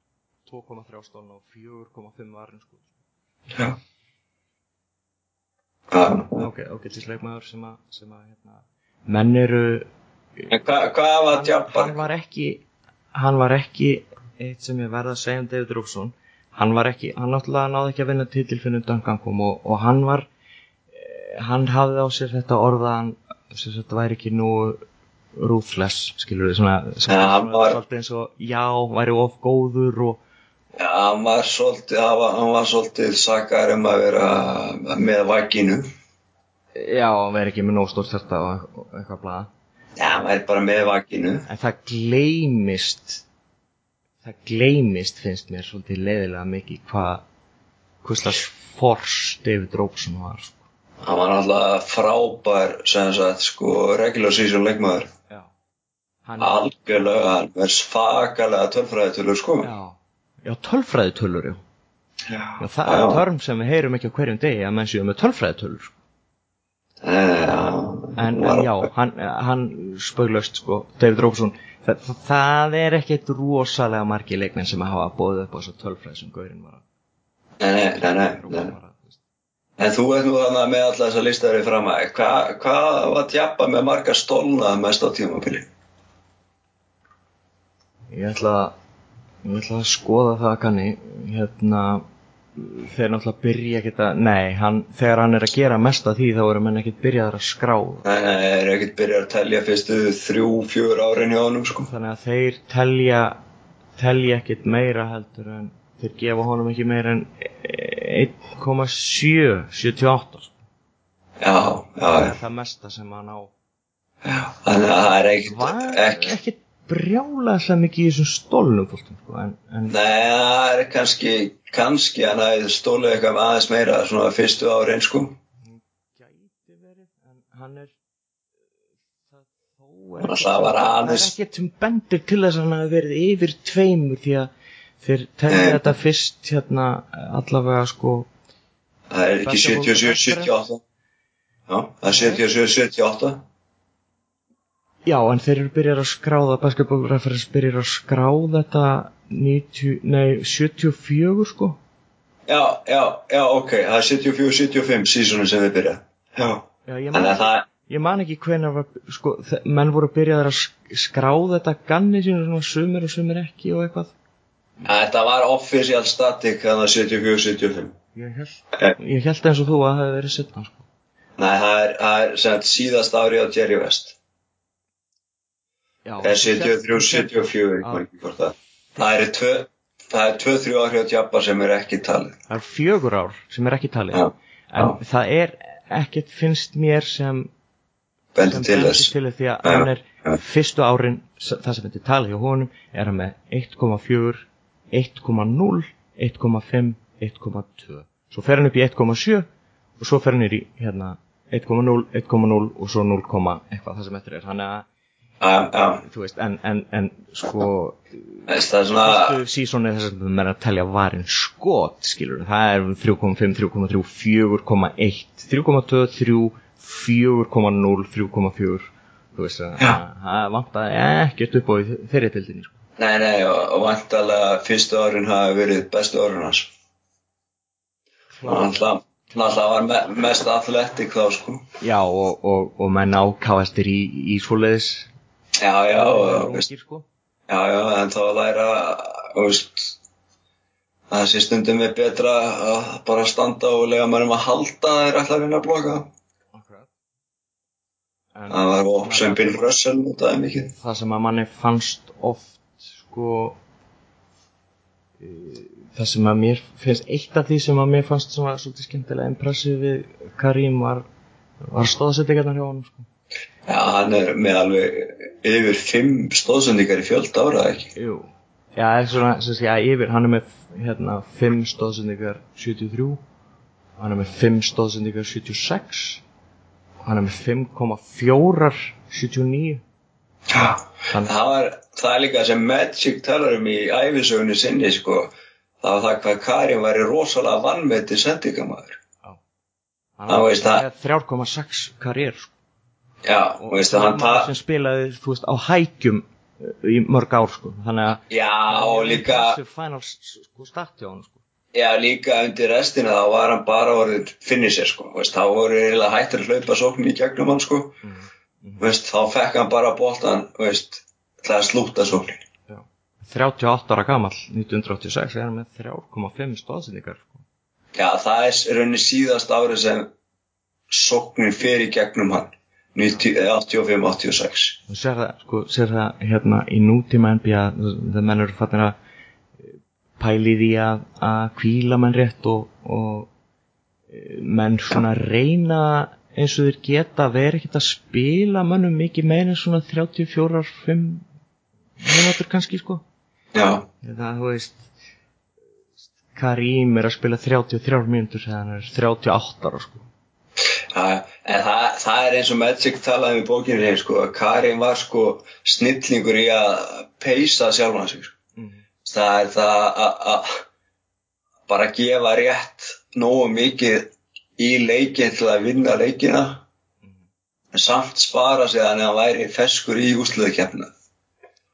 2,3 stólna og 4,5 varin sko. já. Já, ok, ok, til sleikmaður sem að, sem að hérna, menn eru en hvað, var hann, tjapar? hann var ekki hann var ekki eitt sem ég verða að segja um David Robson hann var ekki, hann náttúrulega náði ekki að vinna titil fyrir Duncan kom og, og hann var eh, hann hafði á sér þetta orðan sem þetta væri ekki nú ruthless, skilur við svona, sem Ja, svona var- eins og já, væri of góður og Já, hann var svolítið, hann hann sakar um að vera með vakinu. já, væri ekki með nógstórt þetta og, og eitthvað blaða Já, hann væri bara með vakinu. en það gleymist það gleymist finnst mér svolítið leiðilega mikið hvað hvað slags force David Robson var sko. Hann var alltaf frábær, sem sagt, sko, regular season leikmaður. já hann, Algjörlega, hann verð svakalega tölfræðitölur, sko. já, já tölfræðitölur já. Já, það er törm sem við heyrum ekki á hverjum degi að menn séu með tölfræðitölur sko. Já, en, en já, hann, hann spöglust sko, David Robson það, það er ekkert rosalega margi leikmenn sem hafa bóðið upp á þessa tölfræð sem Gaurin var að Nei, nei, nei, nei, að. En þú ert nú þannig með alla þessa listaður fram að, hvað hva var tjappa með marga stólna mest á tímabili? Ég ætla að ég ætla að skoða það kanni hérna þeir náttúrulega byrja ekkert að nei, hann, þegar hann er að gera mest af því þá eru menn ekkert byrjaðar að skrá Nei, nei, það er ekkert byrjað að telja fyrstu þrjú, fjör árin hjá honum, sko. þannig að þeir telja telja ekkert meira heldur en þeir gefa honum ekki meira en 1,7 78 sko. Já, já, það já. er það mesta sem hann á Þannig að það er ekkert, ekkert brjálega mikið í þessum stólnum fólkum, sko, en, en nei, það er kannski, kannski hann hafði stólið eitthvað með aðeins meira svona fyrstu árin, sko. gæti verið en hann er það er alltaf var það er aðeins- sem bendir til þess að hann hafi verið yfir tveimur því að þeir telja Nei. þetta fyrst hérna allavega sko Það er ekki Basketball 77, 78. Já, það er 77, 78. já en þeir eru byrjar að skráða basketball reference byrjar að skráða þetta 90, nei 74 sko Já, já, já, ok, það er 74, 75 sísonu sem við byrjað. Já, já, ég, man, að það, ég man ekki hvenær var sko, menn voru byrjaðar að sk- skráða þetta ganni sínu svona sumir og sumir ekki og eitthvað Þetta var official static þannig að 74-75 Ég held, Eh. eins og þú að það hefði verið setna sko. Nei, það er, það er sagt síðast ári á Jerry West 73-74 ég man ekki hvort það. Eru tvö það er 2-3 ári á Jabba sem er ekki talið Það er fjögur ár sem er ekki talið Já, En já. það er ekkert finnst mér sem, bendi sem til þess. því að Já, hann er fyrstu árin það sem þetta talið hjá honum er hann með 1,4 1,0 1,5 1,2 svo fer hann upp í 1,7 og svo fer hann í hérna 1,0 1,0 og svo 0, eitthvað það sem þetta er. Hann er já, þú veist en, en, en sko það er þess að við erum að telja varin skot skilur það er 3,5, 3,3, 4,1 3,2, 3 4,0, 3,4 þú veist að það vantaði ekkert upp á þeirri tildinni sko. Nei, nei, og, og vantalega fyrstu árin hafa verið bestu árin hans. Og alltaf alltaf var me, mest athletic þá sko. Já og, og, og menn ákáastir í, í svoleiðis Já, já, og, veist, ungir, sko. já, já, en þá að læra veist það sé stundum er betra að bara standa og lega mannum að halda þeir ætla að vinna að bloka En það var op sem Bill Russell notaði mikið það sem að manni fannst oft sko eh, það sem að mér finnst eitt af því sem að mér fannst svona svolítið skemmtilega impressið við Karim var, var stóðsettingarnar hjá honum sko. Já, hann er með alveg yfir fimm stóðsendingar í fjöld ára ekki Jú. Já, er svona, sem sé að yfir, hann er með hérna 5 stóðsendingar 73 hann er með 5 stóðsendingar 76 hann er með 5,4 79 Já, Hann- það var það er líka sem Magic talar um í æfisögunni sinni sko það var það hvað Karin væri rosalega vannmeti sendingamæður hann Já, það. með 3,6 karriér sko. Já, og veistu hann maður ta sem spilaði, þú veist, á hækjum uh, í mörg ár, sko, þannig að Já, og líka final sko, start hjá hann, sko Já, líka undir restina þá var hann bara orðin finisher sko, veist, þá voru eiginlega hættir að hlaupa sókn í gegnum hann sko, Mhm. veist, þá fekk hann bara boltan, veist, til að slúta sóknin. 38 ára gamall, 1986 er hann með 3,5 stóðsendingar sko. Já, það er rauninni síðast árið sem sóknin fer í gegnum hann, 85-86. þú sér það, sko, sér það hérna í nútíma NBA það menn eru fattin að eh, pæli því að, að kvíla menn rétt og, og eh, menn svona reyna eins og þeir geta vera ekkert að spila mönnum mikið meira en svona 34-5 mínútur kannski sko. Já, það þú veist Karim er að spila 33 mínútur þegar hann er 38 ára sko. Já, en það, það er eins og Magic talaði um í bókinni, sko, að Karin var sko snillingur í að peysa sjálfan sig, sko. mm. það er það að- að bara gefa rétt nógu mikið í leikin til að vinna leikina en samt spara sig að hann væri feskur í úsluðukefna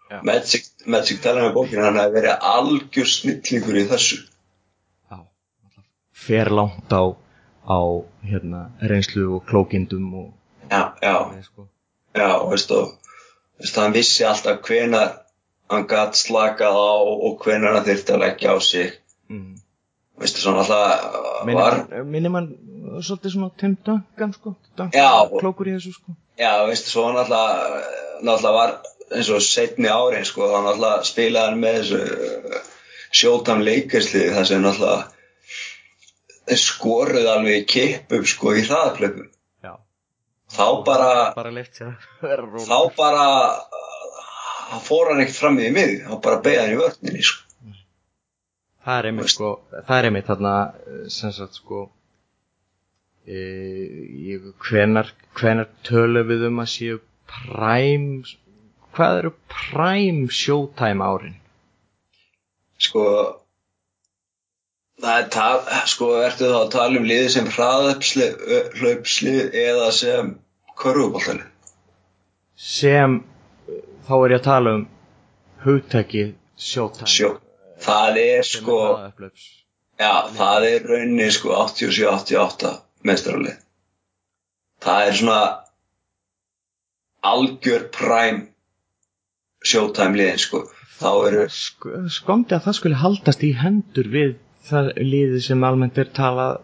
Já. Magic, Magic talar með bókinu hann hefði verið algjör snillingur í þessu Já, fer langt á, á hérna, reynslu og klókindum og já, já, Nei, sko. já, og veistu veistu, hann vissi alltaf hvenar hann gatt slakað á og hvenar hann þyrfti að leggja á sig mm. veistu, svona alltaf minnir var man, minnir man svolítið svona Tim Duncan sko Já. klókur í þessu sko Já, veistu, svo náttúrulega, náttúrulega var eins og setni árin, sko, þá náttúrulega spilaði hann með þessu sjótam leikersliði þar sem þeir skoruð alveg kippum, sko, í hraðaplöpum. Já, Þá bara, bara leitt þá bara, þá fór hann ekkert fram í mig, þá bara beigði hann í vörninni, sko. það er einmitt sko það er einmitt þarna eh, sem sagt sko e, ég, hvenar, hvenar tölum við um að séu prime hvað eru prime showtime árin Sko, það er, tal, sko, ertu þá að tala um liði sem hraðaplaupslið eða sem körfuboltalið? sem þá er ég að tala um hugtækið showtime Sjó. Það er sko, já, það er rauninni sko 87-88 mestrarlið. Það er svona algjör præm showtime liðin sko þá eru Sk skomdi að það skulle haldast í hendur við það liðið sem almennt er talað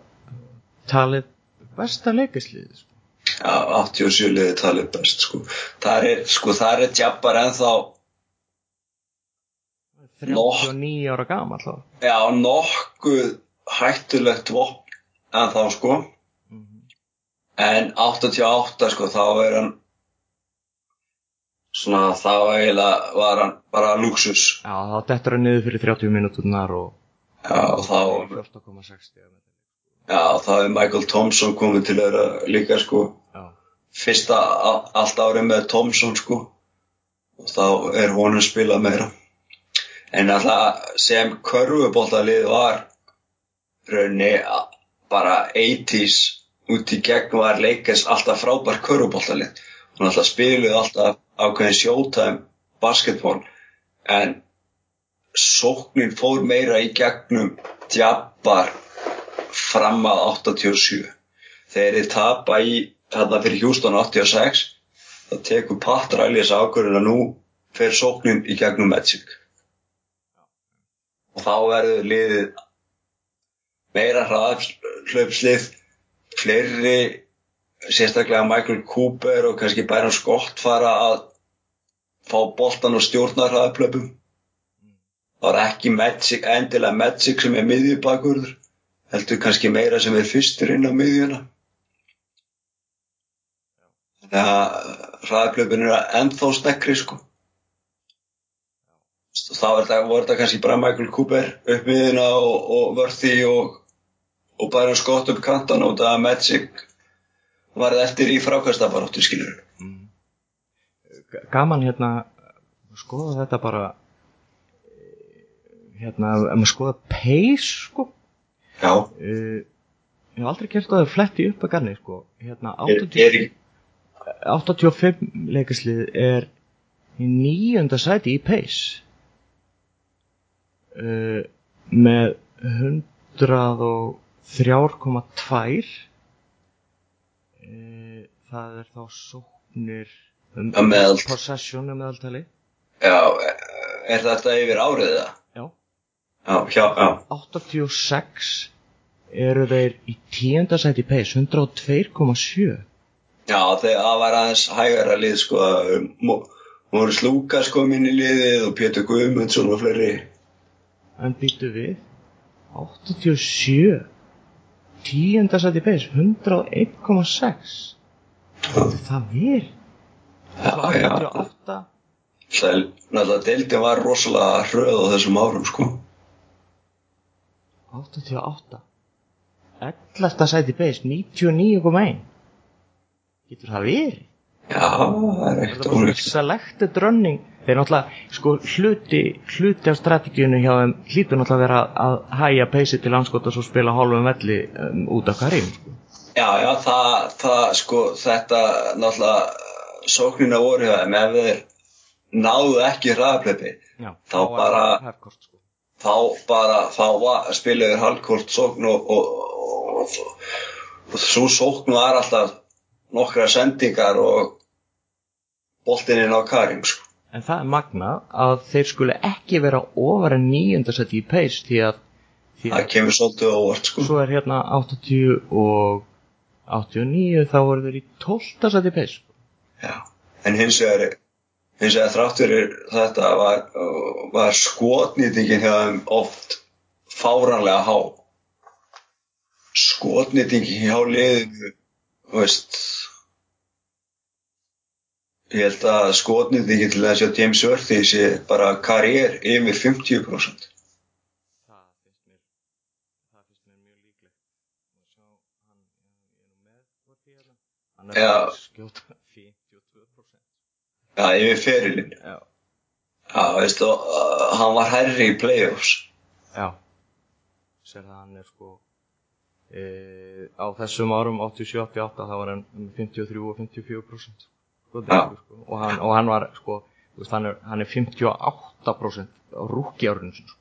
talið besta leikisliðið sko. já, 87 liði talið best sko. Það er, sko, það er jabbar ennþá 39 ára gama alltaf já, nokkuð hættulegt vopn ennþá sko. En 88 sko þá er hann svona þá eiginlega var hann bara luxus Já, þá dettur hann niður fyrir 30 minúturnar og og þá 14,60 já, þá er Michael Thompson komið til þeirra líka sko. Já, fyrsta allt árið með Thompson sko. Og þá er honum spilað meira. En alltaf sem körfubóltalið var raunni bara 80s út í gegn var leikast alltaf frábær körfubóltalið og alltaf spiluð alltaf ákveðin showtime basketball. En sóknin fór meira í gegnum djabbar fram að 87 þegar þið tapa í þarna fyrir Houston 86 þá tekur Pat Riley's ákvörðin að nú fer sóknin í gegnum Magic. Og þá verður liðið meira hraðhlaupslið fleiri sérstaklega Michael Cooper og kannski Byron Scott fara að fá boltan og stjórna hraðhlöpum það er ekki Magic, endilega Magic sem er miðjubakurður heldur kannski meira sem er fyrstur inn á miðjuna. Þannig að hraðplöpun er ennþá snekkri sko. Þá voru þetta kannski bara Michael Cooper upp miðjuna og, og Worthy og, og Byron Scott upp kantan og það Magic varð eftir í frákastabaróttu skilur G- gaman hérna skoða þetta bara hérna, ef maður skoða pace sko já, uh, ég hef aldrei gert það fletti upp að garni sko. Hérna er, 80, er, 85 leikaslið er í nýjönda sæti í pace. Uh, með 103,2 uh, það er þá sóknir um, Að possession um meðaltali. Já, er þetta yfir árið það? Já. Já, já, já. 86 eru þeir í tíunda sæti í pace 102,7 Já, það var aðeins hægara lið sko, Móris Lúkas kom inn í liðið og Pétur Guðmundsson og fleiri. en býtu við 87 tíunda sæti í pace 101,6 það ver Já, já. 88 Það er náttúrulega deildin var rosalega hröð á þessum árum sko. 88 11. sæti pace 99,1 getur það verið Já, það er ekkert er ólíkt. selected running þeir náttúrulega, sko, hluti hluti af strategíunu hjá þeim hlýtur náttúrulega að vera að hæja peysi til anskotas og spila hálfum velli um, út af karim sko. Já, já, það, það, sko, þetta náttúrulega sóknina voru hjá þeim ef þeir náðu ekki hraðapleipi Já, Þá bara- hefkort, sko. Þá bara, þá var, spilaður halvkort sókn og, og, og, og, svo sókn var alltaf nokkra sendingar og boltinn inn á Karim sko. en það er magna að þeir skuli ekki vera ofar en nýjundasæti í pace því að, það að kemur svolítið óvart sko. svo er hérna 80 og 89 þá voru þeir í 12. sæti í pace Já. en hins vegar hins vegar þrátt fyrir þetta var, var skotnýtingin hjá þeim oft fáranlega há. Skotnýtingin hjá liðinu veist ég held að skotnýtingin til þess að James Worthy sé bara karriér yfir 50% það finnst mér mjög líklegt. Og já, yfir ferilinn já, já, veistu, uh, hann var herri í playoffs já. sér það hann er sko e, á þessum árum 87-88 þá var hann um 53 og 54% sko, Já. sko. og, hann, og hann var sko veist, hann, er, hann er 58% á rúki árinu sko.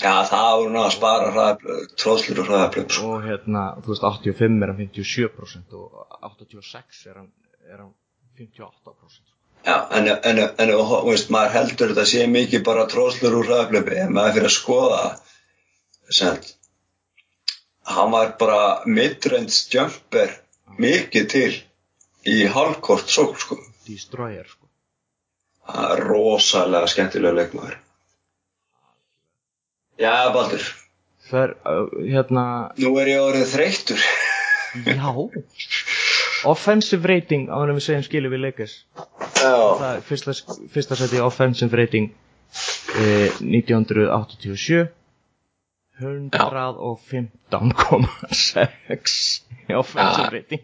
já, það voru ná að spara hraðablöð, tróðslur og hraðablöð sko. og hérna, þú veist, 85 er hann 57% og 86 er hann, er hann 58% sko. Já, en, en, en veist, maður heldur þetta sé mikið bara tróðslur úr hraðaplöfi en maður fyrir að skoða sem hann var bara midrange jumper mikið til í halvkort sók sko. Destroyer sko Það er rosalega skemmtilega leikmaður. Já, Baldur, Fer, hérna, nú er ég orðið þreyttur. já Offensive rating áður en við segjum skilur við leikis Já, Það fyrsta, fyrsta seti offensive rating eh, 1987 115,6 í offensive rating.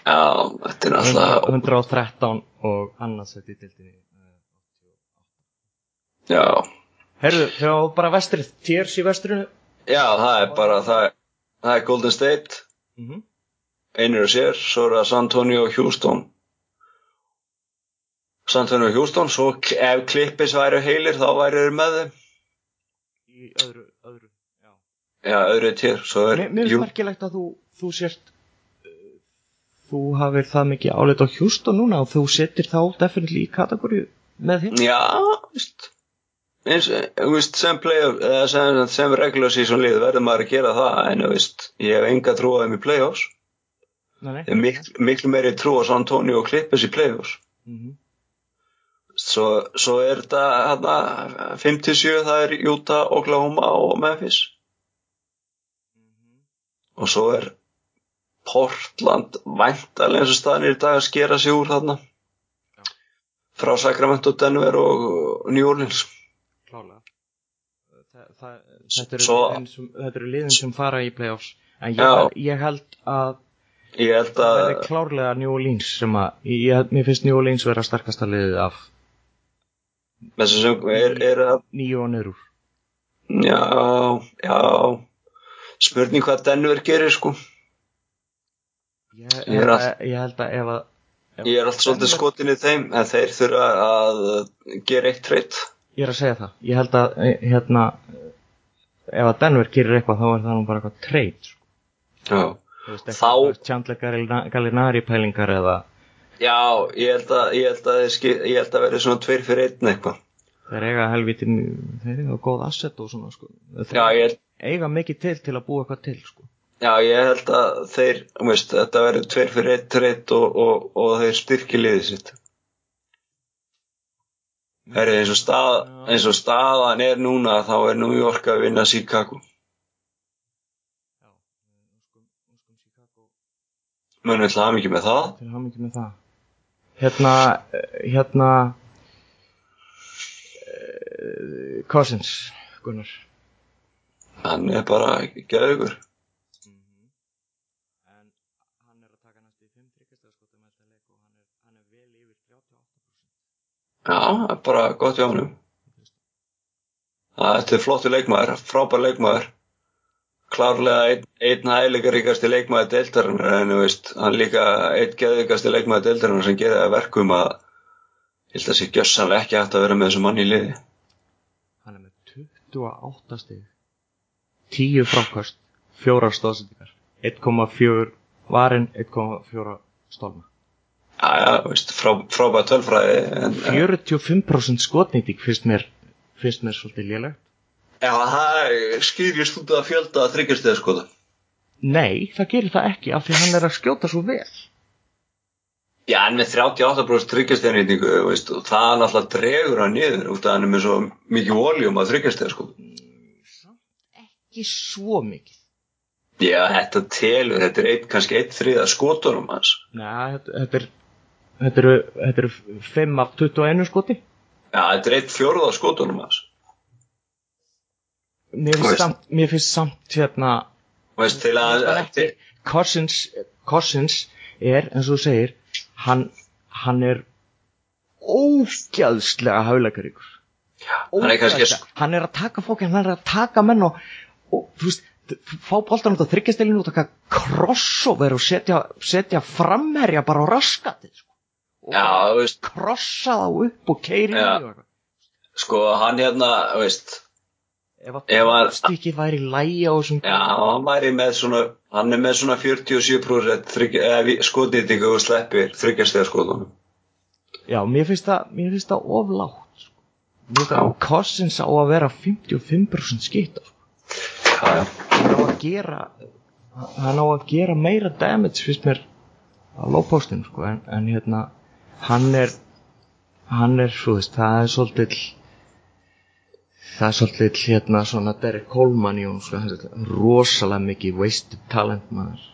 Já, þetta er náttúrulega, 113 og annars seti dildinni já, Herðu, hjá bara vestrið, Tears í vestrinu. Já, það er bara, það er, það er Golden State, mm -hmm. einir og sér, svo er það San Antonio og Houston. San Antonio og Houston, svo ef klippis væri heilir þá væri þeir með þeim. í öðru, öðru já. Já, öðru er, Mér, finnst merkilegt að þú, þú sért uh, þú hafir það mikið áleitt á Houston núna og þú setir þá definitely í kategóriu með hinn já, veist, eins, þú veist, sem playoff, eða sem, sem regular season lið verður maður að gera það, en þú veist, ég hef enga trú á þeim í playoffs. Miklu, meiri trú á San Antonio og klippis í playoffs. Mhm. Svo, svo er þetta hérna 57, það er Utah, Oklahoma og Memphis. Og svo er Portland væntalega eins og staðnir í dag að skera sig úr þarna. Já. Frá Sacramento, Denver og New Orleans. Klálega Þa, það, þetta, eru Svo- sem, þetta eru liðin sem fara í playoffs en ég, ég held að Ég held það að, verði klárlega New Orleans sem að ég, mér finnst New Orleans vera sterkasta liðið af með þessum sem er, er að, nýju og nörur já, já, spurning hvað Denver gerir sko. ég, Ég all- að- ég held að ef að ef Ég er allt svolítið Denver- skotin í þeim, en þeir þurfa að gera eitt treyt. Ég er að segja það. Ég held að, eh, hérna, eh, ef að Denver gerir eitthvað, þá er það nú bara eitthvað treyt. Sko. Já. Þá- Gallinari- Gallinari pælingar eða Já, ég held að, ég held að, þeir ég held að verði svona tveir fyrir einn eitthvað. þeir eiga helviti, þeir eiga góð asset og svona, sko. Þeir Já, ég held, eiga mikið til til að búa eitthvað til, sko. já, ég held að þeir, veist, þetta verði tveir fyrir einn treyt og, og, og þeir styrki liðið sitt. Er eins og, stað, eins og staðan er núna, þá er New York að vinna Chicago. Já, Mönum við það mikið með það. til hafa mikið með það. Hérna, hérna, uh, Cousins, Gunnar. Hann er bara geðugur. En hann er að taka næstu í 5 tryggjastaðskotum með þetta leik og hann er, hann er vel yfir 38%. Já, það er bara gott hjá honum. Það er flottu leikmaður, frábær leikmaður. Klárlega einn, einn hæðleikaríkasti leikmaður deildarinnar en veist, hann líka einn geðvíkasti leikmaður deildarinnar sem geði að verkum að ég held að sé gjössanlega ekki hægt að vera með þessu manni í liði. Hann er með 28 stig 10 frákast 4 stóðsendingar 1,4 varin 1,4 stólma Já, já, þú veist, frá, frábær tölfræði en, 45% skotnýting finnst mér finnst mér svolítið lélegt Já, það skýrjast út að fjölda að þryggjast eða skoða. Nei, það gerir það ekki af því hann er að skjóta svo vel Já, en með 38% þryggjasteinrýtingu, veist, og það náttúrulega dregur hann niður út af hann er með svo mikið voljum að þryggjast eða skoða. ekki svo mikið Já, þetta telur, þetta er einn, kannski einn þriða skotunum hans. Nei, þetta, þetta er þetta eru, þetta eru 5 af 21 skoti Já, þetta er einn fjórða skotunum hans. Mér finnst samt, mér finnst samt hérna Veist, til að, ekki, Cousins, Cousins er, eins og þú segir, hann, hann er ógæðslega hann er kannski, Hann er að taka fólk, hann er að taka menn og, og þú veist, fá boltan út á þryggjastelinu og taka crossover og setja, setja framherja bara á raskatið, sko. Og já, bara þú veist, krossa þá upp og keiri eitthvað. sko, hann hérna, þú veist, Ef að stikið væri lægi á þessum já, hann væri með svona, hann er með svona 47% þryggja- eða vi- skotnýtingu og sleppir þryggjast eða skotunum. já, mér finnst það, mér finnst það oflátt sko. mér finnst það Cousins á að vera 55% skita sko. Já, já. hann á að gera hann á að gera meira damage finnst mér á lowpostinu sko, en, en hérna hann er hann er, svo veist, það er svolítill það er svolítill hérna svona Derek Coleman í hún sko, rosalega mikið wasted talent maður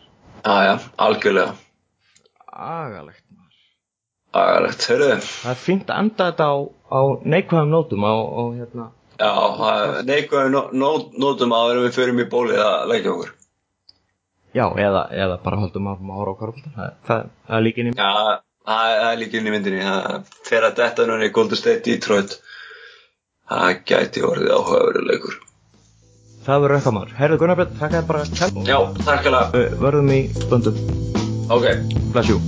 Já, já, algjörlega. agalegt maður Agalegt, heyrðu. það er fínt að enda þetta á, á neikvæðum nótum á, á hérna Já, neikvæðum nó, nó, nótum að við förum í bólið að leggja okkur. já, eða, eða bara höldum áfram ára á korfbólta það, er líka inn í Já, það er líka inn í myndinni. Það fer að detta núna í Golden State Detroit. Það gæti orðið áhugaverið leikur. það verður eitthvað maður herðu Gunnar Björn, þakka þér bara kælt Já, alveg. Við verðum í stundum Ok. bless you